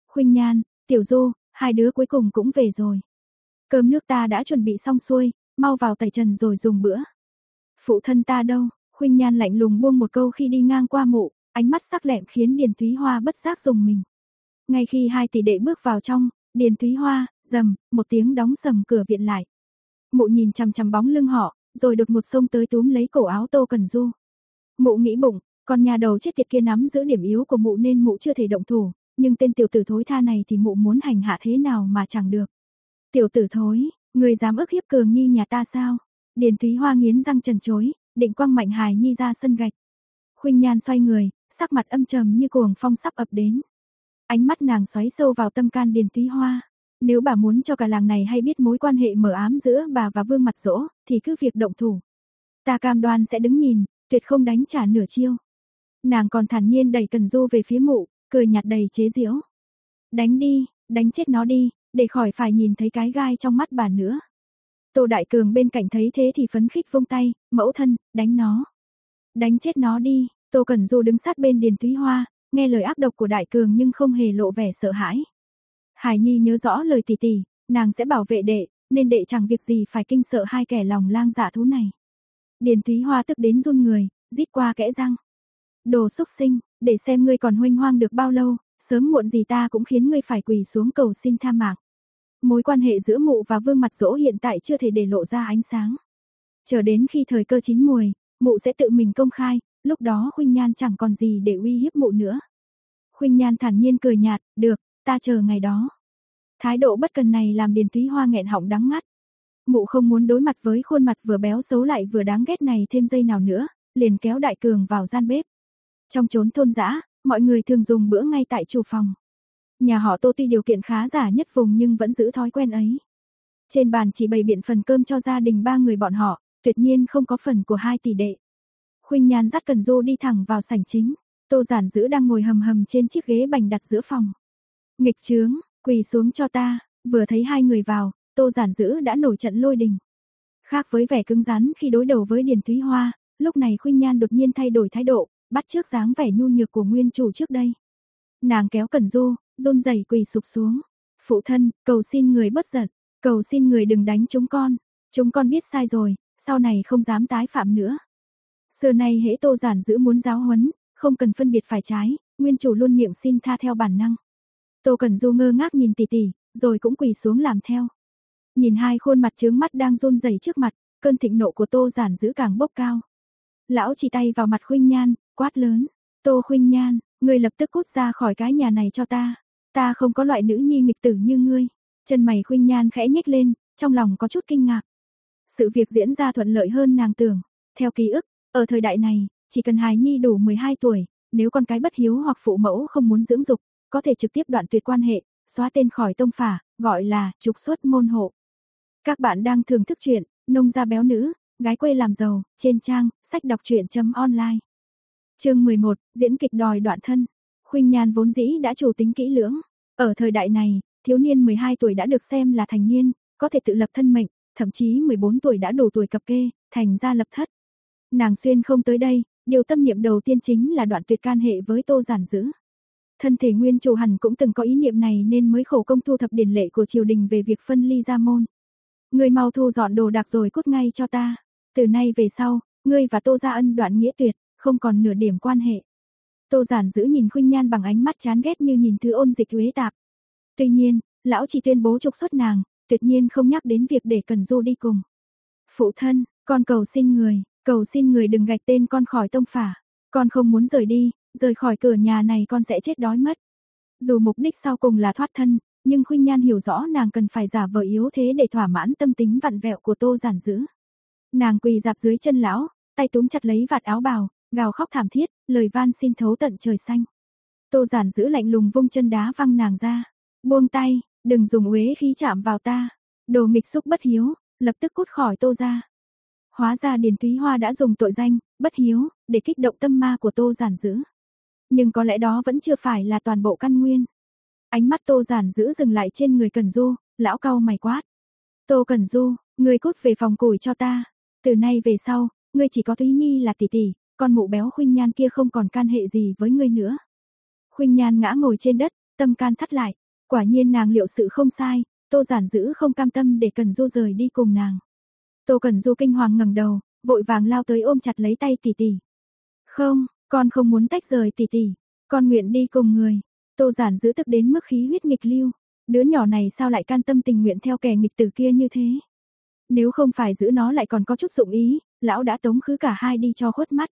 Khuynh Nhan, Tiểu Du, hai đứa cuối cùng cũng về rồi. Cơm nước ta đã chuẩn bị xong xuôi, mau vào tẩy trần rồi dùng bữa. Phụ thân ta đâu? Khuynh Nhan lạnh lùng buông một câu khi đi ngang qua mộ, ánh mắt sắc lẹm khiến Điền Thúy Hoa bất giác dùng mình. Ngay khi hai tỷ đệ bước vào trong, Điền Thúy Hoa, dầm, một tiếng đóng sầm cửa viện lại. Mụ nhìn chằm chằm bóng lưng họ, rồi đột một xông tới túm lấy cổ áo Tô Cần Du. Mụ nghĩ bụng, con nhà đầu chết tiệt kia nắm giữ điểm yếu của mụ nên mụ chưa thể động thủ, nhưng tên tiểu tử thối tha này thì mụ muốn hành hạ thế nào mà chẳng được. Tiểu tử thối, người dám ức hiếp cường nhi nhà ta sao? Điền Thúy Hoa nghiến răng trần chối, định quăng mạnh hải nhi ra sân gạch. Khuynh Nhan xoay người, sắc mặt âm trầm như cuồng phong sắp ập đến. Ánh mắt nàng xoáy sâu vào tâm can Điền Thúy Hoa. Nếu bà muốn cho cả làng này hay biết mối quan hệ mờ ám giữa bà và Vương Mặt Dỗ, thì cứ việc động thủ. Ta cam đoan sẽ đứng nhìn, tuyệt không đánh trả nửa chiêu. Nàng còn thản nhiên đẩy Cần Du về phía mụ, cười nhạt đầy chế giễu. Đánh đi, đánh chết nó đi, để khỏi phải nhìn thấy cái gai trong mắt bà nữa. Tô Đại Cường bên cạnh thấy thế thì phấn khích vung tay, mẫu thân, đánh nó. Đánh chết nó đi, Tô Cẩn Du đứng sát bên Điền Thúy Hoa, nghe lời áp độc của Đại Cường nhưng không hề lộ vẻ sợ hãi. Hải Nhi nhớ rõ lời tỷ tỷ, nàng sẽ bảo vệ đệ, nên đệ chẳng việc gì phải kinh sợ hai kẻ lòng lang dạ thú này. Điền Thúy Hoa tức đến run người, rít qua kẽ răng. Đồ xúc sinh, để xem ngươi còn huynh hoang được bao lâu, sớm muộn gì ta cũng khiến ngươi phải quỳ xuống cầu xin tha mạng. Mối quan hệ giữa mụ và vương mặt dỗ hiện tại chưa thể để lộ ra ánh sáng. Chờ đến khi thời cơ chín mùi, mụ sẽ tự mình công khai, lúc đó Khuynh Nhan chẳng còn gì để uy hiếp mụ nữa. Khuynh Nhan thản nhiên cười nhạt, được, ta chờ ngày đó. Thái độ bất cần này làm Điền Túy Hoa nghẹn họng đắng ngắt. Mụ không muốn đối mặt với khuôn mặt vừa béo xấu lại vừa đáng ghét này thêm giây nào nữa, liền kéo Đại Cường vào gian bếp. Trong chốn thôn dã, mọi người thường dùng bữa ngay tại chủ phòng. Nhà họ Tô tuy điều kiện khá giả nhất vùng nhưng vẫn giữ thói quen ấy. Trên bàn chỉ bày biện phần cơm cho gia đình ba người bọn họ, tuyệt nhiên không có phần của hai tỷ đệ. Khuynh Nhan dắt Cần Du đi thẳng vào sảnh chính, Tô Giản Dữ đang ngồi hầm hầm trên chiếc ghế bành đặt giữa phòng. Nghịch trướng, quỳ xuống cho ta, vừa thấy hai người vào, Tô Giản Dữ đã nổi trận lôi đình. Khác với vẻ cứng rắn khi đối đầu với Điền Thúy Hoa, lúc này Khuynh Nhan đột nhiên thay đổi thái độ, bắt chước dáng vẻ nhu nhược của nguyên chủ trước đây. Nàng kéo Cẩn Du, run rẩy quỳ sụp xuống. Phụ thân, cầu xin người bất giận, cầu xin người đừng đánh chúng con. Chúng con biết sai rồi, sau này không dám tái phạm nữa. Xưa nay hễ Tô Giản giữ muốn giáo huấn, không cần phân biệt phải trái, nguyên chủ luôn miệng xin tha theo bản năng. Tô Cẩn Du ngơ ngác nhìn tỷ tỷ, rồi cũng quỳ xuống làm theo. Nhìn hai khuôn mặt trướng mắt đang run rẩy trước mặt, cơn thịnh nộ của Tô Giản giữ càng bốc cao. Lão chỉ tay vào mặt Khuynh Nhan, quát lớn, "Tô Khuynh Nhan, ngươi lập tức cút ra khỏi cái nhà này cho ta, ta không có loại nữ nhi nghịch tử như ngươi." Chân mày Khuynh Nhan khẽ nhếch lên, trong lòng có chút kinh ngạc. Sự việc diễn ra thuận lợi hơn nàng tưởng, theo ký ức, ở thời đại này, chỉ cần hài nhi đủ 12 tuổi, nếu con cái bất hiếu hoặc phụ mẫu không muốn dưỡng dục, có thể trực tiếp đoạn tuyệt quan hệ, xóa tên khỏi tông phả, gọi là trục xuất môn hộ. Các bạn đang thưởng thức truyện Nông gia béo nữ, gái quê làm giàu trên trang sách đọc truyện.online. Chương 11, diễn kịch đòi đoạn thân. Khuynh Nhan vốn dĩ đã chủ tính kỹ lưỡng, ở thời đại này, thiếu niên 12 tuổi đã được xem là thành niên, có thể tự lập thân mệnh, thậm chí 14 tuổi đã đủ tuổi cập kê, thành ra lập thất. Nàng xuyên không tới đây, điều tâm niệm đầu tiên chính là đoạn tuyệt can hệ với Tô Giản Dữ. Thân thể nguyên chủ hẳn cũng từng có ý niệm này nên mới khổ công thu thập điển lệ của triều đình về việc phân ly gia môn. Ngươi mau thu dọn đồ đạc rồi cút ngay cho ta. Từ nay về sau, ngươi và Tô Gia Ân đoạn nghĩa tuyệt, không còn nửa điểm quan hệ. Tô Giản giữ nhìn Khuynh Nhan bằng ánh mắt chán ghét như nhìn thứ ôn dịch uế tạp. Tuy nhiên, lão chỉ tuyên bố trục xuất nàng, tuyệt nhiên không nhắc đến việc để Cần Du đi cùng. Phụ thân, con cầu xin người, cầu xin người đừng gạch tên con khỏi tông phả. Con không muốn rời đi, rời khỏi cửa nhà này con sẽ chết đói mất. Dù mục đích sau cùng là thoát thân, nhưng Khuynh Nhan hiểu rõ nàng cần phải giả vờ yếu thế để thỏa mãn tâm tính vặn vẹo của Tô Giản Dữ. Nàng quỳ dạp dưới chân lão, tay túm chặt lấy vạt áo bào, gào khóc thảm thiết, lời van xin thấu tận trời xanh. Tô Giản giữ lạnh lùng vung chân đá văng nàng ra. Buông tay, đừng dùng uế khí chạm vào ta. Đồ nghịch xúc bất hiếu, lập tức cút khỏi Tô ra. Hóa ra Điền thúy Hoa đã dùng tội danh bất hiếu để kích động tâm ma của Tô Giản giữ. Nhưng có lẽ đó vẫn chưa phải là toàn bộ căn nguyên. Ánh mắt Tô Giản giữ dừng lại trên người Cần Du, lão cau mày quát. Tô Cần Du, ngươi cút về phòng củi cho ta. Từ nay về sau, ngươi chỉ có Thúy Nhi là tỷ tỷ, con mụ béo Khuynh Nhan kia không còn can hệ gì với ngươi nữa. Khuynh Nhan ngã ngồi trên đất, tâm can thắt lại. Quả nhiên nàng liệu sự không sai, Tô Giản giữ không cam tâm để Cần Du rời đi cùng nàng. Tô Cần Du kinh hoàng ngẩng đầu, vội vàng lao tới ôm chặt lấy tay tỷ tỷ. "Không, con không muốn tách rời tỷ tỷ, con nguyện đi cùng người." Tô giản giữ tức đến mức khí huyết nghịch lưu, đứa nhỏ này sao lại can tâm tình nguyện theo kẻ nghịch tử kia như thế. Nếu không phải giữ nó lại còn có chút dụng ý, lão đã tống khứ cả hai đi cho khuất mắt.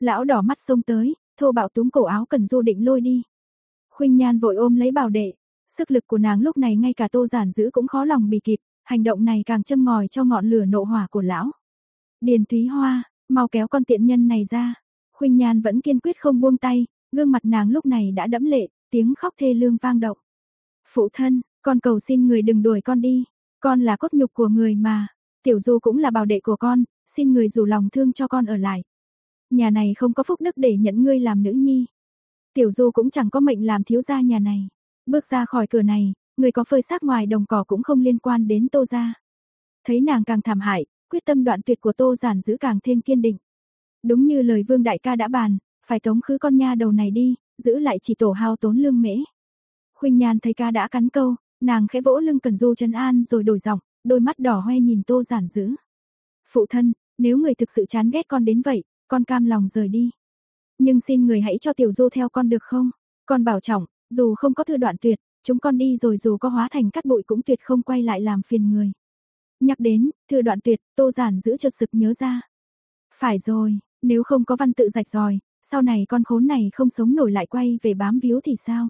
Lão đỏ mắt xông tới, thô bạo túm cổ áo cần du định lôi đi. Khuynh Nhan vội ôm lấy bảo đệ, sức lực của nàng lúc này ngay cả Tô Giản giữ cũng khó lòng bì kịp, hành động này càng châm ngòi cho ngọn lửa nộ hỏa của lão. Điền Thúy Hoa, mau kéo con tiện nhân này ra. Khuynh Nhan vẫn kiên quyết không buông tay, gương mặt nàng lúc này đã đẫm lệ, tiếng khóc thê lương vang động. Phụ thân, con cầu xin người đừng đuổi con đi, con là cốt nhục của người mà, tiểu du cũng là bảo đệ của con, xin người dù lòng thương cho con ở lại. Nhà này không có phúc đức để nhận ngươi làm nữ nhi. Tiểu du cũng chẳng có mệnh làm thiếu gia nhà này. Bước ra khỏi cửa này, người có phơi xác ngoài đồng cỏ cũng không liên quan đến tô gia. Thấy nàng càng thảm hại, quyết tâm đoạn tuyệt của tô giản giữ càng thêm kiên định. Đúng như lời vương đại ca đã bàn, phải tống khứ con nha đầu này đi, giữ lại chỉ tổ hao tốn lương mễ. Khuynh Nhan thấy ca đã cắn câu, nàng khẽ vỗ lưng cẩn Du trấn an rồi đổi giọng, đôi mắt đỏ hoe nhìn Tô Giản Dữ. "Phụ thân, nếu người thực sự chán ghét con đến vậy, con cam lòng rời đi. Nhưng xin người hãy cho Tiểu Du theo con được không? Con bảo trọng, dù không có thư đoạn tuyệt, chúng con đi rồi dù có hóa thành cát bụi cũng tuyệt không quay lại làm phiền người." Nhắc đến, thư đoạn tuyệt, Tô Giản giữ chợt sực nhớ ra. Phải rồi, nếu không có văn tự rạch ròi, sau này con khốn này không sống nổi lại quay về bám víu thì sao?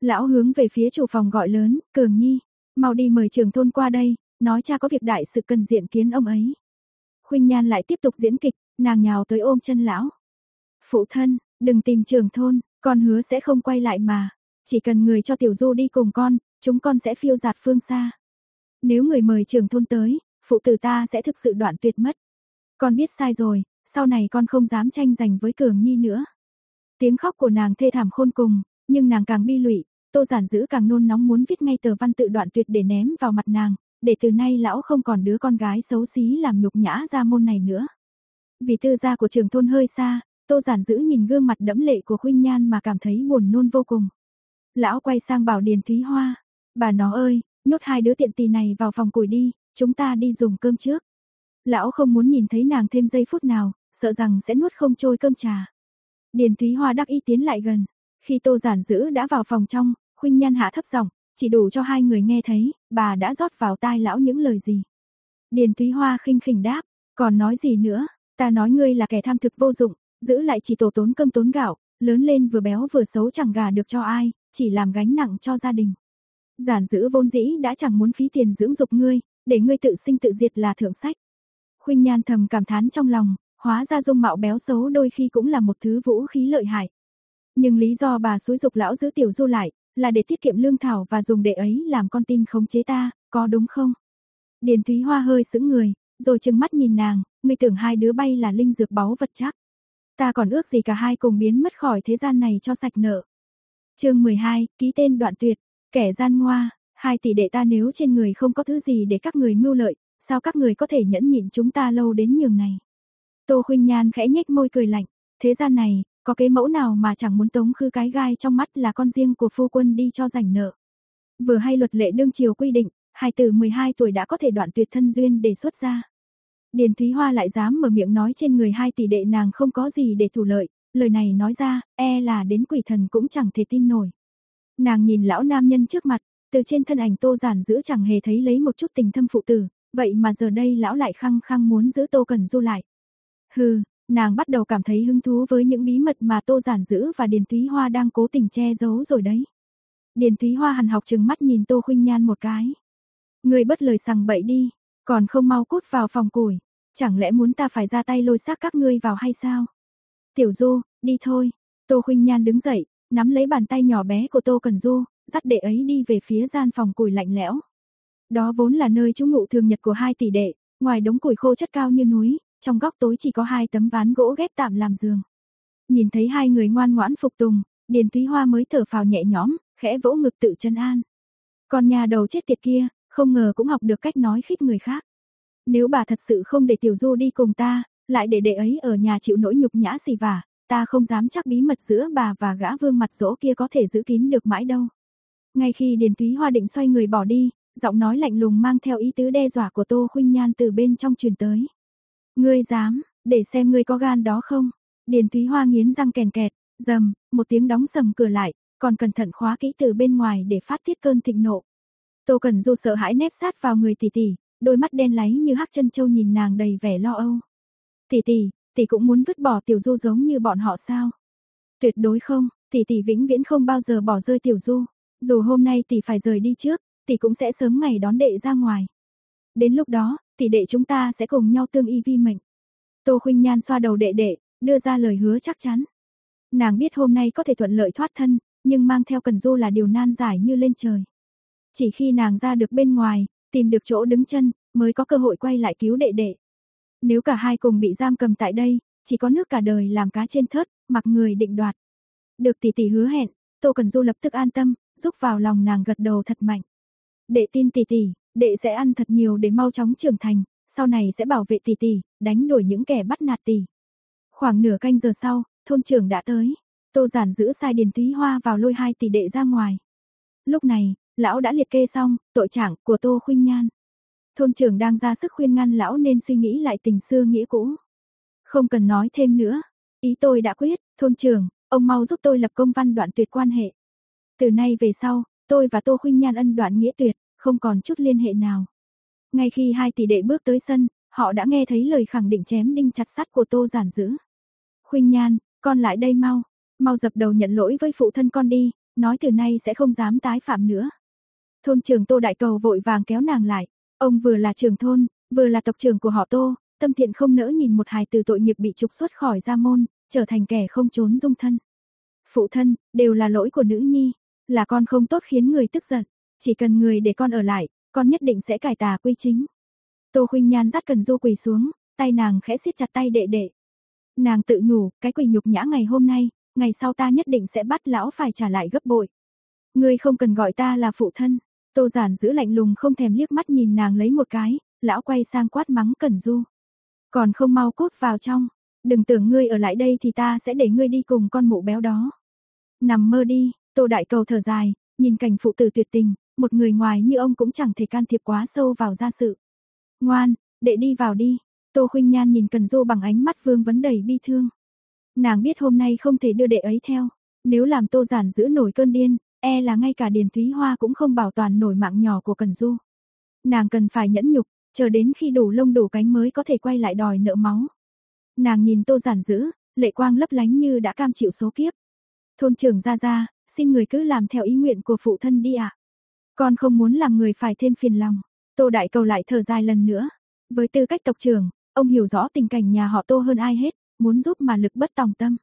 Lão hướng về phía chủ phòng gọi lớn, Cường Nhi, mau đi mời trưởng thôn qua đây, nói cha có việc đại sự cần diện kiến ông ấy. Khuynh Nhan lại tiếp tục diễn kịch, nàng nhào tới ôm chân lão. Phụ thân, đừng tìm trường thôn, con hứa sẽ không quay lại mà, chỉ cần người cho Tiểu Du đi cùng con, chúng con sẽ phiêu giạt phương xa. Nếu người mời trường thôn tới, phụ tử ta sẽ thực sự đoạn tuyệt mất. Con biết sai rồi, sau này con không dám tranh giành với Cường Nhi nữa. Tiếng khóc của nàng thê thảm khôn cùng, nhưng nàng càng bi lụy, Tô Giản Dữ càng nôn nóng muốn viết ngay tờ văn tự đoạn tuyệt để ném vào mặt nàng, để từ nay lão không còn đứa con gái xấu xí làm nhục nhã ra môn này nữa. Vì tư gia của trường thôn hơi xa, Tô Giản Dữ nhìn gương mặt đẫm lệ của Khuynh Nhan mà cảm thấy buồn nôn vô cùng. Lão quay sang bảo Điền Thúy Hoa, "Bà nó ơi, nhốt hai đứa tiện tỳ này vào phòng củi đi, chúng ta đi dùng cơm trước." Lão không muốn nhìn thấy nàng thêm giây phút nào, sợ rằng sẽ nuốt không trôi cơm trà. Điền Thúy Hoa đắc ý tiến lại gần. Khi Tô Giản Dữ đã vào phòng trong, Khuynh Nhan hạ thấp giọng, chỉ đủ cho hai người nghe thấy, bà đã rót vào tai lão những lời gì. Điền Thúy Hoa khinh khỉnh đáp, còn nói gì nữa, ta nói ngươi là kẻ tham thực vô dụng, giữ lại chỉ tổ tốn cơm tốn gạo, lớn lên vừa béo vừa xấu chẳng gà được cho ai, chỉ làm gánh nặng cho gia đình. Giản dữ vốn dĩ đã chẳng muốn phí tiền dưỡng dục ngươi, để ngươi tự sinh tự diệt là thượng sách. Khuynh Nhan thầm cảm thán trong lòng, hóa ra dung mạo béo xấu đôi khi cũng là một thứ vũ khí lợi hại. Nhưng lý do bà xúi dục lão giữ tiểu du lại, là để tiết kiệm lương thảo và dùng để ấy làm con tin khống chế ta, có đúng không? Điền Thúy Hoa hơi sững người, rồi trừng mắt nhìn nàng, ngươi tưởng hai đứa bay là linh dược báu vật chắc. Ta còn ước gì cả hai cùng biến mất khỏi thế gian này cho sạch nợ. chương 12, ký tên đoạn tuyệt, kẻ gian ngoa, hai tỷ đệ ta nếu trên người không có thứ gì để các người mưu lợi, sao các người có thể nhẫn nhịn chúng ta lâu đến nhường này. Tô Khuynh Nhan khẽ nhếch môi cười lạnh, thế gian này, có cái mẫu nào mà chẳng muốn tống khư cái gai trong mắt là con riêng của phu quân đi cho rảnh nợ. Vừa hay luật lệ đương triều quy định, hai từ 12 tuổi đã có thể đoạn tuyệt thân duyên để xuất ra. Điền Thúy Hoa lại dám mở miệng nói trên người hai tỷ đệ nàng không có gì để thủ lợi, lời này nói ra, e là đến quỷ thần cũng chẳng thể tin nổi. Nàng nhìn lão nam nhân trước mặt, từ trên thân ảnh Tô Giản giữ chẳng hề thấy lấy một chút tình thâm phụ tử, vậy mà giờ đây lão lại khăng khăng muốn giữ Tô Cần Du lại. Hừ, nàng bắt đầu cảm thấy hứng thú với những bí mật mà Tô Giản giữ và Điền Thúy Hoa đang cố tình che giấu rồi đấy. Điền Thúy Hoa hằn học trừng mắt nhìn Tô Khuynh Nhan một cái. Người bất lời sằng bậy đi, còn không mau cút vào phòng củi, chẳng lẽ muốn ta phải ra tay lôi xác các ngươi vào hay sao? Tiểu Du, đi thôi. Tô Khuynh Nhan đứng dậy, nắm lấy bàn tay nhỏ bé của Tô Cần Du, dắt đệ ấy đi về phía gian phòng củi lạnh lẽo. Đó vốn là nơi trú ngụ thường nhật của hai tỷ đệ, ngoài đống củi khô chất cao như núi, trong góc tối chỉ có hai tấm ván gỗ ghép tạm làm giường. Nhìn thấy hai người ngoan ngoãn phục tùng, Điền Túy Hoa mới thở phào nhẹ nhõm, khẽ vỗ ngực tự chân an. Con nhà đầu chết tiệt kia, không ngờ cũng học được cách nói khích người khác. Nếu bà thật sự không để Tiểu Du đi cùng ta, lại để đệ ấy ở nhà chịu nỗi nhục nhã gì vả, ta không dám chắc bí mật giữa bà và gã vương mặt dỗ kia có thể giữ kín được mãi đâu. Ngay khi Điền Túy Hoa định xoay người bỏ đi, giọng nói lạnh lùng mang theo ý tứ đe dọa của Tô Khuynh Nhan từ bên trong truyền tới. Ngươi dám, để xem ngươi có gan đó không? Điền Túy Hoa nghiến răng kèn kẹt, dầm, một tiếng đóng sầm cửa lại, còn cẩn thận khóa kỹ từ bên ngoài để phát tiết cơn thịnh nộ. Tô Cẩn Du sợ hãi nép sát vào người tỷ tỷ, đôi mắt đen láy như hắc chân châu nhìn nàng đầy vẻ lo âu. Tỷ tỷ, tỷ cũng muốn vứt bỏ Tiểu Du giống như bọn họ sao? Tuyệt đối không, tỷ tỷ vĩnh viễn không bao giờ bỏ rơi Tiểu Du. Dù hôm nay tỷ phải rời đi trước, tỷ cũng sẽ sớm ngày đón đệ ra ngoài. Đến lúc đó, tỷ đệ chúng ta sẽ cùng nhau tương y vi mệnh. Tô Khuynh Nhan xoa đầu đệ đệ, đưa ra lời hứa chắc chắn. Nàng biết hôm nay có thể thuận lợi thoát thân, nhưng mang theo Cần Du là điều nan giải như lên trời. Chỉ khi nàng ra được bên ngoài, tìm được chỗ đứng chân, mới có cơ hội quay lại cứu đệ đệ. Nếu cả hai cùng bị giam cầm tại đây, chỉ có nước cả đời làm cá trên thớt, mặc người định đoạt. Được tỷ tỷ hứa hẹn, Tô Cần Du lập tức an tâm, giúp vào lòng nàng gật đầu thật mạnh. Đệ tin tỷ tỷ, đệ sẽ ăn thật nhiều để mau chóng trưởng thành, sau này sẽ bảo vệ tỷ tỷ, đánh đuổi những kẻ bắt nạt tỷ. Khoảng nửa canh giờ sau, thôn trưởng đã tới. Tô Giản giữ sai Điền Túy Hoa vào lôi hai tỷ đệ ra ngoài. Lúc này, lão đã liệt kê xong tội trạng của Tô Khuynh Nhan. Thôn trưởng đang ra sức khuyên ngăn lão nên suy nghĩ lại tình xưa nghĩa cũ. Không cần nói thêm nữa, ý tôi đã quyết, thôn trưởng, ông mau giúp tôi lập công văn đoạn tuyệt quan hệ. Từ nay về sau, tôi và Tô Khuynh Nhan ân đoạn nghĩa tuyệt, không còn chút liên hệ nào. Ngay khi hai tỷ đệ bước tới sân, họ đã nghe thấy lời khẳng định chém đinh chặt sắt của Tô Giản Dữ. Khuynh Nhan, con lại đây mau, mau dập đầu nhận lỗi với phụ thân con đi, nói từ nay sẽ không dám tái phạm nữa. Thôn trưởng Tô Đại Cầu vội vàng kéo nàng lại, ông vừa là trưởng thôn, vừa là tộc trưởng của họ Tô, tâm thiện không nỡ nhìn một hài từ tội nghiệp bị trục xuất khỏi gia môn, trở thành kẻ không trốn dung thân. Phụ thân, đều là lỗi của nữ nhi, là con không tốt khiến người tức giận, chỉ cần người để con ở lại, con nhất định sẽ cải tà quy chính. Tô Khuynh Nhan dắt Cần Du quỳ xuống, tay nàng khẽ siết chặt tay đệ đệ. Nàng tự nhủ, cái quỳ nhục nhã ngày hôm nay, ngày sau ta nhất định sẽ bắt lão phải trả lại gấp bội. Ngươi không cần gọi ta là phụ thân. Tô Giản giữ lạnh lùng không thèm liếc mắt nhìn nàng lấy một cái, lão quay sang quát mắng Cẩn Du. Còn không mau cút vào trong, đừng tưởng ngươi ở lại đây thì ta sẽ để ngươi đi cùng con mụ béo đó. Nằm mơ đi, Tô Đại Cầu thở dài, nhìn cảnh phụ tử tuyệt tình, một người ngoài như ông cũng chẳng thể can thiệp quá sâu vào gia sự. Ngoan, đệ đi vào đi. Tô Khuynh Nhan nhìn Cần Du bằng ánh mắt vương vấn đầy bi thương. Nàng biết hôm nay không thể đưa đệ ấy theo, Nếu làm Tô Giản giữ nổi cơn điên, e là ngay cả Điền Thúy Hoa cũng không bảo toàn nổi mạng nhỏ của Cần Du. Nàng cần phải nhẫn nhục, chờ đến khi đủ lông đủ cánh mới có thể quay lại đòi nợ máu. Nàng nhìn Tô Giản dữ, lệ quang lấp lánh như đã cam chịu số kiếp. Thôn trưởng ra ra, xin người cứ làm theo ý nguyện của phụ thân đi ạ. Con không muốn làm người phải thêm phiền lòng. Tô Đại Cầu lại thở dài lần nữa. Với tư cách tộc trưởng, ông hiểu rõ tình cảnh nhà họ Tô hơn ai hết, muốn giúp mà lực bất tòng tâm.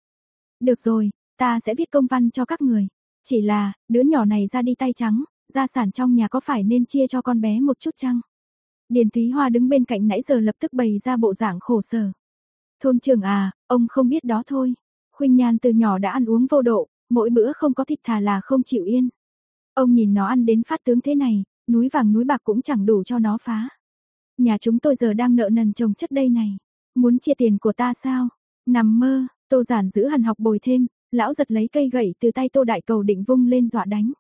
Được rồi, ta sẽ viết công văn cho các người. Chỉ là, đứa nhỏ này ra đi tay trắng, gia sản trong nhà có phải nên chia cho con bé một chút chăng? Điền Thúy Hoa đứng bên cạnh nãy giờ lập tức bày ra bộ dạng khổ sở. Thôn trưởng à, ông không biết đó thôi. Khuynh Nhan từ nhỏ đã ăn uống vô độ, mỗi bữa không có thịt thà là không chịu yên. Ông nhìn nó ăn đến phát tướng thế này, núi vàng núi bạc cũng chẳng đủ cho nó phá. Nhà chúng tôi giờ đang nợ nần chồng chất đây này. Muốn chia tiền của ta sao? Nằm mơ, tô giản giữ hằn học bồi thêm, lão giật lấy cây gậy từ tay tô đại cầu định vung lên dọa đánh.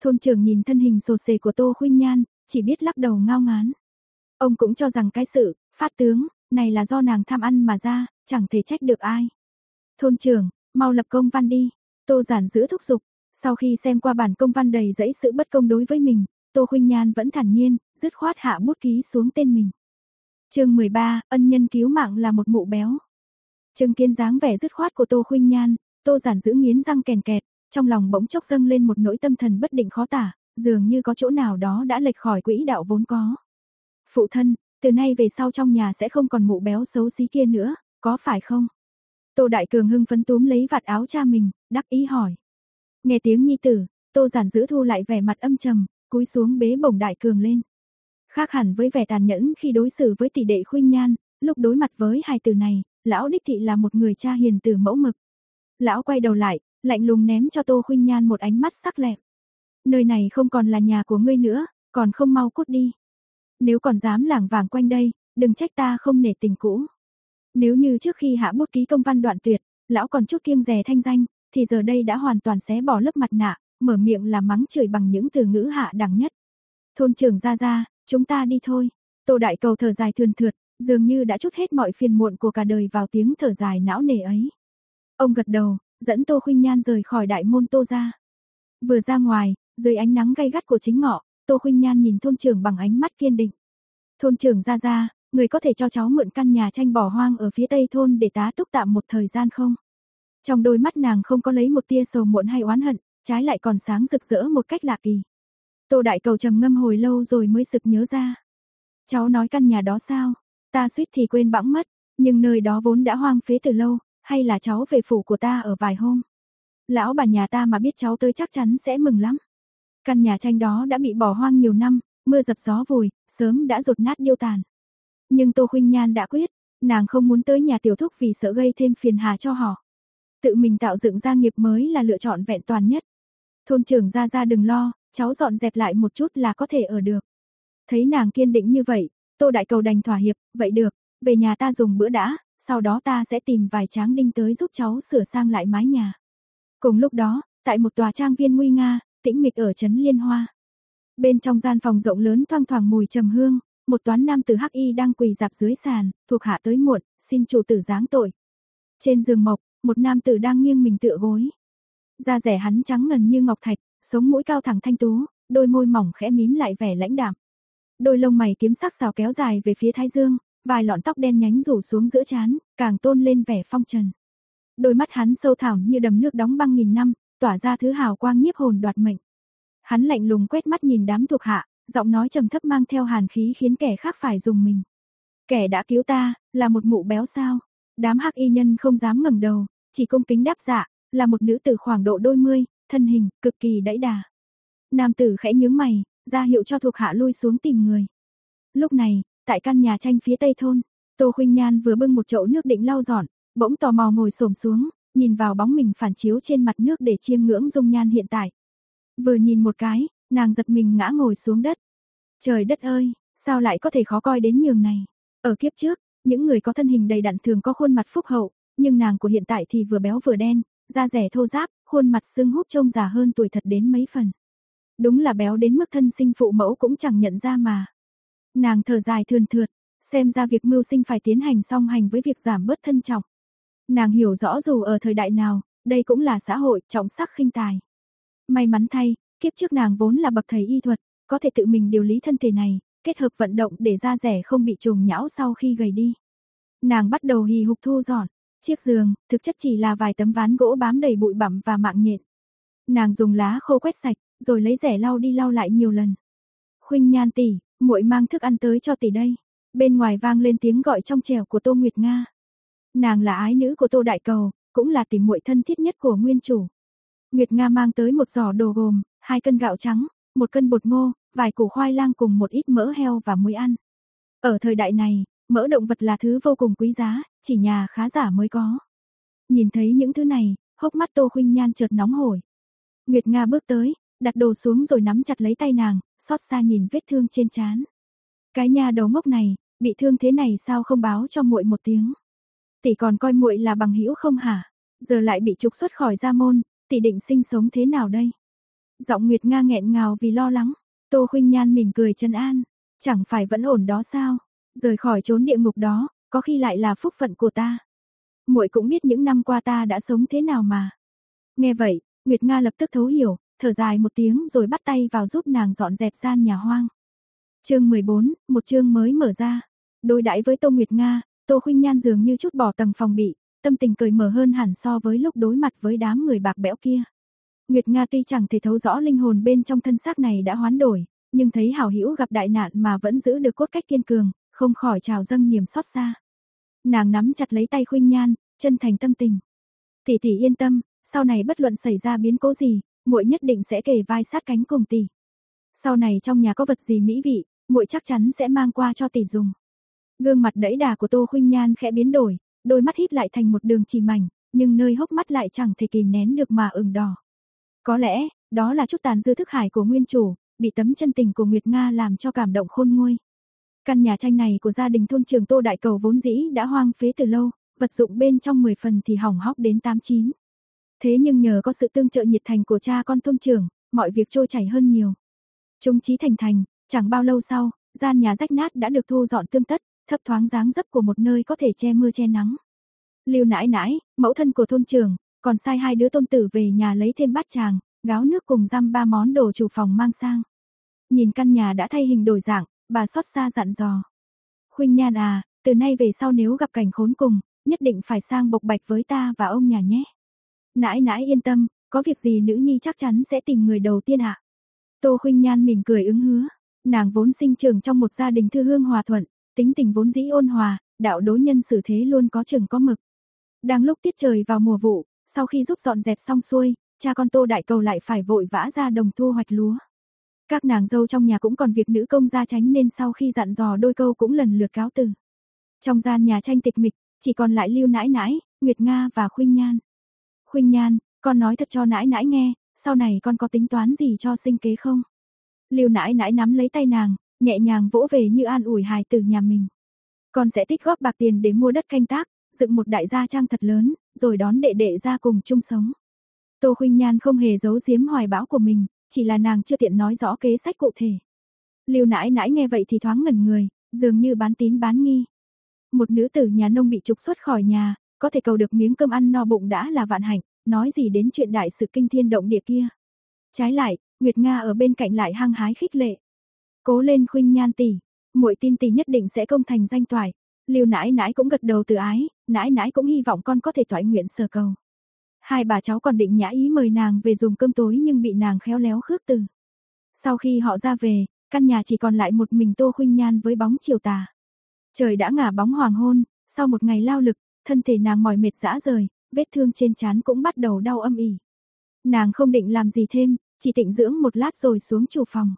Thôn trưởng nhìn thân hình sồ sề của tô khuynh nhan, chỉ biết lắc đầu ngao ngán. Ông cũng cho rằng cái sự, phát tướng, này là do nàng tham ăn mà ra, chẳng thể trách được ai. Thôn trưởng, mau lập công văn đi. Tô giản giữ thúc giục, sau khi xem qua bản công văn đầy dẫy sự bất công đối với mình, Tô Khuynh Nhan vẫn thản nhiên, dứt khoát hạ bút ký xuống tên mình. Chương 13, ân nhân cứu mạng là một mụ béo. Trương Kiên dáng vẻ dứt khoát của Tô Khuynh Nhan, Tô Giản giữ nghiến răng kèn kẹt, trong lòng bỗng chốc dâng lên một nỗi tâm thần bất định khó tả, dường như có chỗ nào đó đã lệch khỏi quỹ đạo vốn có. Phụ thân, từ nay về sau trong nhà sẽ không còn mụ béo xấu xí kia nữa, có phải không? Tô Đại Cường hưng phấn túm lấy vạt áo cha mình, đắc ý hỏi. Nghe tiếng nhi tử, Tô Giản giữ thu lại vẻ mặt âm trầm, cúi xuống bế bổng Đại Cường lên. Khác hẳn với vẻ tàn nhẫn khi đối xử với tỷ đệ Khuynh Nhan, lúc đối mặt với hai từ này, lão đích thị là một người cha hiền từ mẫu mực. Lão quay đầu lại, lạnh lùng ném cho Tô Khuynh Nhan một ánh mắt sắc lẹm. Nơi này không còn là nhà của ngươi nữa, còn không mau cút đi. Nếu còn dám lảng vảng quanh đây, đừng trách ta không nể tình cũ. Nếu như trước khi hạ bút ký công văn đoạn tuyệt, lão còn chút kiêng dè thanh danh, thì giờ đây đã hoàn toàn xé bỏ lớp mặt nạ, mở miệng là mắng chửi bằng những từ ngữ hạ đẳng nhất. Thôn trưởng ra ra, chúng ta đi thôi. Tô Đại Cầu thở dài thườn thượt, dường như đã chút hết mọi phiền muộn của cả đời vào tiếng thở dài não nề ấy. Ông gật đầu, dẫn Tô Khuynh Nhan rời khỏi đại môn Tô ra. Vừa ra ngoài, dưới ánh nắng gay gắt của chính ngọ, Tô Khuynh Nhan nhìn thôn trưởng bằng ánh mắt kiên định. Thôn trưởng ra ra, người có thể cho cháu mượn căn nhà tranh bỏ hoang ở phía tây thôn để tá túc tạm một thời gian không? Trong đôi mắt nàng không có lấy một tia sầu muộn hay oán hận, trái lại còn sáng rực rỡ một cách lạ kỳ. Tô Đại Cầu trầm ngâm hồi lâu rồi mới sực nhớ ra. Cháu nói căn nhà đó sao? Ta suýt thì quên bẵng mất, nhưng nơi đó vốn đã hoang phế từ lâu, hay là cháu về phủ của ta ở vài hôm. Lão bà nhà ta mà biết cháu tới chắc chắn sẽ mừng lắm. Căn nhà tranh đó đã bị bỏ hoang nhiều năm, mưa dập gió vùi, sớm đã rột nát điêu tàn. Nhưng Tô Khuynh Nhan đã quyết, nàng không muốn tới nhà tiểu thúc vì sợ gây thêm phiền hà cho họ. Tự mình tạo dựng gia nghiệp mới là lựa chọn vẹn toàn nhất. Thôn trưởng ra ra đừng lo, cháu dọn dẹp lại một chút là có thể ở được. Thấy nàng kiên định như vậy, Tô Đại Cầu đành thỏa hiệp, vậy được, về nhà ta dùng bữa đã, sau đó ta sẽ tìm vài tráng đinh tới giúp cháu sửa sang lại mái nhà. Cùng lúc đó, tại một tòa trang viên nguy nga, tĩnh mịch ở trấn Liên Hoa. Bên trong gian phòng rộng lớn thoang thoảng mùi trầm hương, một toán nam tử hắc y đang quỳ dạp dưới sàn, thuộc hạ tới muộn, xin chủ tử giáng tội. Trên giường mộc, một nam tử đang nghiêng mình tựa gối. Da rẻ hắn trắng ngần như ngọc thạch, sống mũi cao thẳng thanh tú, đôi môi mỏng khẽ mím lại vẻ lãnh đạm. Đôi lông mày kiếm sắc xào kéo dài về phía thái dương, vài lọn tóc đen nhánh rủ xuống giữa trán, càng tôn lên vẻ phong trần. Đôi mắt hắn sâu thẳm như đầm nước đóng băng nghìn năm, tỏa ra thứ hào quang nhiếp hồn đoạt mệnh. Hắn lạnh lùng quét mắt nhìn đám thuộc hạ, giọng nói trầm thấp mang theo hàn khí khiến kẻ khác phải dùng mình. Kẻ đã cứu ta, là một mụ béo sao? Đám hắc y nhân không dám ngẩng đầu, chỉ cung kính đáp dạ, là một nữ tử khoảng độ đôi mươi, thân hình cực kỳ đẫy đà. Nam tử khẽ nhướng mày, ra hiệu cho thuộc hạ lui xuống tìm người. Lúc này, tại căn nhà tranh phía tây thôn, Tô Khuynh Nhan vừa bưng một chậu nước định lau dọn, bỗng tò mò ngồi xổm xuống, nhìn vào bóng mình phản chiếu trên mặt nước để chiêm ngưỡng dung nhan hiện tại. Vừa nhìn một cái, nàng giật mình ngã ngồi xuống đất. Trời đất ơi, sao lại có thể khó coi đến nhường này? Ở kiếp trước, những người có thân hình đầy đặn thường có khuôn mặt phúc hậu, nhưng nàng của hiện tại thì vừa béo vừa đen, da rẻ thô ráp, khuôn mặt sưng húp trông già hơn tuổi thật đến mấy phần. Đúng là béo đến mức thân sinh phụ mẫu cũng chẳng nhận ra mà. Nàng thở dài thườn thượt, xem ra việc mưu sinh phải tiến hành song hành với việc giảm bớt thân trọng. Nàng hiểu rõ dù ở thời đại nào, đây cũng là xã hội trọng sắc khinh tài. May mắn thay, kiếp trước nàng vốn là bậc thầy y thuật, có thể tự mình điều lý thân thể này, kết hợp vận động để da rẻ không bị trùng nhão sau khi gầy đi. Nàng bắt đầu hì hục thu dọn, chiếc giường, thực chất chỉ là vài tấm ván gỗ bám đầy bụi bặm và mạng nhện. Nàng dùng lá khô quét sạch, rồi lấy rẻ lau đi lau lại nhiều lần. Khuynh Nhan tỷ, muội mang thức ăn tới cho tỷ đây. Bên ngoài vang lên tiếng gọi trong trẻo của Tô Nguyệt Nga. Nàng là ái nữ của Tô Đại Cầu, cũng là tỷ muội thân thiết nhất của nguyên chủ. Nguyệt Nga mang tới một giỏ đồ gồm, hai cân gạo trắng, một cân bột ngô, vài củ khoai lang cùng một ít mỡ heo và muối ăn. Ở thời đại này, mỡ động vật là thứ vô cùng quý giá, chỉ nhà khá giả mới có. Nhìn thấy những thứ này, hốc mắt Tô Khuynh Nhan chợt nóng hổi. Nguyệt Nga bước tới, đặt đồ xuống rồi nắm chặt lấy tay nàng, xót xa nhìn vết thương trên trán. Cái nhà đầu ngốc này, bị thương thế này sao không báo cho muội một tiếng? Tỷ còn coi muội là bằng hữu không hả? Giờ lại bị trục xuất khỏi gia môn, tỷ định sinh sống thế nào đây? Giọng Nguyệt Nga nghẹn ngào vì lo lắng. Tô Khuynh Nhan mỉm cười trấn an, chẳng phải vẫn ổn đó sao? Rời khỏi chốn địa ngục đó, có khi lại là phúc phận của ta. Muội cũng biết những năm qua ta đã sống thế nào mà. Nghe vậy, Nguyệt Nga lập tức thấu hiểu, thở dài một tiếng rồi bắt tay vào giúp nàng dọn dẹp gian nhà hoang. Chương 14, một chương mới mở ra. Đối đãi với Tô Nguyệt Nga, Tô Khuynh Nhan dường như chút bỏ tầng phòng bị, tâm tình cười mở hơn hẳn so với lúc đối mặt với đám người bạc bẽo kia. Nguyệt Nga tuy chẳng thể thấu rõ linh hồn bên trong thân xác này đã hoán đổi, nhưng thấy hảo hữu gặp đại nạn mà vẫn giữ được cốt cách kiên cường, không khỏi trào dâng niềm xót xa. Nàng nắm chặt lấy tay Khuynh Nhan, chân thành tâm tình. "Tỷ tỷ yên tâm, sau này bất luận xảy ra biến cố gì, muội nhất định sẽ kề vai sát cánh cùng tỷ. Sau này trong nhà có vật gì mỹ vị, muội chắc chắn sẽ mang qua cho tỷ dùng." Gương mặt đẫy đà của Tô Khuynh Nhan khẽ biến đổi, đôi mắt híp lại thành một đường chỉ mảnh, nhưng nơi hốc mắt lại chẳng thể kìm nén được mà ửng đỏ. Có lẽ, đó là chút tàn dư thức hải của nguyên chủ, bị tấm chân tình của Nguyệt Nga làm cho cảm động khôn nguôi. Căn nhà tranh này của gia đình thôn trường Tô Đại Cầu vốn dĩ đã hoang phế từ lâu, vật dụng bên trong 10 phần thì hỏng hóc đến 89. Thế nhưng nhờ có sự tương trợ nhiệt thành của cha con thôn trưởng, mọi việc trôi chảy hơn nhiều. Trung trí thành thành, chẳng bao lâu sau, gian nhà rách nát đã được thu dọn tươm tất, thấp thoáng dáng dấp của một nơi có thể che mưa che nắng. Lưu nãi nãi, mẫu thân của thôn trưởng, còn sai hai đứa tôn tử về nhà lấy thêm bát tràng, gáo nước cùng răm ba món đồ chủ phòng mang sang. Nhìn căn nhà đã thay hình đổi dạng, bà xót xa dặn dò. Khuynh Nhan à, từ nay về sau nếu gặp cảnh khốn cùng, nhất định phải sang bộc bạch với ta và ông nhà nhé. Nãi nãi yên tâm, có việc gì nữ nhi chắc chắn sẽ tìm người đầu tiên ạ. À? Tô Khuynh Nhan mỉm cười ứng hứa, nàng vốn sinh trưởng trong một gia đình thư hương hòa thuận, tính tình vốn dĩ ôn hòa, đạo đối nhân xử thế luôn có chừng có mực. Đang lúc tiết trời vào mùa vụ, sau khi giúp dọn dẹp xong xuôi, cha con Tô Đại Cầu lại phải vội vã ra đồng thu hoạch lúa. Các nàng dâu trong nhà cũng còn việc nữ công gia tránh nên sau khi dặn dò đôi câu cũng lần lượt cáo từ. Trong gian nhà tranh tịch mịch, chỉ còn lại Lưu Nãi Nãi, Nguyệt Nga và Khuynh Nhan. Khuynh Nhan, con nói thật cho Nãi Nãi nghe, sau này con có tính toán gì cho sinh kế không? Lưu Nãi Nãi nắm lấy tay nàng, nhẹ nhàng vỗ về như an ủi hài tử nhà mình. Con sẽ tích góp bạc tiền để mua đất canh tác, dựng một đại gia trang thật lớn, rồi đón đệ đệ ra cùng chung sống. Tô Khuynh Nhan không hề giấu giếm hoài bão của mình, chỉ là nàng chưa tiện nói rõ kế sách cụ thể. Lưu nãi nãi nghe vậy thì thoáng ngẩn người, dường như bán tín bán nghi. Một nữ tử nhà nông bị trục xuất khỏi nhà, có thể cầu được miếng cơm ăn no bụng đã là vạn hạnh, nói gì đến chuyện đại sự kinh thiên động địa kia. Trái lại, Nguyệt Nga ở bên cạnh lại hăng hái khích lệ. Cố lên Khuynh Nhan tỷ, muội tin tỷ nhất định sẽ công thành danh toại. Lưu nãi nãi cũng gật đầu từ ái, nãi nãi cũng hy vọng con có thể thoải nguyện sở cầu. Hai bà cháu còn định nhã ý mời nàng về dùng cơm tối nhưng bị nàng khéo léo khước từ. Sau khi họ ra về, căn nhà chỉ còn lại một mình Tô Khuynh Nhan với bóng chiều tà. Trời đã ngả bóng hoàng hôn, sau một ngày lao lực, thân thể nàng mỏi mệt dã rời, vết thương trên trán cũng bắt đầu đau âm ỉ. Nàng không định làm gì thêm, chỉ tịnh dưỡng một lát rồi xuống chủ phòng.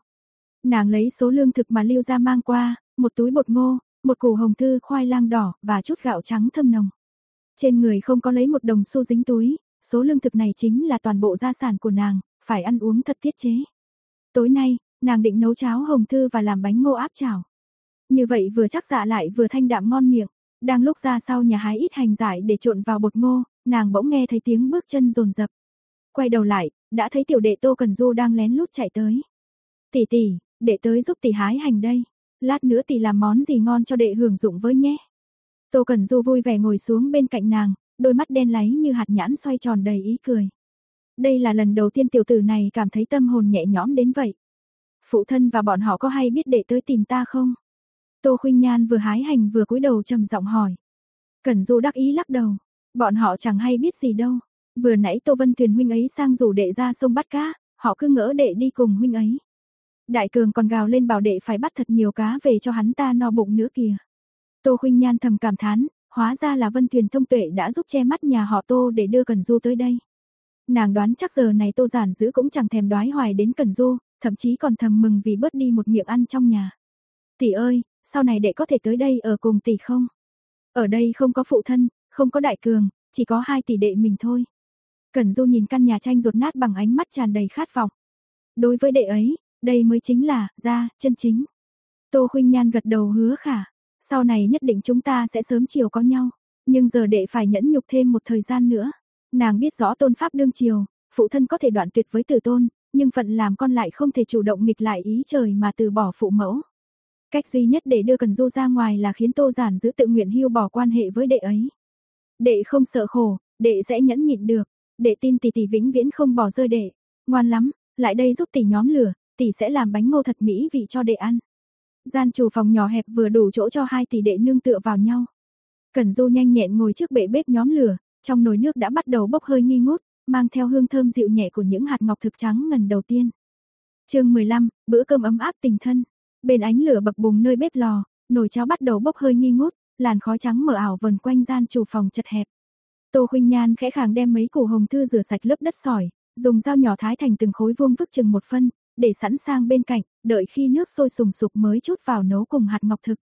Nàng lấy số lương thực mà Lưu gia mang qua, một túi bột ngô, một củ hồng thư khoai lang đỏ và chút gạo trắng thơm nồng. Trên người không có lấy một đồng xu dính túi, số lương thực này chính là toàn bộ gia sản của nàng, phải ăn uống thật tiết chế. Tối nay, nàng định nấu cháo hồng thư và làm bánh ngô áp chảo. Như vậy vừa chắc dạ lại vừa thanh đạm ngon miệng, đang lúc ra sau nhà hái ít hành giải để trộn vào bột ngô, nàng bỗng nghe thấy tiếng bước chân rồn rập. Quay đầu lại, đã thấy tiểu đệ Tô Cần Du đang lén lút chạy tới. "Tỷ tỷ, đệ tới giúp tỷ hái hành đây, lát nữa tỷ làm món gì ngon cho đệ hưởng dụng với nhé." Tô Cần Du vui vẻ ngồi xuống bên cạnh nàng, đôi mắt đen láy như hạt nhãn xoay tròn đầy ý cười. Đây là lần đầu tiên tiểu tử này cảm thấy tâm hồn nhẹ nhõm đến vậy. Phụ thân và bọn họ có hay biết đệ tới tìm ta không? Tô Khuynh Nhan vừa hái hành vừa cúi đầu trầm giọng hỏi. Cẩn Du đắc ý lắc đầu, bọn họ chẳng hay biết gì đâu. Vừa nãy Tô Vân Tuyền huynh ấy sang rủ đệ ra sông bắt cá, họ cứ ngỡ đệ đi cùng huynh ấy. Đại cường còn gào lên bảo đệ phải bắt thật nhiều cá về cho hắn ta no bụng nữa kìa. Tô Khuynh Nhan thầm cảm thán, hóa ra là Vân Tuyền thông tuệ đã giúp che mắt nhà họ Tô để đưa cần Du tới đây. Nàng đoán chắc giờ này Tô Giản Dữ cũng chẳng thèm đoái hoài đến cần Du, thậm chí còn thầm mừng vì bớt đi một miệng ăn trong nhà. Tỷ ơi, sau này đệ có thể tới đây ở cùng tỷ không? Ở đây không có phụ thân, không có đại cường, chỉ có hai tỷ đệ mình thôi. Cẩn Du nhìn căn nhà tranh rột nát bằng ánh mắt tràn đầy khát vọng. Đối với đệ ấy, đây mới chính là gia chân chính. Tô Khuynh Nhan gật đầu hứa khả, sau này nhất định chúng ta sẽ sớm chiều có nhau, nhưng giờ đệ phải nhẫn nhục thêm một thời gian nữa. Nàng biết rõ tôn pháp đương triều, phụ thân có thể đoạn tuyệt với tử tôn, nhưng phận làm con lại không thể chủ động nghịch lại ý trời mà từ bỏ phụ mẫu. Cách duy nhất để đưa Cần Du ra ngoài là khiến Tô Giản giữ tự nguyện hưu bỏ quan hệ với đệ ấy. Đệ không sợ khổ, đệ sẽ nhẫn nhịn được, đệ tin tỷ tỷ vĩnh viễn không bỏ rơi đệ. Ngoan lắm, lại đây giúp tỷ nhóm lửa, tỷ sẽ làm bánh ngô thật mỹ vị cho đệ ăn. Gian chủ phòng nhỏ hẹp vừa đủ chỗ cho hai tỷ đệ nương tựa vào nhau. Cẩn Du nhanh nhẹn ngồi trước bệ bếp nhóm lửa, trong nồi nước đã bắt đầu bốc hơi nghi ngút, mang theo hương thơm dịu nhẹ của những hạt ngọc thực trắng ngần đầu tiên. Chương 15, bữa cơm ấm áp tình thân. Bên ánh lửa bập bùng nơi bếp lò, nồi cháo bắt đầu bốc hơi nghi ngút, làn khói trắng mờ ảo vần quanh gian chủ phòng chật hẹp. Tô Khuynh Nhan khẽ khàng đem mấy củ hồng thư rửa sạch lớp đất sỏi, dùng dao nhỏ thái thành từng khối vuông vức chừng một phân, để sẵn sang bên cạnh, đợi khi nước sôi sùng sục mới chút vào nấu cùng hạt ngọc thực.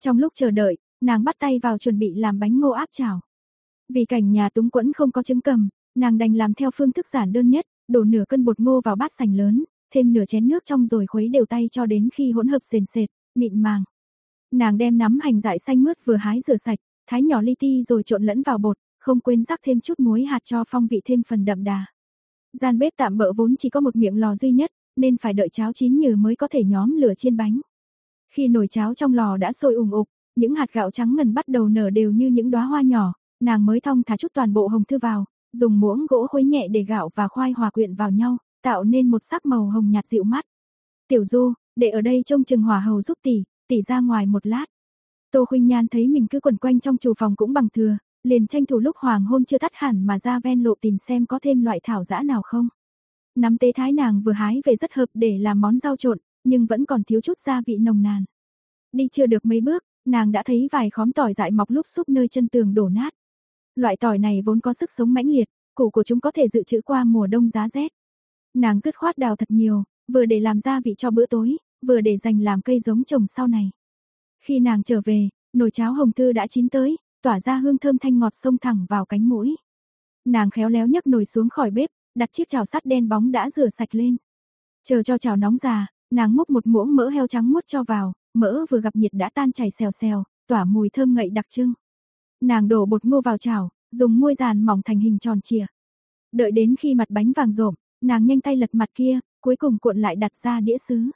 Trong lúc chờ đợi, nàng bắt tay vào chuẩn bị làm bánh ngô áp chảo. Vì cảnh nhà túng quẫn không có trứng cầm, nàng đành làm theo phương thức giản đơn nhất, đổ nửa cân bột ngô vào bát sành lớn, thêm nửa chén nước trong rồi khuấy đều tay cho đến khi hỗn hợp sền sệt, mịn màng. Nàng đem nắm hành dại xanh mướt vừa hái rửa sạch, thái nhỏ li ti rồi trộn lẫn vào bột, không quên rắc thêm chút muối hạt cho phong vị thêm phần đậm đà. Gian bếp tạm bỡ vốn chỉ có một miệng lò duy nhất, nên phải đợi cháo chín nhừ mới có thể nhóm lửa chiên bánh. Khi nồi cháo trong lò đã sôi ủng ục, những hạt gạo trắng ngần bắt đầu nở đều như những đóa hoa nhỏ, nàng mới thong thả chút toàn bộ hồng thư vào, dùng muỗng gỗ khuấy nhẹ để gạo và khoai hòa quyện vào nhau, tạo nên một sắc màu hồng nhạt dịu mắt. Tiểu Du, để ở đây trông chừng hỏa hầu giúp tỷ, tỷ ra ngoài một lát. Tô Khuynh Nhan thấy mình cứ quẩn quanh trong chủ phòng cũng bằng thừa, liền tranh thủ lúc hoàng hôn chưa tắt hẳn mà ra ven lộ tìm xem có thêm loại thảo dã nào không. Nắm tế thái nàng vừa hái về rất hợp để làm món rau trộn, nhưng vẫn còn thiếu chút gia vị nồng nàn. Đi chưa được mấy bước, nàng đã thấy vài khóm tỏi dại mọc lúc xúc nơi chân tường đổ nát. Loại tỏi này vốn có sức sống mãnh liệt, củ của chúng có thể dự trữ qua mùa đông giá rét. Nàng dứt khoát đào thật nhiều, vừa để làm gia vị cho bữa tối, vừa để dành làm cây giống trồng sau này. Khi nàng trở về, nồi cháo hồng thư đã chín tới, tỏa ra hương thơm thanh ngọt xông thẳng vào cánh mũi. Nàng khéo léo nhấc nồi xuống khỏi bếp, đặt chiếc chảo sắt đen bóng đã rửa sạch lên. Chờ cho chảo nóng già, nàng múc một muỗng mỡ heo trắng muốt cho vào, mỡ vừa gặp nhiệt đã tan chảy xèo xèo, tỏa mùi thơm ngậy đặc trưng. Nàng đổ bột ngô vào chảo, dùng muôi dàn mỏng thành hình tròn chìa. Đợi đến khi mặt bánh vàng rộm, nàng nhanh tay lật mặt kia, cuối cùng cuộn lại đặt ra đĩa sứ.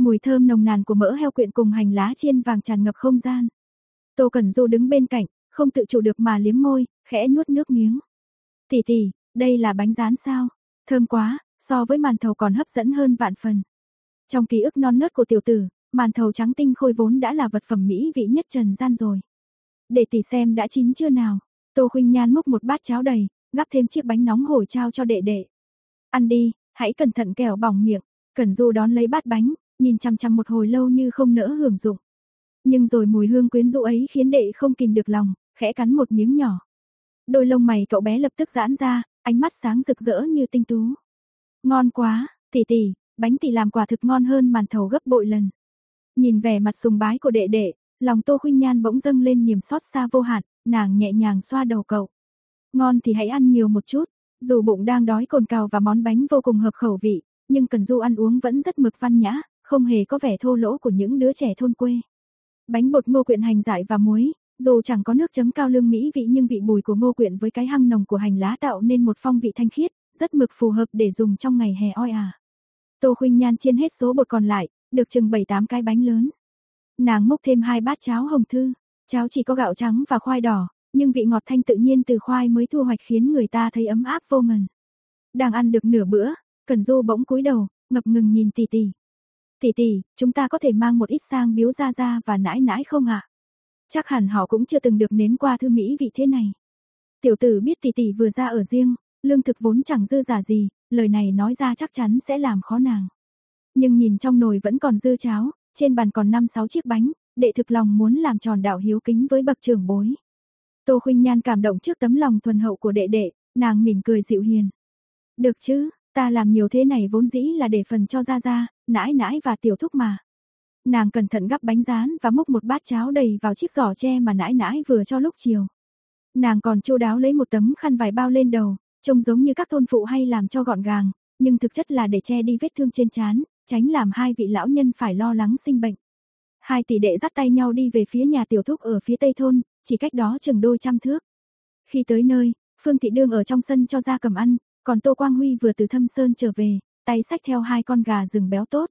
Mùi thơm nồng nàn của mỡ heo quyện cùng hành lá chiên vàng tràn ngập không gian. Tô Cẩn Du đứng bên cạnh, không tự chủ được mà liếm môi, khẽ nuốt nước miếng. Tỷ tỷ, đây là bánh rán sao? Thơm quá, so với màn thầu còn hấp dẫn hơn vạn phần. Trong ký ức non nớt của tiểu tử, màn thầu trắng tinh khôi vốn đã là vật phẩm mỹ vị nhất trần gian rồi. Để tỷ xem đã chín chưa nào. Tô Khuynh Nhan múc một bát cháo đầy, gắp thêm chiếc bánh nóng hổi trao cho đệ đệ. Ăn đi, hãy cẩn thận kẻo bỏng miệng. Cẩn Du đón lấy bát bánh, nhìn chăm chăm một hồi lâu như không nỡ hưởng dụng. Nhưng rồi mùi hương quyến rũ ấy khiến đệ không kìm được lòng, khẽ cắn một miếng nhỏ. Đôi lông mày cậu bé lập tức giãn ra, ánh mắt sáng rực rỡ như tinh tú. Ngon quá, tỷ tỷ, bánh tỷ làm quả thực ngon hơn màn thầu gấp bội lần. Nhìn vẻ mặt sùng bái của đệ đệ, lòng Tô Khuynh Nhan bỗng dâng lên niềm xót xa vô hạn, nàng nhẹ nhàng xoa đầu cậu. Ngon thì hãy ăn nhiều một chút, dù bụng đang đói cồn cào và món bánh vô cùng hợp khẩu vị, nhưng Cần Du ăn uống vẫn rất mực văn nhã, không hề có vẻ thô lỗ của những đứa trẻ thôn quê. Bánh bột ngô quyện hành dại và muối, dù chẳng có nước chấm cao lương mỹ vị nhưng vị bùi của ngô quyện với cái hăng nồng của hành lá tạo nên một phong vị thanh khiết, rất mực phù hợp để dùng trong ngày hè oi ả. Tô Khuynh Nhan chiên hết số bột còn lại, được chừng 7-8 cái bánh lớn. Nàng múc thêm hai bát cháo hồng thư, cháo chỉ có gạo trắng và khoai đỏ, nhưng vị ngọt thanh tự nhiên từ khoai mới thu hoạch khiến người ta thấy ấm áp vô ngần. Đang ăn được nửa bữa, Cần Du bỗng cúi đầu, ngập ngừng nhìn tỷ tỷ. Tỷ tỷ, chúng ta có thể mang một ít sang biếu ra ra và nãi nãi không ạ? Chắc hẳn họ cũng chưa từng được nếm qua thư mỹ vị thế này. Tiểu tử biết tỷ tỷ vừa ra ở riêng, lương thực vốn chẳng dư giả gì, lời này nói ra chắc chắn sẽ làm khó nàng. Nhưng nhìn trong nồi vẫn còn dư cháo, trên bàn còn 5-6 chiếc bánh, đệ thực lòng muốn làm tròn đạo hiếu kính với bậc trưởng bối. Tô Khuynh Nhan cảm động trước tấm lòng thuần hậu của đệ đệ, nàng mỉm cười dịu hiền. Được chứ, ta làm nhiều thế này vốn dĩ là để phần cho Gia Gia, nãi nãi và tiểu thúc mà. Nàng cẩn thận gắp bánh rán và múc một bát cháo đầy vào chiếc giỏ tre mà nãi nãi vừa cho lúc chiều. Nàng còn chu đáo lấy một tấm khăn vải bao lên đầu, trông giống như các thôn phụ hay làm cho gọn gàng, nhưng thực chất là để che đi vết thương trên trán, tránh làm hai vị lão nhân phải lo lắng sinh bệnh. Hai tỷ đệ dắt tay nhau đi về phía nhà tiểu thúc ở phía tây thôn, chỉ cách đó chừng đôi trăm thước. Khi tới nơi, Phương Thị Đương ở trong sân cho ra cầm ăn, còn Tô Quang Huy vừa từ thâm sơn trở về, tay sách theo hai con gà rừng béo tốt.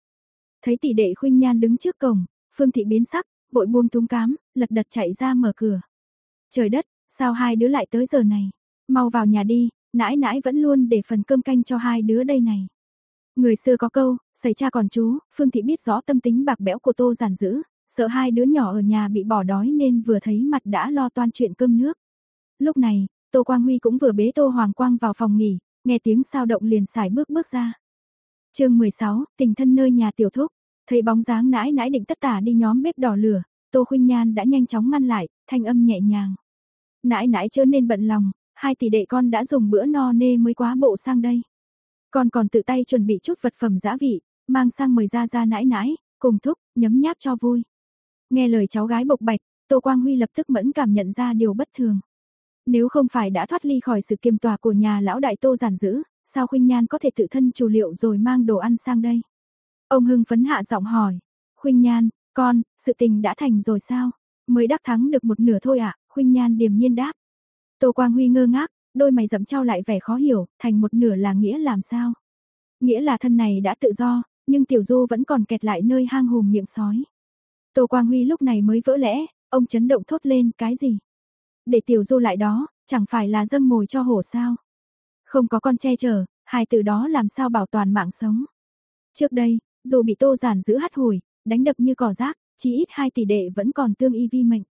Thấy tỷ đệ khuyên nhan đứng trước cổng, Phương Thị biến sắc, vội buông túng cám, lật đật chạy ra mở cửa. Trời đất, sao hai đứa lại tới giờ này? Mau vào nhà đi, nãi nãi vẫn luôn để phần cơm canh cho hai đứa đây này. Người xưa có câu, xảy cha còn chú, Phương Thị biết rõ tâm tính bạc bẽo của Tô giản dữ, sợ hai đứa nhỏ ở nhà bị bỏ đói nên vừa thấy mặt đã lo toan chuyện cơm nước. Lúc này, Tô Quang Huy cũng vừa bế Tô Hoàng Quang vào phòng nghỉ, nghe tiếng sao động liền xài bước bước ra. chương 16, tình thân nơi nhà tiểu thúc, thấy bóng dáng nãi nãi định tất tả đi nhóm bếp đỏ lửa, Tô Khuynh Nhan đã nhanh chóng ngăn lại, thanh âm nhẹ nhàng. Nãi nãi chớ nên bận lòng, hai tỷ đệ con đã dùng bữa no nê mới quá bộ sang đây. Con còn tự tay chuẩn bị chút vật phẩm giá vị, mang sang mời ra ra nãi nãi, cùng thúc, nhấm nháp cho vui. Nghe lời cháu gái bộc bạch, Tô Quang Huy lập tức mẫn cảm nhận ra điều bất thường. Nếu không phải đã thoát ly khỏi sự kiềm tòa của nhà lão đại Tô giản dữ, sao Khuynh Nhan có thể tự thân chủ liệu rồi mang đồ ăn sang đây? Ông hưng phấn hạ giọng hỏi. Khuynh Nhan, con, sự tình đã thành rồi sao? Mới đắc thắng được một nửa thôi ạ, à? Khuynh Nhan điềm nhiên đáp. Tô Quang Huy ngơ ngác, đôi mày rậm trao lại vẻ khó hiểu, thành một nửa là nghĩa làm sao? Nghĩa là thân này đã tự do, nhưng Tiểu Du vẫn còn kẹt lại nơi hang hùm miệng sói. Tô Quang Huy lúc này mới vỡ lẽ, ông chấn động thốt lên cái gì? Để Tiểu Du lại đó, chẳng phải là dâng mồi cho hổ sao? Không có con che chở, hai từ đó làm sao bảo toàn mạng sống? Trước đây, dù bị Tô Giản giữ hắt hồi đánh đập như cỏ rác, chỉ ít hai tỷ đệ vẫn còn tương y vi mệnh.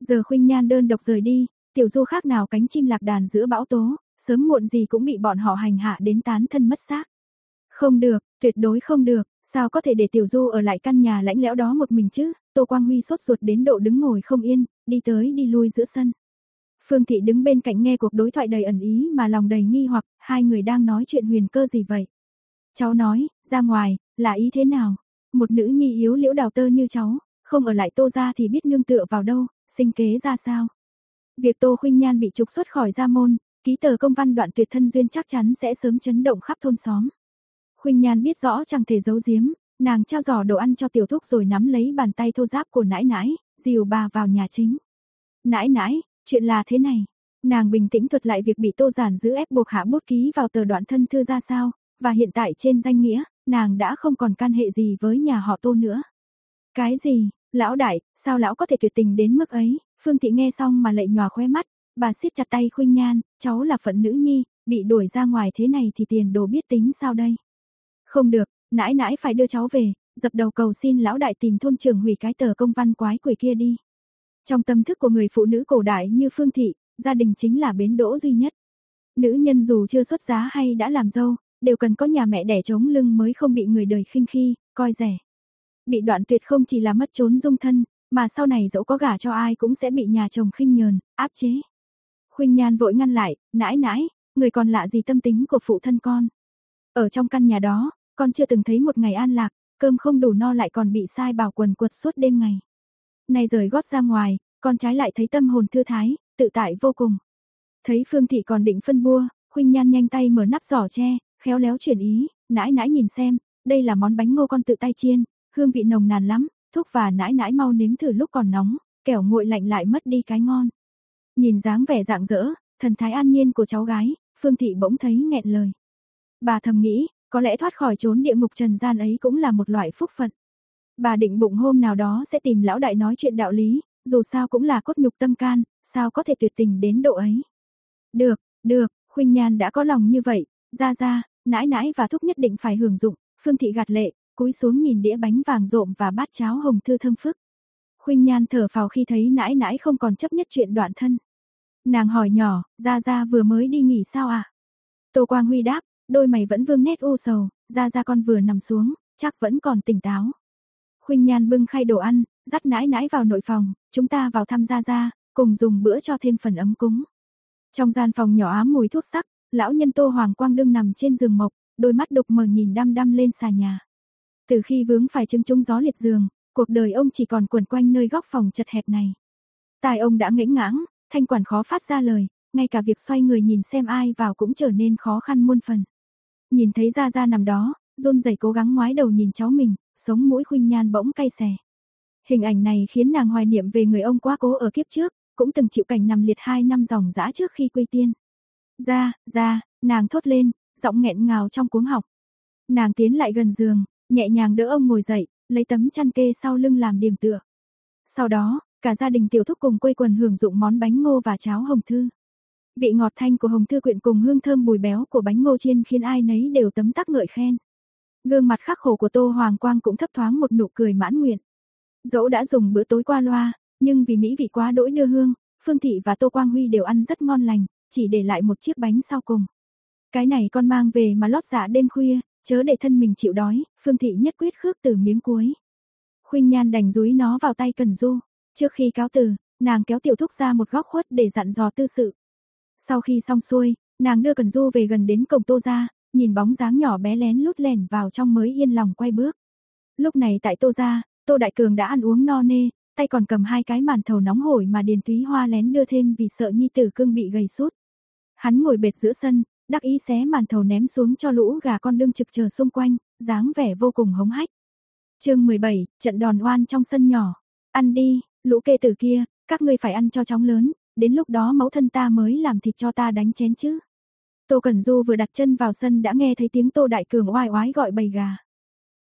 Giờ Khuynh Nhan đơn độc rời đi, Tiểu Du khác nào cánh chim lạc đàn giữa bão tố, sớm muộn gì cũng bị bọn họ hành hạ đến tán thân mất xác. Không được, tuyệt đối không được, sao có thể để Tiểu Du ở lại căn nhà lãnh lẽo đó một mình chứ? Tô Quang Huy sốt ruột đến độ đứng ngồi không yên, đi tới đi lui giữa sân. Phương Thị đứng bên cạnh nghe cuộc đối thoại đầy ẩn ý mà lòng đầy nghi hoặc, hai người đang nói chuyện huyền cơ gì vậy? Cháu nói, ra ngoài, là ý thế nào? Một nữ nhi yếu liễu đào tơ như cháu, không ở lại Tô gia thì biết nương tựa vào đâu, sinh kế ra sao? Việc Tô Khuynh Nhan bị trục xuất khỏi gia môn, ký tờ công văn đoạn tuyệt thân duyên chắc chắn sẽ sớm chấn động khắp thôn xóm. Khuynh Nhan biết rõ chẳng thể giấu giếm, nàng trao giỏ đồ ăn cho tiểu thúc rồi nắm lấy bàn tay thô giáp của nãi nãi, dìu bà vào nhà chính. Nãi nãi, chuyện là thế này. Nàng bình tĩnh thuật lại việc bị tô giản giữ ép buộc hạ bút ký vào tờ đoạn thân thư ra sao, và hiện tại trên danh nghĩa, nàng đã không còn can hệ gì với nhà họ tô nữa. Cái gì, lão đại, sao lão có thể tuyệt tình đến mức ấy, Phương Thị nghe xong mà lệ nhòa khóe mắt, bà siết chặt tay khuynh nhan, cháu là phận nữ nhi, bị đuổi ra ngoài thế này thì tiền đồ biết tính sao đây. Không được, nãi nãi phải đưa cháu về, dập đầu cầu xin lão đại tìm thôn trưởng hủy cái tờ công văn quái quỷ kia đi. Trong tâm thức của người phụ nữ cổ đại như Phương Thị, gia đình chính là bến đỗ duy nhất. Nữ nhân dù chưa xuất giá hay đã làm dâu, đều cần có nhà mẹ đẻ chống lưng mới không bị người đời khinh khi, coi rẻ. Bị đoạn tuyệt không chỉ là mất trốn dung thân, mà sau này dẫu có gả cho ai cũng sẽ bị nhà chồng khinh nhờn, áp chế. Khuynh Nhan vội ngăn lại, nãi nãi, người còn lạ gì tâm tính của phụ thân con. Ở trong căn nhà đó, con chưa từng thấy một ngày an lạc, cơm không đủ no lại còn bị sai bảo quần quật suốt đêm ngày. Nay rời gót ra ngoài, con trái lại thấy tâm hồn thư thái, tự tại vô cùng. Thấy Phương Thị còn định phân bua, Huynh Nhan nhanh tay mở nắp giỏ tre, khéo léo chuyển ý, nãi nãi nhìn xem, đây là món bánh ngô con tự tay chiên, hương vị nồng nàn lắm, thúc và nãi nãi mau nếm thử lúc còn nóng, kẻo nguội lạnh lại mất đi cái ngon. Nhìn dáng vẻ dạng dỡ, thần thái an nhiên của cháu gái, Phương Thị bỗng thấy nghẹn lời. Bà thầm nghĩ, có lẽ thoát khỏi trốn địa ngục trần gian ấy cũng là một loại phúc phận. Bà định bụng hôm nào đó sẽ tìm lão đại nói chuyện đạo lý, dù sao cũng là cốt nhục tâm can, sao có thể tuyệt tình đến độ ấy. Được, được, Khuynh Nhan đã có lòng như vậy, ra ra, nãi nãi và thúc nhất định phải hưởng dụng, Phương Thị gạt lệ, cúi xuống nhìn đĩa bánh vàng rộm và bát cháo hồng thư thơm phức. Khuynh Nhan thở phào khi thấy nãi nãi không còn chấp nhất chuyện đoạn thân. Nàng hỏi nhỏ, ra ra vừa mới đi nghỉ sao à? Tô Quang Huy đáp, đôi mày vẫn vương nét u sầu, ra ra con vừa nằm xuống, chắc vẫn còn tỉnh táo. Khuynh Nhan bưng khay đồ ăn, dắt nãi nãi vào nội phòng, chúng ta vào thăm gia gia, cùng dùng bữa cho thêm phần ấm cúng. Trong gian phòng nhỏ ám mùi thuốc sắc, lão nhân Tô Hoàng Quang đương nằm trên giường mộc, đôi mắt đục mờ nhìn đăm đăm lên xà nhà. Từ khi vướng phải chứng trúng gió liệt giường, cuộc đời ông chỉ còn quẩn quanh nơi góc phòng chật hẹp này. Tài ông đã ngẫy ngãng, thanh quản khó phát ra lời, ngay cả việc xoay người nhìn xem ai vào cũng trở nên khó khăn muôn phần. Nhìn thấy Gia Gia nằm đó, run rẩy cố gắng ngoái đầu nhìn cháu mình, sống mũi khuynh nhan bỗng cay xè. Hình ảnh này khiến nàng hoài niệm về người ông quá cố ở kiếp trước, cũng từng chịu cảnh nằm liệt hai năm dòng dã trước khi quy tiên. Ra, ra, nàng thốt lên, giọng nghẹn ngào trong cuống học. Nàng tiến lại gần giường, nhẹ nhàng đỡ ông ngồi dậy, lấy tấm chăn kê sau lưng làm điểm tựa. Sau đó, cả gia đình tiểu thúc cùng quây quần hưởng dụng món bánh ngô và cháo hồng thư. Vị ngọt thanh của hồng thư quyện cùng hương thơm bùi béo của bánh ngô chiên khiến ai nấy đều tấm tắc ngợi khen. Gương mặt khắc khổ của Tô Hoàng Quang cũng thấp thoáng một nụ cười mãn nguyện. Dẫu đã dùng bữa tối qua loa, nhưng vì mỹ vị quá đỗi đưa hương, Phương Thị và Tô Quang Huy đều ăn rất ngon lành, chỉ để lại một chiếc bánh sau cùng. Cái này con mang về mà lót dạ đêm khuya, chớ để thân mình chịu đói, Phương Thị nhất quyết khước từ miếng cuối. Khuynh Nhan đành dúi nó vào tay Cần Du. Trước khi cáo từ, nàng kéo tiểu thúc ra một góc khuất để dặn dò tư sự. Sau khi xong xuôi, nàng đưa Cần Du về gần đến cổng Tô gia, nhìn bóng dáng nhỏ bé lén lút lẻn vào trong mới yên lòng quay bước. Lúc này tại Tô gia, Tô Đại Cường đã ăn uống no nê, tay còn cầm hai cái màn thầu nóng hổi mà Điền Túy Hoa lén đưa thêm vì sợ nhi tử cương bị gầy sút. Hắn ngồi bệt giữa sân, đắc ý xé màn thầu ném xuống cho lũ gà con đương trực chờ xung quanh, dáng vẻ vô cùng hống hách. Chương 17, trận đòn oan trong sân nhỏ. Ăn đi, lũ kê tử kia, các ngươi phải ăn cho chóng lớn, đến lúc đó mẫu thân ta mới làm thịt cho ta đánh chén chứ. Tô Cẩn Du vừa đặt chân vào sân đã nghe thấy tiếng Tô Đại Cường oai oái gọi bầy gà.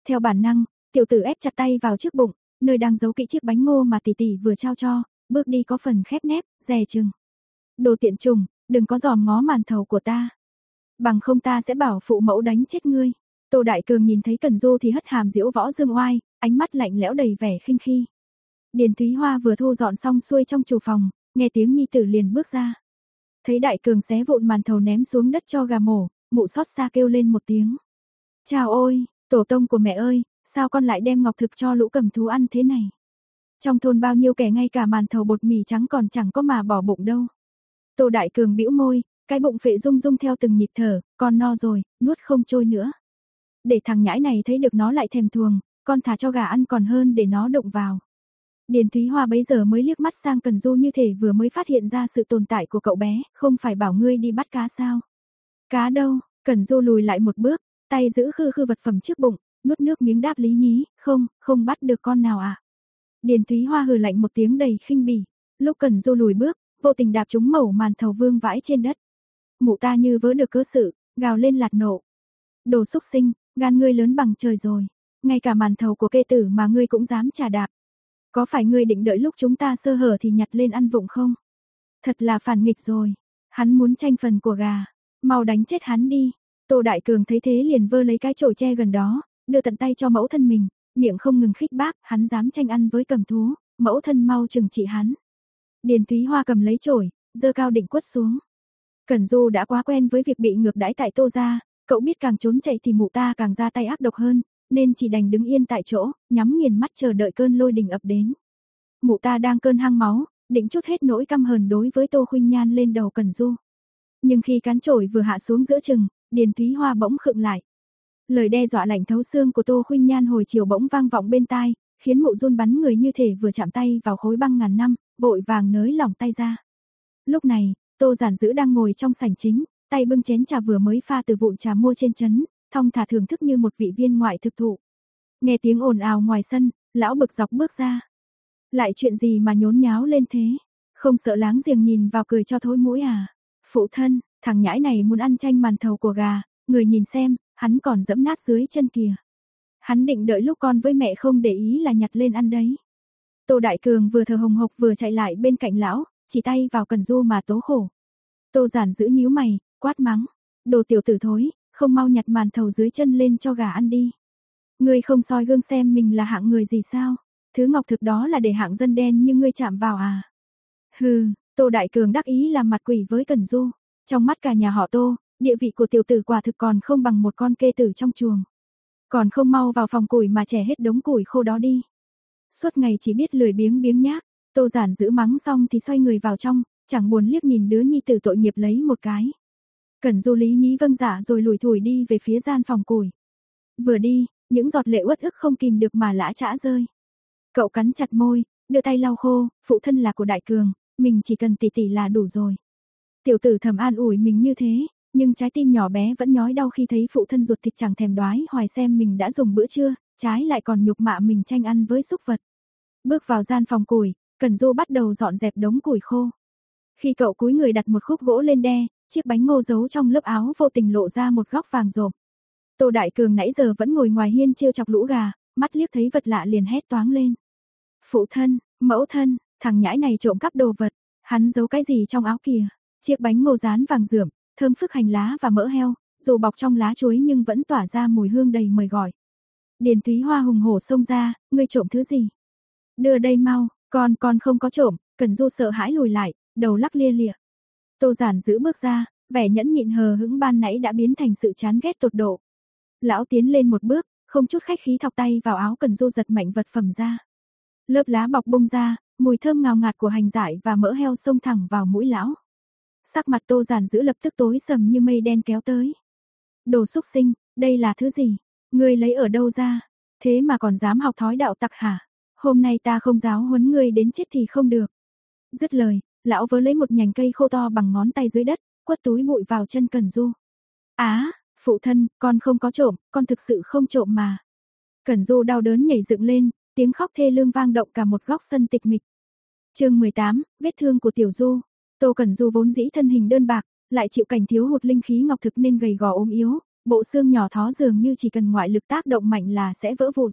Theo bản năng, tiểu tử ép chặt tay vào trước bụng, nơi đang giấu kỹ chiếc bánh ngô mà tỷ tỷ vừa trao cho, bước đi có phần khép nép, dè chừng. Đồ tiện trùng, đừng có giòm ngó màn thầu của ta. Bằng không ta sẽ bảo phụ mẫu đánh chết ngươi. Tô Đại Cường nhìn thấy Cần Du thì hất hàm diễu võ dương oai, ánh mắt lạnh lẽo đầy vẻ khinh khi. Điền Thúy Hoa vừa thu dọn xong xuôi trong chủ phòng, nghe tiếng nhi tử liền bước ra. Thấy Đại Cường xé vụn màn thầu ném xuống đất cho gà mổ, mụ xót xa kêu lên một tiếng. Chào ôi, tổ tông của mẹ ơi, sao con lại đem ngọc thực cho lũ cầm thú ăn thế này? Trong thôn bao nhiêu kẻ ngay cả màn thầu bột mì trắng còn chẳng có mà bỏ bụng đâu. Tô Đại Cường bĩu môi, cái bụng phệ rung rung theo từng nhịp thở, con no rồi, nuốt không trôi nữa. Để thằng nhãi này thấy được nó lại thèm thuồng, con thả cho gà ăn còn hơn để nó động vào. Điền Thúy Hoa bấy giờ mới liếc mắt sang Cần Du như thể vừa mới phát hiện ra sự tồn tại của cậu bé, không phải bảo ngươi đi bắt cá sao? Cá đâu? Cần Du lùi lại một bước, tay giữ khư khư vật phẩm trước bụng, nuốt nước miếng đáp lý nhí, không, không bắt được con nào à? Điền Thúy Hoa hừ lạnh một tiếng đầy khinh bỉ, lúc Cần Du lùi bước, vô tình đạp trúng mẩu màn thầu vương vãi trên đất. Mụ ta như vỡ được cơ sự, gào lên lạt nộ. Đồ xúc sinh, gan ngươi lớn bằng trời rồi, ngay cả màn thầu của kê tử mà ngươi cũng dám trả đạp. Có phải ngươi định đợi lúc chúng ta sơ hở thì nhặt lên ăn vụng không? Thật là phản nghịch rồi. Hắn muốn tranh phần của gà. Mau đánh chết hắn đi. Tô Đại Cường thấy thế liền vơ lấy cái chổi tre gần đó, đưa tận tay cho mẫu thân mình, miệng không ngừng khích bác, hắn dám tranh ăn với cầm thú, mẫu thân mau chừng trị hắn. Điền Túy Hoa cầm lấy chổi, dơ cao định quất xuống. Cẩn Du đã quá quen với việc bị ngược đãi tại Tô gia, cậu biết càng trốn chạy thì mụ ta càng ra tay ác độc hơn, nên chỉ đành đứng yên tại chỗ, nhắm nghiền mắt chờ đợi cơn lôi đình ập đến. Mụ ta đang cơn hăng máu, định chút hết nỗi căm hờn đối với Tô Khuynh Nhan lên đầu Cần Du. Nhưng khi cán chổi vừa hạ xuống giữa chừng, Điền Thúy Hoa bỗng khựng lại. Lời đe dọa lạnh thấu xương của Tô Khuynh Nhan hồi chiều bỗng vang vọng bên tai, khiến mụ run bắn người như thể vừa chạm tay vào khối băng ngàn năm, vội vàng nới lỏng tay ra. Lúc này, Tô Giản Dữ đang ngồi trong sảnh chính, tay bưng chén trà vừa mới pha từ vụn trà mua trên chấn, thong thả thưởng thức như một vị viên ngoại thực thụ. Nghe tiếng ồn ào ngoài sân, lão bực dọc bước ra. Lại chuyện gì mà nhốn nháo lên thế? Không sợ láng giềng nhìn vào cười cho thối mũi à? Phụ thân, thằng nhãi này muốn ăn chanh màn thầu của gà, người nhìn xem, hắn còn dẫm nát dưới chân kìa. Hắn định đợi lúc con với mẹ không để ý là nhặt lên ăn đấy. Tô Đại Cường vừa thờ hồng hộc vừa chạy lại bên cạnh lão, chỉ tay vào Cần Du mà tố khổ. Tô giản giữ nhíu mày, quát mắng. Đồ tiểu tử thối, không mau nhặt màn thầu dưới chân lên cho gà ăn đi. Ngươi không soi gương xem mình là hạng người gì sao? Thứ ngọc thực đó là để hạng dân đen như ngươi chạm vào à? Hừ, Tô Đại Cường đắc ý làm mặt quỷ với cẩn Du. Trong mắt cả nhà họ Tô, địa vị của tiểu tử quả thực còn không bằng một con kê tử trong chuồng. Còn không mau vào phòng củi mà trẻ hết đống củi khô đó đi. Suốt ngày chỉ biết lười biếng biếng nhác, Tô Giản giữ mắng xong thì xoay người vào trong, chẳng buồn liếc nhìn đứa nhi tử tội nghiệp lấy một cái. Cẩn Du Lý Nhí vâng giả dạ rồi lùi thủi đi về phía gian phòng củi. Vừa đi, những giọt lệ uất ức không kìm được mà lã chã rơi. Cậu cắn chặt môi, đưa tay lau khô, phụ thân là của đại cường, mình chỉ cần tỷ tỷ là đủ rồi. Tiểu tử thầm an ủi mình như thế, nhưng trái tim nhỏ bé vẫn nhói đau khi thấy phụ thân ruột thịt chẳng thèm đoái hoài xem mình đã dùng bữa trưa, trái lại còn nhục mạ mình tranh ăn với xúc vật. Bước vào gian phòng củi, Cần Du bắt đầu dọn dẹp đống củi khô. Khi cậu cúi người đặt một khúc gỗ lên đe, chiếc bánh ngô giấu trong lớp áo vô tình lộ ra một góc vàng rộp. Tô Đại Cường nãy giờ vẫn ngồi ngoài hiên trêu chọc lũ gà, mắt liếc thấy vật lạ liền hét toáng lên. Phụ thân, mẫu thân, thằng nhãi này trộm cắp đồ vật, hắn giấu cái gì trong áo kìa? Chiếc bánh ngô rán vàng rượm, thơm phức hành lá và mỡ heo, dù bọc trong lá chuối nhưng vẫn tỏa ra mùi hương đầy mời gọi. Điền Túy Hoa hùng hổ xông ra, ngươi trộm thứ gì? Đưa đây mau, con con không có trộm, Cần Du sợ hãi lùi lại, đầu lắc lia lịa. Tô Giản giữ bước ra, vẻ nhẫn nhịn hờ hững ban nãy đã biến thành sự chán ghét tột độ. Lão tiến lên một bước, không chút khách khí thọc tay vào áo Cần Du giật mạnh vật phẩm ra. Lớp lá bọc bông ra, mùi thơm ngào ngạt của hành dại và mỡ heo xông thẳng vào mũi lão. Sắc mặt Tô Giản giữ lập tức tối sầm như mây đen kéo tới. Đồ xúc sinh, đây là thứ gì? Ngươi lấy ở đâu ra? Thế mà còn dám học thói đạo tặc hả? Hôm nay ta không giáo huấn ngươi đến chết thì không được. Dứt lời, lão vớ lấy một nhành cây khô to bằng ngón tay dưới đất, quất túi bụi vào chân Cần Du. Á, phụ thân, con không có trộm, con thực sự không trộm mà. Cần Du đau đớn nhảy dựng lên, tiếng khóc thê lương vang động cả một góc sân tịch mịch. Chương 18, vết thương của Tiểu Du. Tô Cẩn Du vốn dĩ thân hình đơn bạc, lại chịu cảnh thiếu hụt linh khí ngọc thực nên gầy gò ốm yếu, bộ xương nhỏ thó dường như chỉ cần ngoại lực tác động mạnh là sẽ vỡ vụn.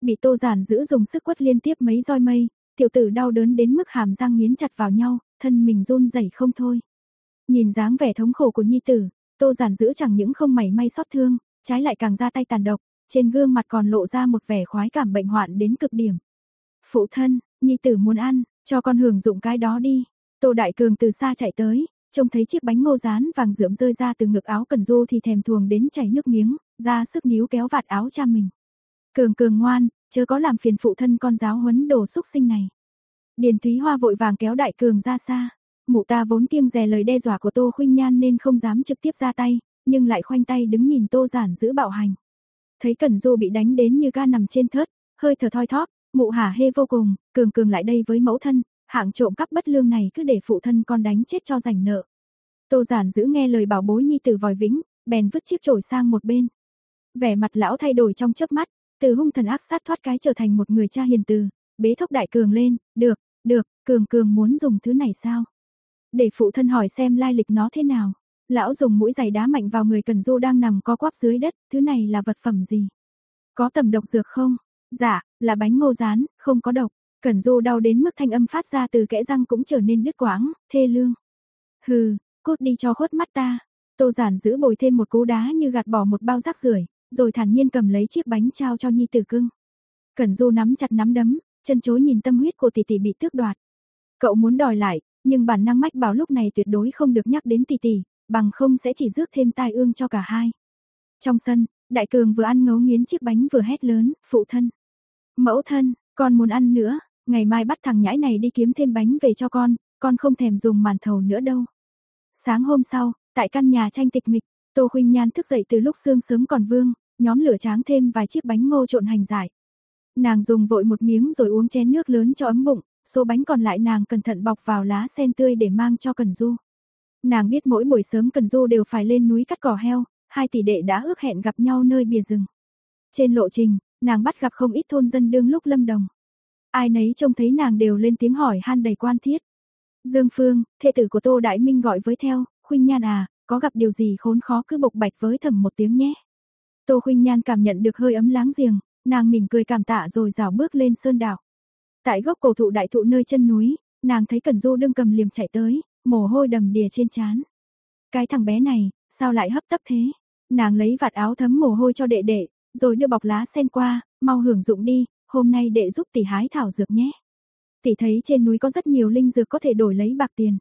Bị Tô Giản giữ dùng sức quất liên tiếp mấy roi mây, tiểu tử đau đớn đến mức hàm răng nghiến chặt vào nhau, thân mình run rẩy không thôi. Nhìn dáng vẻ thống khổ của nhi tử, Tô Giản giữ chẳng những không mảy may sót thương, trái lại càng ra tay tàn độc, trên gương mặt còn lộ ra một vẻ khoái cảm bệnh hoạn đến cực điểm. Phụ thân, nhi tử muốn ăn, cho con hưởng dụng cái đó đi. Tô Đại Cường từ xa chạy tới, trông thấy chiếc bánh ngô rán vàng rượm rơi ra từ ngực áo Cần Du thì thèm thuồng đến chảy nước miếng, ra sức níu kéo vạt áo cha mình. Cường cường ngoan, chớ có làm phiền phụ thân con giáo huấn đồ xúc sinh này. Điền Thúy Hoa vội vàng kéo Đại Cường ra xa. Mụ ta vốn kiêng dè lời đe dọa của Tô Khuynh Nhan nên không dám trực tiếp ra tay, nhưng lại khoanh tay đứng nhìn Tô Giản giữ bạo hành. Thấy Cẩn Du bị đánh đến như ga nằm trên thớt, hơi thở thoi thóp, mụ hả hê vô cùng, cường cường lại đây với mẫu thân, hạng trộm cắp bất lương này cứ để phụ thân con đánh chết cho rảnh nợ. Tô Giản giữ nghe lời bảo bối nhi tử vòi vĩnh, bèn vứt chiếc chổi sang một bên. Vẻ mặt lão thay đổi trong chớp mắt, từ hung thần ác sát thoát cái trở thành một người cha hiền từ, bế thốc đại cường lên, được, được, cường cường muốn dùng thứ này sao? Để phụ thân hỏi xem lai lịch nó thế nào. Lão dùng mũi giày đá mạnh vào người Cần Du đang nằm co quắp dưới đất, thứ này là vật phẩm gì? Có tầm độc dược không? Dạ, là bánh ngô rán, không có độc. Cẩn Du đau đến mức thanh âm phát ra từ kẽ răng cũng trở nên đứt quãng, thê lương. Hừ, cút đi cho khuất mắt ta. Tô giản giữ bồi thêm một cú đá như gạt bỏ một bao rác rưởi, rồi thản nhiên cầm lấy chiếc bánh trao cho Nhi Tử Cưng. Cẩn Du nắm chặt nắm đấm, chân chối nhìn tâm huyết của tỷ tỷ bị tước đoạt. Cậu muốn đòi lại, nhưng bản năng mách bảo lúc này tuyệt đối không được nhắc đến tỷ tỷ, bằng không sẽ chỉ rước thêm tai ương cho cả hai. Trong sân, Đại Cường vừa ăn ngấu nghiến chiếc bánh vừa hét lớn, phụ thân. Mẫu thân, con muốn ăn nữa, ngày mai bắt thằng nhãi này đi kiếm thêm bánh về cho con, con không thèm dùng màn thầu nữa đâu. Sáng hôm sau, tại căn nhà tranh tịch mịch, Tô Khuynh Nhan thức dậy từ lúc sương sớm còn vương, nhóm lửa tráng thêm vài chiếc bánh ngô trộn hành giải. Nàng dùng vội một miếng rồi uống chén nước lớn cho ấm bụng, số bánh còn lại nàng cẩn thận bọc vào lá sen tươi để mang cho Cần Du. Nàng biết mỗi buổi sớm Cần Du đều phải lên núi cắt cỏ heo, hai tỷ đệ đã ước hẹn gặp nhau nơi bìa rừng. Trên lộ trình, nàng bắt gặp không ít thôn dân đương lúc lâm đồng. Ai nấy trông thấy nàng đều lên tiếng hỏi han đầy quan thiết. Dương Phương, thê tử của Tô Đại Minh gọi với theo, khuyên Nhan à, có gặp điều gì khốn khó cứ bộc bạch với thầm một tiếng nhé. Tô Khuynh Nhan cảm nhận được hơi ấm láng giềng, nàng mỉm cười cảm tạ rồi rảo bước lên sơn đảo. Tại gốc cổ thụ đại thụ nơi chân núi, nàng thấy Cẩn Du đương cầm liềm chạy tới, mồ hôi đầm đìa trên trán. Cái thằng bé này, sao lại hấp tấp thế? Nàng lấy vạt áo thấm mồ hôi cho đệ đệ, rồi đưa bọc lá sen qua, mau hưởng dụng đi, hôm nay đệ giúp tỷ hái thảo dược nhé. Tỷ thấy trên núi có rất nhiều linh dược có thể đổi lấy bạc tiền.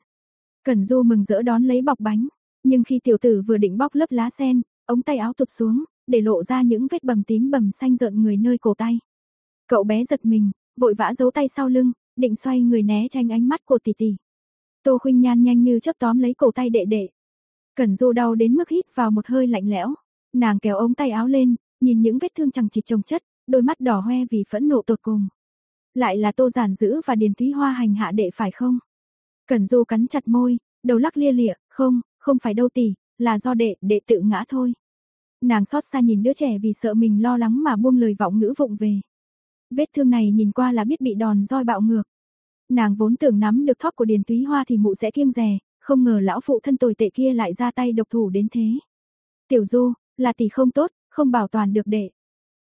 Cẩn Du mừng rỡ đón lấy bọc bánh, nhưng khi tiểu tử vừa định bóc lớp lá sen, ống tay áo tụt xuống, để lộ ra những vết bầm tím bầm xanh rợn người nơi cổ tay. Cậu bé giật mình, vội vã giấu tay sau lưng, định xoay người né tránh ánh mắt của tỷ tỷ. Tô Khuynh Nhan nhanh như chớp tóm lấy cổ tay đệ đệ. Cẩn Du đau đến mức hít vào một hơi lạnh lẽo, nàng kéo ống tay áo lên, nhìn những vết thương chẳng chịt chồng chất, đôi mắt đỏ hoe vì phẫn nộ tột cùng. Lại là Tô Giản Dữ và Điền Thúy Hoa hành hạ đệ phải không? Cẩn Du cắn chặt môi, đầu lắc lia lịa, không, không phải đâu tỷ, là do đệ, đệ tự ngã thôi. Nàng xót xa nhìn đứa trẻ vì sợ mình lo lắng mà buông lời vọng ngữ vụng về. Vết thương này nhìn qua là biết bị đòn roi bạo ngược. Nàng vốn tưởng nắm được thóp của Điền Túy Hoa thì mụ sẽ kiêng rè, không ngờ lão phụ thân tồi tệ kia lại ra tay độc thủ đến thế. Tiểu Du, là tỷ không tốt, không bảo toàn được đệ.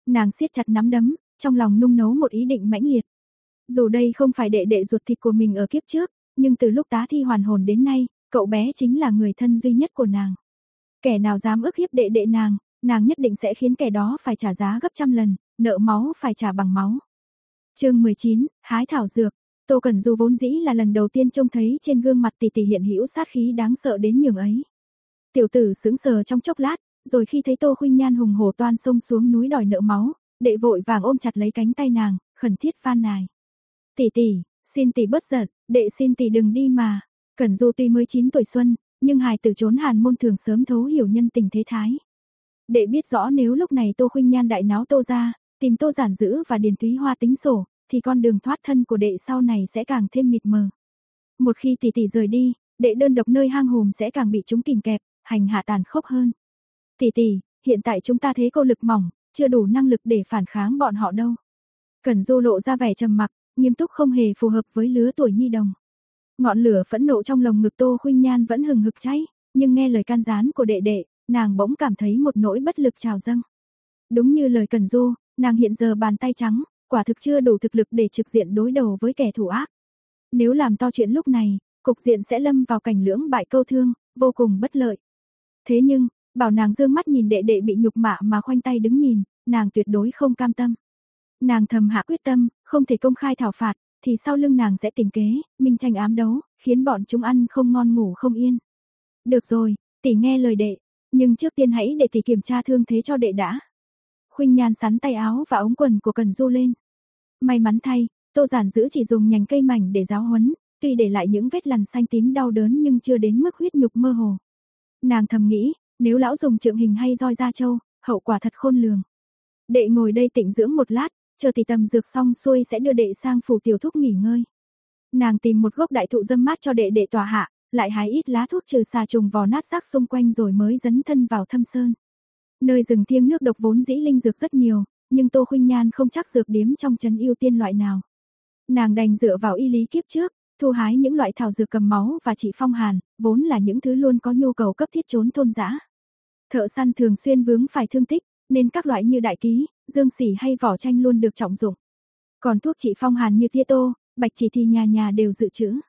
Nàng siết chặt nắm đấm, trong lòng nung nấu một ý định mãnh liệt. Dù đây không phải đệ đệ ruột thịt của mình ở kiếp trước, nhưng từ lúc tá thi hoàn hồn đến nay, cậu bé chính là người thân duy nhất của nàng. Kẻ nào dám ức hiếp đệ đệ nàng, nàng nhất định sẽ khiến kẻ đó phải trả giá gấp trăm lần, nợ máu phải trả bằng máu. Chương 19, hái thảo dược. Tô Cẩn Du vốn dĩ là lần đầu tiên trông thấy trên gương mặt tỷ tỷ hiện hữu sát khí đáng sợ đến nhường ấy. Tiểu tử sững sờ trong chốc lát, rồi khi thấy Tô Khuynh Nhan hùng hổ toan sông xuống núi đòi nợ máu, đệ vội vàng ôm chặt lấy cánh tay nàng, khẩn thiết van nài. "Tỷ tỷ, xin tỷ bất giận, đệ xin tỷ đừng đi mà." Cẩn Du tuy mới 9 tuổi xuân, nhưng hài tử trốn Hàn môn thường sớm thấu hiểu nhân tình thế thái. Đệ biết rõ nếu lúc này Tô Khuynh Nhan đại náo Tô ra, tìm Tô Giản Dữ và Điền Túy Hoa tính sổ, thì con đường thoát thân của đệ sau này sẽ càng thêm mịt mờ. Một khi tỷ tỷ rời đi, đệ đơn độc nơi hang hùm sẽ càng bị chúng kìm kẹp, hành hạ tàn khốc hơn. Tỷ tỷ, hiện tại chúng ta thế cô lực mỏng, chưa đủ năng lực để phản kháng bọn họ đâu. cần Du lộ ra vẻ trầm mặc, nghiêm túc không hề phù hợp với lứa tuổi nhi đồng. Ngọn lửa phẫn nộ trong lồng ngực Tô Khuynh Nhan vẫn hừng hực cháy, nhưng nghe lời can gián của đệ đệ, nàng bỗng cảm thấy một nỗi bất lực trào dâng. Đúng như lời Cẩn Du, nàng hiện giờ bàn tay trắng, quả thực chưa đủ thực lực để trực diện đối đầu với kẻ thù ác. Nếu làm to chuyện lúc này, cục diện sẽ lâm vào cảnh lưỡng bại câu thương, vô cùng bất lợi. Thế nhưng, bảo nàng dương mắt nhìn đệ đệ bị nhục mạ mà khoanh tay đứng nhìn, nàng tuyệt đối không cam tâm. Nàng thầm hạ quyết tâm, không thể công khai thảo phạt, thì sau lưng nàng sẽ tìm kế, minh tranh ám đấu, khiến bọn chúng ăn không ngon ngủ không yên. Được rồi, tỷ nghe lời đệ, nhưng trước tiên hãy để tỷ kiểm tra thương thế cho đệ đã. Khuynh Nhan sắn tay áo và ống quần của Cần Du lên. May mắn thay, Tô Giản giữ chỉ dùng nhành cây mảnh để giáo huấn, tuy để lại những vết lằn xanh tím đau đớn nhưng chưa đến mức huyết nhục mơ hồ. Nàng thầm nghĩ, nếu lão dùng trượng hình hay roi da châu, hậu quả thật khôn lường. Đệ ngồi đây tĩnh dưỡng một lát, chờ tỷ tầm dược xong xuôi sẽ đưa đệ sang phủ tiểu thúc nghỉ ngơi. Nàng tìm một gốc đại thụ dâm mát cho đệ đệ tòa hạ, lại hái ít lá thuốc trừ xà trùng vò nát rác xung quanh rồi mới dấn thân vào thâm sơn. Nơi rừng thiêng nước độc vốn dĩ linh dược rất nhiều, nhưng Tô Khuynh Nhan không chắc dược điếm trong trấn ưu tiên loại nào. Nàng đành dựa vào y lý kiếp trước, thu hái những loại thảo dược cầm máu và trị phong hàn, vốn là những thứ luôn có nhu cầu cấp thiết trốn thôn dã. Thợ săn thường xuyên vướng phải thương tích, nên các loại như đại ký, dương xỉ hay vỏ chanh luôn được trọng dụng. Còn thuốc trị phong hàn như tia tô, bạch chỉ thì nhà nhà đều dự trữ.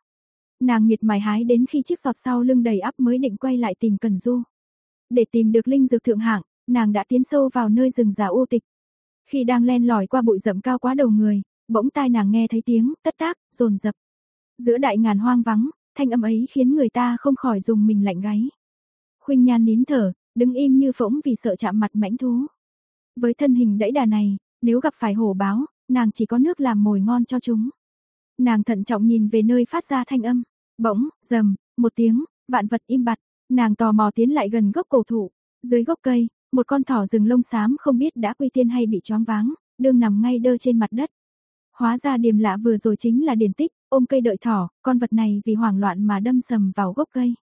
Nàng miệt mài hái đến khi chiếc sọt sau lưng đầy ắp mới định quay lại tìm Cần Du. Để tìm được linh dược thượng hạng, nàng đã tiến sâu vào nơi rừng già u tịch. Khi đang len lỏi qua bụi rậm cao quá đầu người, bỗng tai nàng nghe thấy tiếng tất tác, rồn rập. Giữa đại ngàn hoang vắng, thanh âm ấy khiến người ta không khỏi dùng mình lạnh gáy. Khuynh Nhan nín thở, đứng im như phỗng vì sợ chạm mặt mãnh thú. Với thân hình đẫy đà này, nếu gặp phải hổ báo, nàng chỉ có nước làm mồi ngon cho chúng. Nàng thận trọng nhìn về nơi phát ra thanh âm, bỗng, rầm, một tiếng, vạn vật im bặt, nàng tò mò tiến lại gần gốc cổ thụ, dưới gốc cây, một con thỏ rừng lông xám không biết đã quy tiên hay bị choáng váng, đương nằm ngay đơ trên mặt đất. Hóa ra điềm lạ vừa rồi chính là điển tích, ôm cây đợi thỏ, con vật này vì hoảng loạn mà đâm sầm vào gốc cây.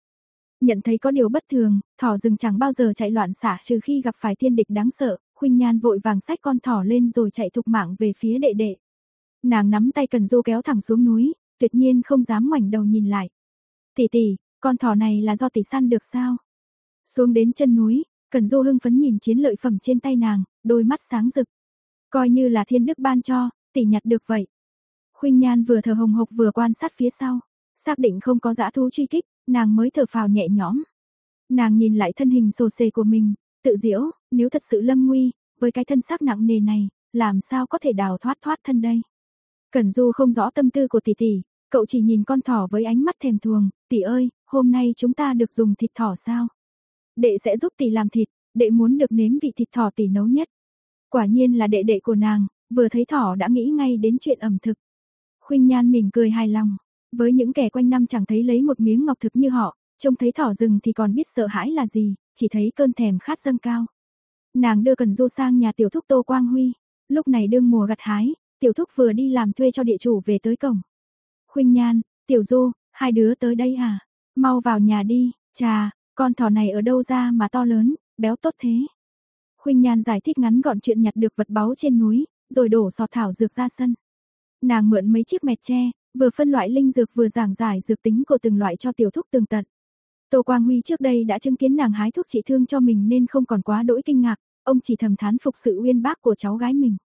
Nhận thấy có điều bất thường, thỏ rừng chẳng bao giờ chạy loạn xả trừ khi gặp phải thiên địch đáng sợ, Khuynh Nhan vội vàng xách con thỏ lên rồi chạy thục mạng về phía đệ đệ. Nàng nắm tay Cần Du kéo thẳng xuống núi, tuyệt nhiên không dám ngoảnh đầu nhìn lại. "Tỷ tỷ, con thỏ này là do tỷ săn được sao?" Xuống đến chân núi, Cần Du hưng phấn nhìn chiến lợi phẩm trên tay nàng, đôi mắt sáng rực. Coi như là thiên đức ban cho, tỷ nhặt được vậy. Khuynh Nhan vừa thở hồng hộc vừa quan sát phía sau, xác định không có dã thú truy kích, nàng mới thở phào nhẹ nhõm. Nàng nhìn lại thân hình sồ xê của mình, tự diễu, nếu thật sự lâm nguy, với cái thân xác nặng nề này, làm sao có thể đào thoát thoát thân đây. Cẩn Du không rõ tâm tư của tỷ tỷ, cậu chỉ nhìn con thỏ với ánh mắt thèm thuồng, tỷ ơi, hôm nay chúng ta được dùng thịt thỏ sao? Đệ sẽ giúp tỷ làm thịt, đệ muốn được nếm vị thịt thỏ tỷ nấu nhất. Quả nhiên là đệ đệ của nàng, vừa thấy thỏ đã nghĩ ngay đến chuyện ẩm thực. Khuynh Nhan mỉm cười hài lòng, với những kẻ quanh năm chẳng thấy lấy một miếng ngọc thực như họ, trông thấy thỏ rừng thì còn biết sợ hãi là gì, chỉ thấy cơn thèm khát dâng cao. Nàng đưa Cần Du sang nhà tiểu thúc Tô Quang Huy, lúc này đương mùa gặt hái, tiểu thúc vừa đi làm thuê cho địa chủ về tới cổng. Khuynh Nhan, Tiểu Du, hai đứa tới đây à? Mau vào nhà đi, chà, con thỏ này ở đâu ra mà to lớn, béo tốt thế. Khuynh Nhan giải thích ngắn gọn chuyện nhặt được vật báu trên núi, rồi đổ sọt thảo dược ra sân. Nàng mượn mấy chiếc mẹt tre, vừa phân loại linh dược vừa giảng giải dược tính của từng loại cho tiểu thúc tường tận. Tô Quang Huy trước đây đã chứng kiến nàng hái thuốc trị thương cho mình nên không còn quá đỗi kinh ngạc, ông chỉ thầm thán phục sự uyên bác của cháu gái mình.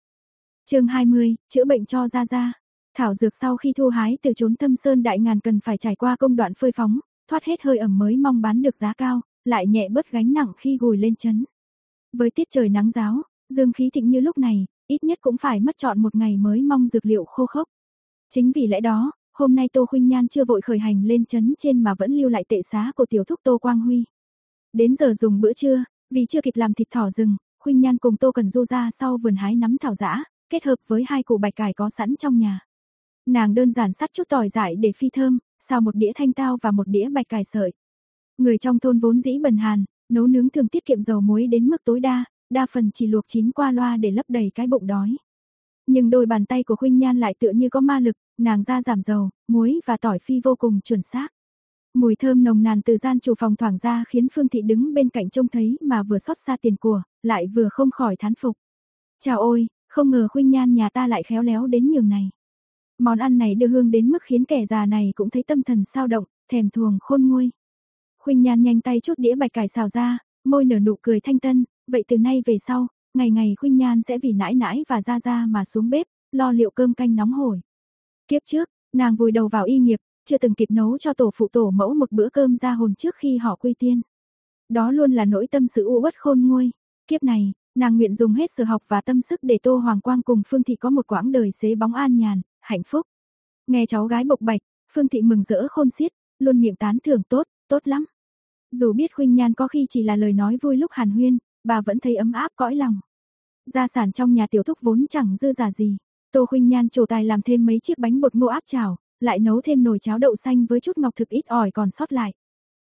Chương 20, chữa bệnh cho Gia Gia. Thảo dược sau khi thu hái từ trốn thâm sơn đại ngàn cần phải trải qua công đoạn phơi phóng, thoát hết hơi ẩm mới mong bán được giá cao, lại nhẹ bớt gánh nặng khi gùi lên chấn. Với tiết trời nắng giáo, dương khí thịnh như lúc này, ít nhất cũng phải mất chọn một ngày mới mong dược liệu khô khốc. Chính vì lẽ đó, hôm nay Tô Khuynh Nhan chưa vội khởi hành lên chấn trên mà vẫn lưu lại tệ xá của tiểu thúc Tô Quang Huy. Đến giờ dùng bữa trưa, vì chưa kịp làm thịt thỏ rừng, Khuynh Nhan cùng Tô Cần Du ra sau vườn hái nắm thảo dã, kết hợp với hai củ bạch cải có sẵn trong nhà. Nàng đơn giản sắt chút tỏi dại để phi thơm, xào một đĩa thanh tao và một đĩa bạch cải sợi. Người trong thôn vốn dĩ bần hàn, nấu nướng thường tiết kiệm dầu muối đến mức tối đa, đa phần chỉ luộc chín qua loa để lấp đầy cái bụng đói. Nhưng đôi bàn tay của Khuynh Nhan lại tựa như có ma lực, nàng ra giảm dầu, muối và tỏi phi vô cùng chuẩn xác. Mùi thơm nồng nàn từ gian chủ phòng thoảng ra khiến Phương Thị đứng bên cạnh trông thấy mà vừa xót xa tiền của, lại vừa không khỏi thán phục. Chào ôi, không ngờ Khuynh Nhan nhà ta lại khéo léo đến nhường này. Món ăn này đưa hương đến mức khiến kẻ già này cũng thấy tâm thần sao động, thèm thuồng khôn nguôi. Khuynh Nhan nhanh tay chút đĩa bạch cải xào ra, môi nở nụ cười thanh tân, vậy từ nay về sau, ngày ngày Khuynh Nhan sẽ vì nãi nãi và ra ra mà xuống bếp, lo liệu cơm canh nóng hổi. Kiếp trước, nàng vùi đầu vào y nghiệp, chưa từng kịp nấu cho tổ phụ tổ mẫu một bữa cơm ra hồn trước khi họ quy tiên. Đó luôn là nỗi tâm sự u uất khôn nguôi. Kiếp này, nàng nguyện dùng hết sự học và tâm sức để Tô Hoàng Quang cùng Phương Thị có một quãng đời xế bóng an nhàn, hạnh phúc. Nghe cháu gái bộc bạch, Phương Thị mừng rỡ khôn xiết, luôn miệng tán thưởng tốt, tốt lắm. Dù biết Khuynh Nhan có khi chỉ là lời nói vui lúc hàn huyên, bà vẫn thấy ấm áp cõi lòng. Gia sản trong nhà tiểu thúc vốn chẳng dư giả gì. Tô Khuynh Nhan trổ tài làm thêm mấy chiếc bánh bột ngô áp chảo, lại nấu thêm nồi cháo đậu xanh với chút ngọc thực ít ỏi còn sót lại.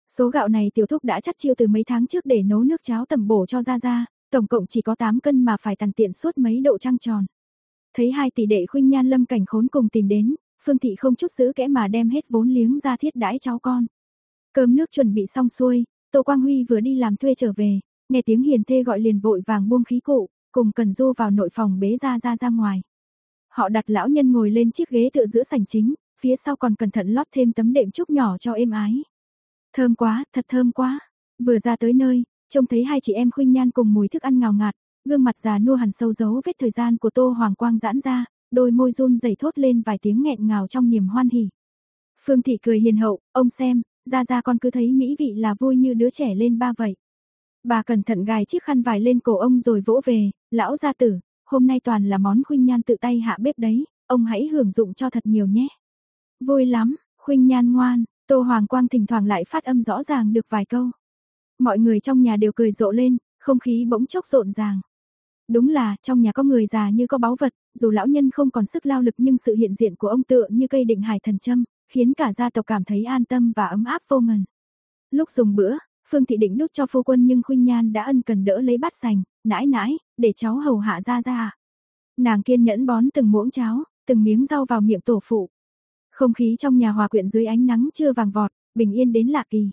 Số gạo này tiểu thúc đã chắc chiêu từ mấy tháng trước để nấu nước cháo tẩm bổ cho Gia Gia, tổng cộng chỉ có 8 cân mà phải tàn tiện suốt mấy độ trăng tròn. Thấy hai tỷ đệ Khuynh Nhan lâm cảnh khốn cùng tìm đến, Phương Thị không chút giữ kẽ mà đem hết vốn liếng ra thiết đãi cháu con. Cơm nước chuẩn bị xong xuôi, Tô Quang Huy vừa đi làm thuê trở về, nghe tiếng hiền thê gọi liền vội vàng buông khí cụ, cùng Cần Du vào nội phòng bế ra ra ra ngoài. Họ đặt lão nhân ngồi lên chiếc ghế tựa giữa sảnh chính, phía sau còn cẩn thận lót thêm tấm đệm trúc nhỏ cho êm ái. Thơm quá, thật thơm quá. Vừa ra tới nơi, trông thấy hai chị em khuynh nhan cùng mùi thức ăn ngào ngạt, gương mặt già nua hẳn sâu dấu vết thời gian của Tô Hoàng Quang giãn ra, đôi môi run rẩy thốt lên vài tiếng nghẹn ngào trong niềm hoan hỉ. Phương Thị cười hiền hậu, ông xem, ra ra con cứ thấy mỹ vị là vui như đứa trẻ lên ba vậy. Bà cẩn thận gài chiếc khăn vải lên cổ ông rồi vỗ về, lão gia tử, hôm nay toàn là món khuynh nhan tự tay hạ bếp đấy, ông hãy hưởng dụng cho thật nhiều nhé. Vui lắm, khuynh nhan ngoan, Tô Hoàng Quang thỉnh thoảng lại phát âm rõ ràng được vài câu. Mọi người trong nhà đều cười rộ lên, không khí bỗng chốc rộn ràng. Đúng là, trong nhà có người già như có báu vật, dù lão nhân không còn sức lao lực nhưng sự hiện diện của ông tựa như cây định hải thần châm, khiến cả gia tộc cảm thấy an tâm và ấm áp vô ngần. Lúc dùng bữa, Phương Thị định đút cho phu quân nhưng Khuynh Nhan đã ân cần đỡ lấy bát sành, nãi nãi, để cháu hầu hạ ra ra. Nàng kiên nhẫn bón từng muỗng cháo, từng miếng rau vào miệng tổ phụ. Không khí trong nhà hòa quyện dưới ánh nắng chưa vàng vọt, bình yên đến lạ kỳ.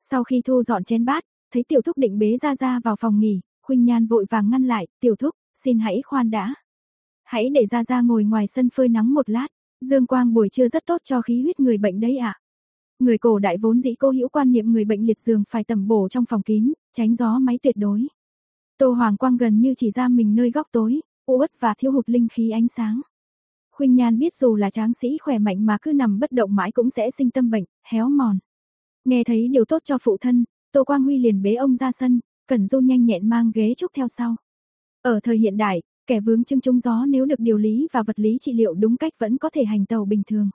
Sau khi thu dọn chén bát, thấy tiểu thúc định bế ra ra vào phòng nghỉ, Khuynh Nhan vội vàng ngăn lại, tiểu thúc, xin hãy khoan đã. Hãy để ra ra ngồi ngoài sân phơi nắng một lát, dương quang buổi trưa rất tốt cho khí huyết người bệnh đấy ạ. Người cổ đại vốn dĩ cô hữu quan niệm người bệnh liệt giường phải tầm bổ trong phòng kín, tránh gió máy tuyệt đối. Tô Hoàng Quang gần như chỉ ra mình nơi góc tối, u uất và thiếu hụt linh khí ánh sáng. Khuynh Nhan biết dù là tráng sĩ khỏe mạnh mà cứ nằm bất động mãi cũng sẽ sinh tâm bệnh, héo mòn. Nghe thấy điều tốt cho phụ thân, Tô Quang Huy liền bế ông ra sân, Cẩn Du nhanh nhẹn mang ghế trúc theo sau. Ở thời hiện đại, kẻ vướng chân trúng gió nếu được điều lý và vật lý trị liệu đúng cách vẫn có thể hành tàu bình thường.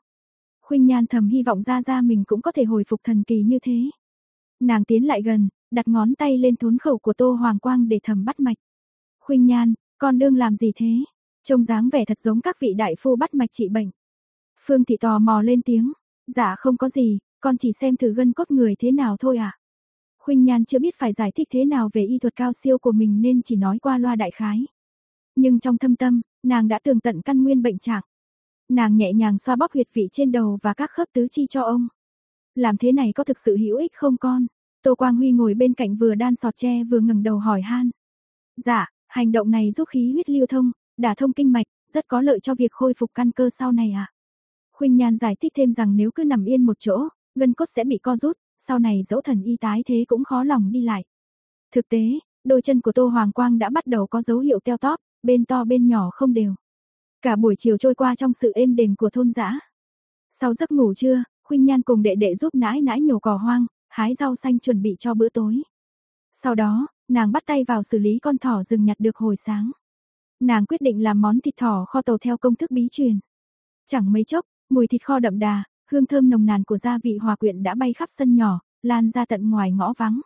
Khuynh Nhan thầm hy vọng ra ra mình cũng có thể hồi phục thần kỳ như thế. Nàng tiến lại gần, đặt ngón tay lên thốn khẩu của Tô Hoàng Quang để thầm bắt mạch. Khuynh Nhan, con đương làm gì thế? Trông dáng vẻ thật giống các vị đại phu bắt mạch trị bệnh. Phương Thị tò mò lên tiếng, dạ không có gì, con chỉ xem thử gân cốt người thế nào thôi à. Khuynh Nhan chưa biết phải giải thích thế nào về y thuật cao siêu của mình nên chỉ nói qua loa đại khái. Nhưng trong thâm tâm, nàng đã tường tận căn nguyên bệnh trạng. Nàng nhẹ nhàng xoa bóp huyệt vị trên đầu và các khớp tứ chi cho ông. Làm thế này có thực sự hữu ích không con? Tô Quang Huy ngồi bên cạnh vừa đan sọt tre vừa ngẩng đầu hỏi han. Dạ, hành động này giúp khí huyết lưu thông, đả thông kinh mạch, rất có lợi cho việc khôi phục căn cơ sau này ạ. À? Khuynh Nhan giải thích thêm rằng nếu cứ nằm yên một chỗ, gân cốt sẽ bị co rút, sau này dẫu thần y tái thế cũng khó lòng đi lại. Thực tế, đôi chân của Tô Hoàng Quang đã bắt đầu có dấu hiệu teo tóp, bên to bên nhỏ không đều. Cả buổi chiều trôi qua trong sự êm đềm của thôn dã. Sau giấc ngủ trưa, Khuynh Nhan cùng đệ đệ giúp nãi nãi nhổ cỏ hoang, hái rau xanh chuẩn bị cho bữa tối. Sau đó, nàng bắt tay vào xử lý con thỏ rừng nhặt được hồi sáng. Nàng quyết định làm món thịt thỏ kho tàu theo công thức bí truyền. Chẳng mấy chốc, mùi thịt kho đậm đà, hương thơm nồng nàn của gia vị hòa quyện đã bay khắp sân nhỏ, lan ra tận ngoài ngõ vắng.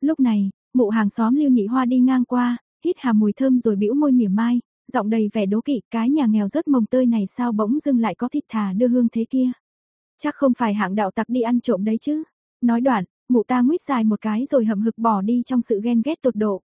Lúc này, mụ hàng xóm Lưu Nhị Hoa đi ngang qua, hít hà mùi thơm rồi bĩu môi mỉa mai, giọng đầy vẻ đố kỵ, cái nhà nghèo rất mồng tơi này sao bỗng dưng lại có thịt thà đưa hương thế kia. Chắc không phải hạng đạo tặc đi ăn trộm đấy chứ. Nói đoạn, mụ ta nguyết dài một cái rồi hậm hực bỏ đi trong sự ghen ghét tột độ.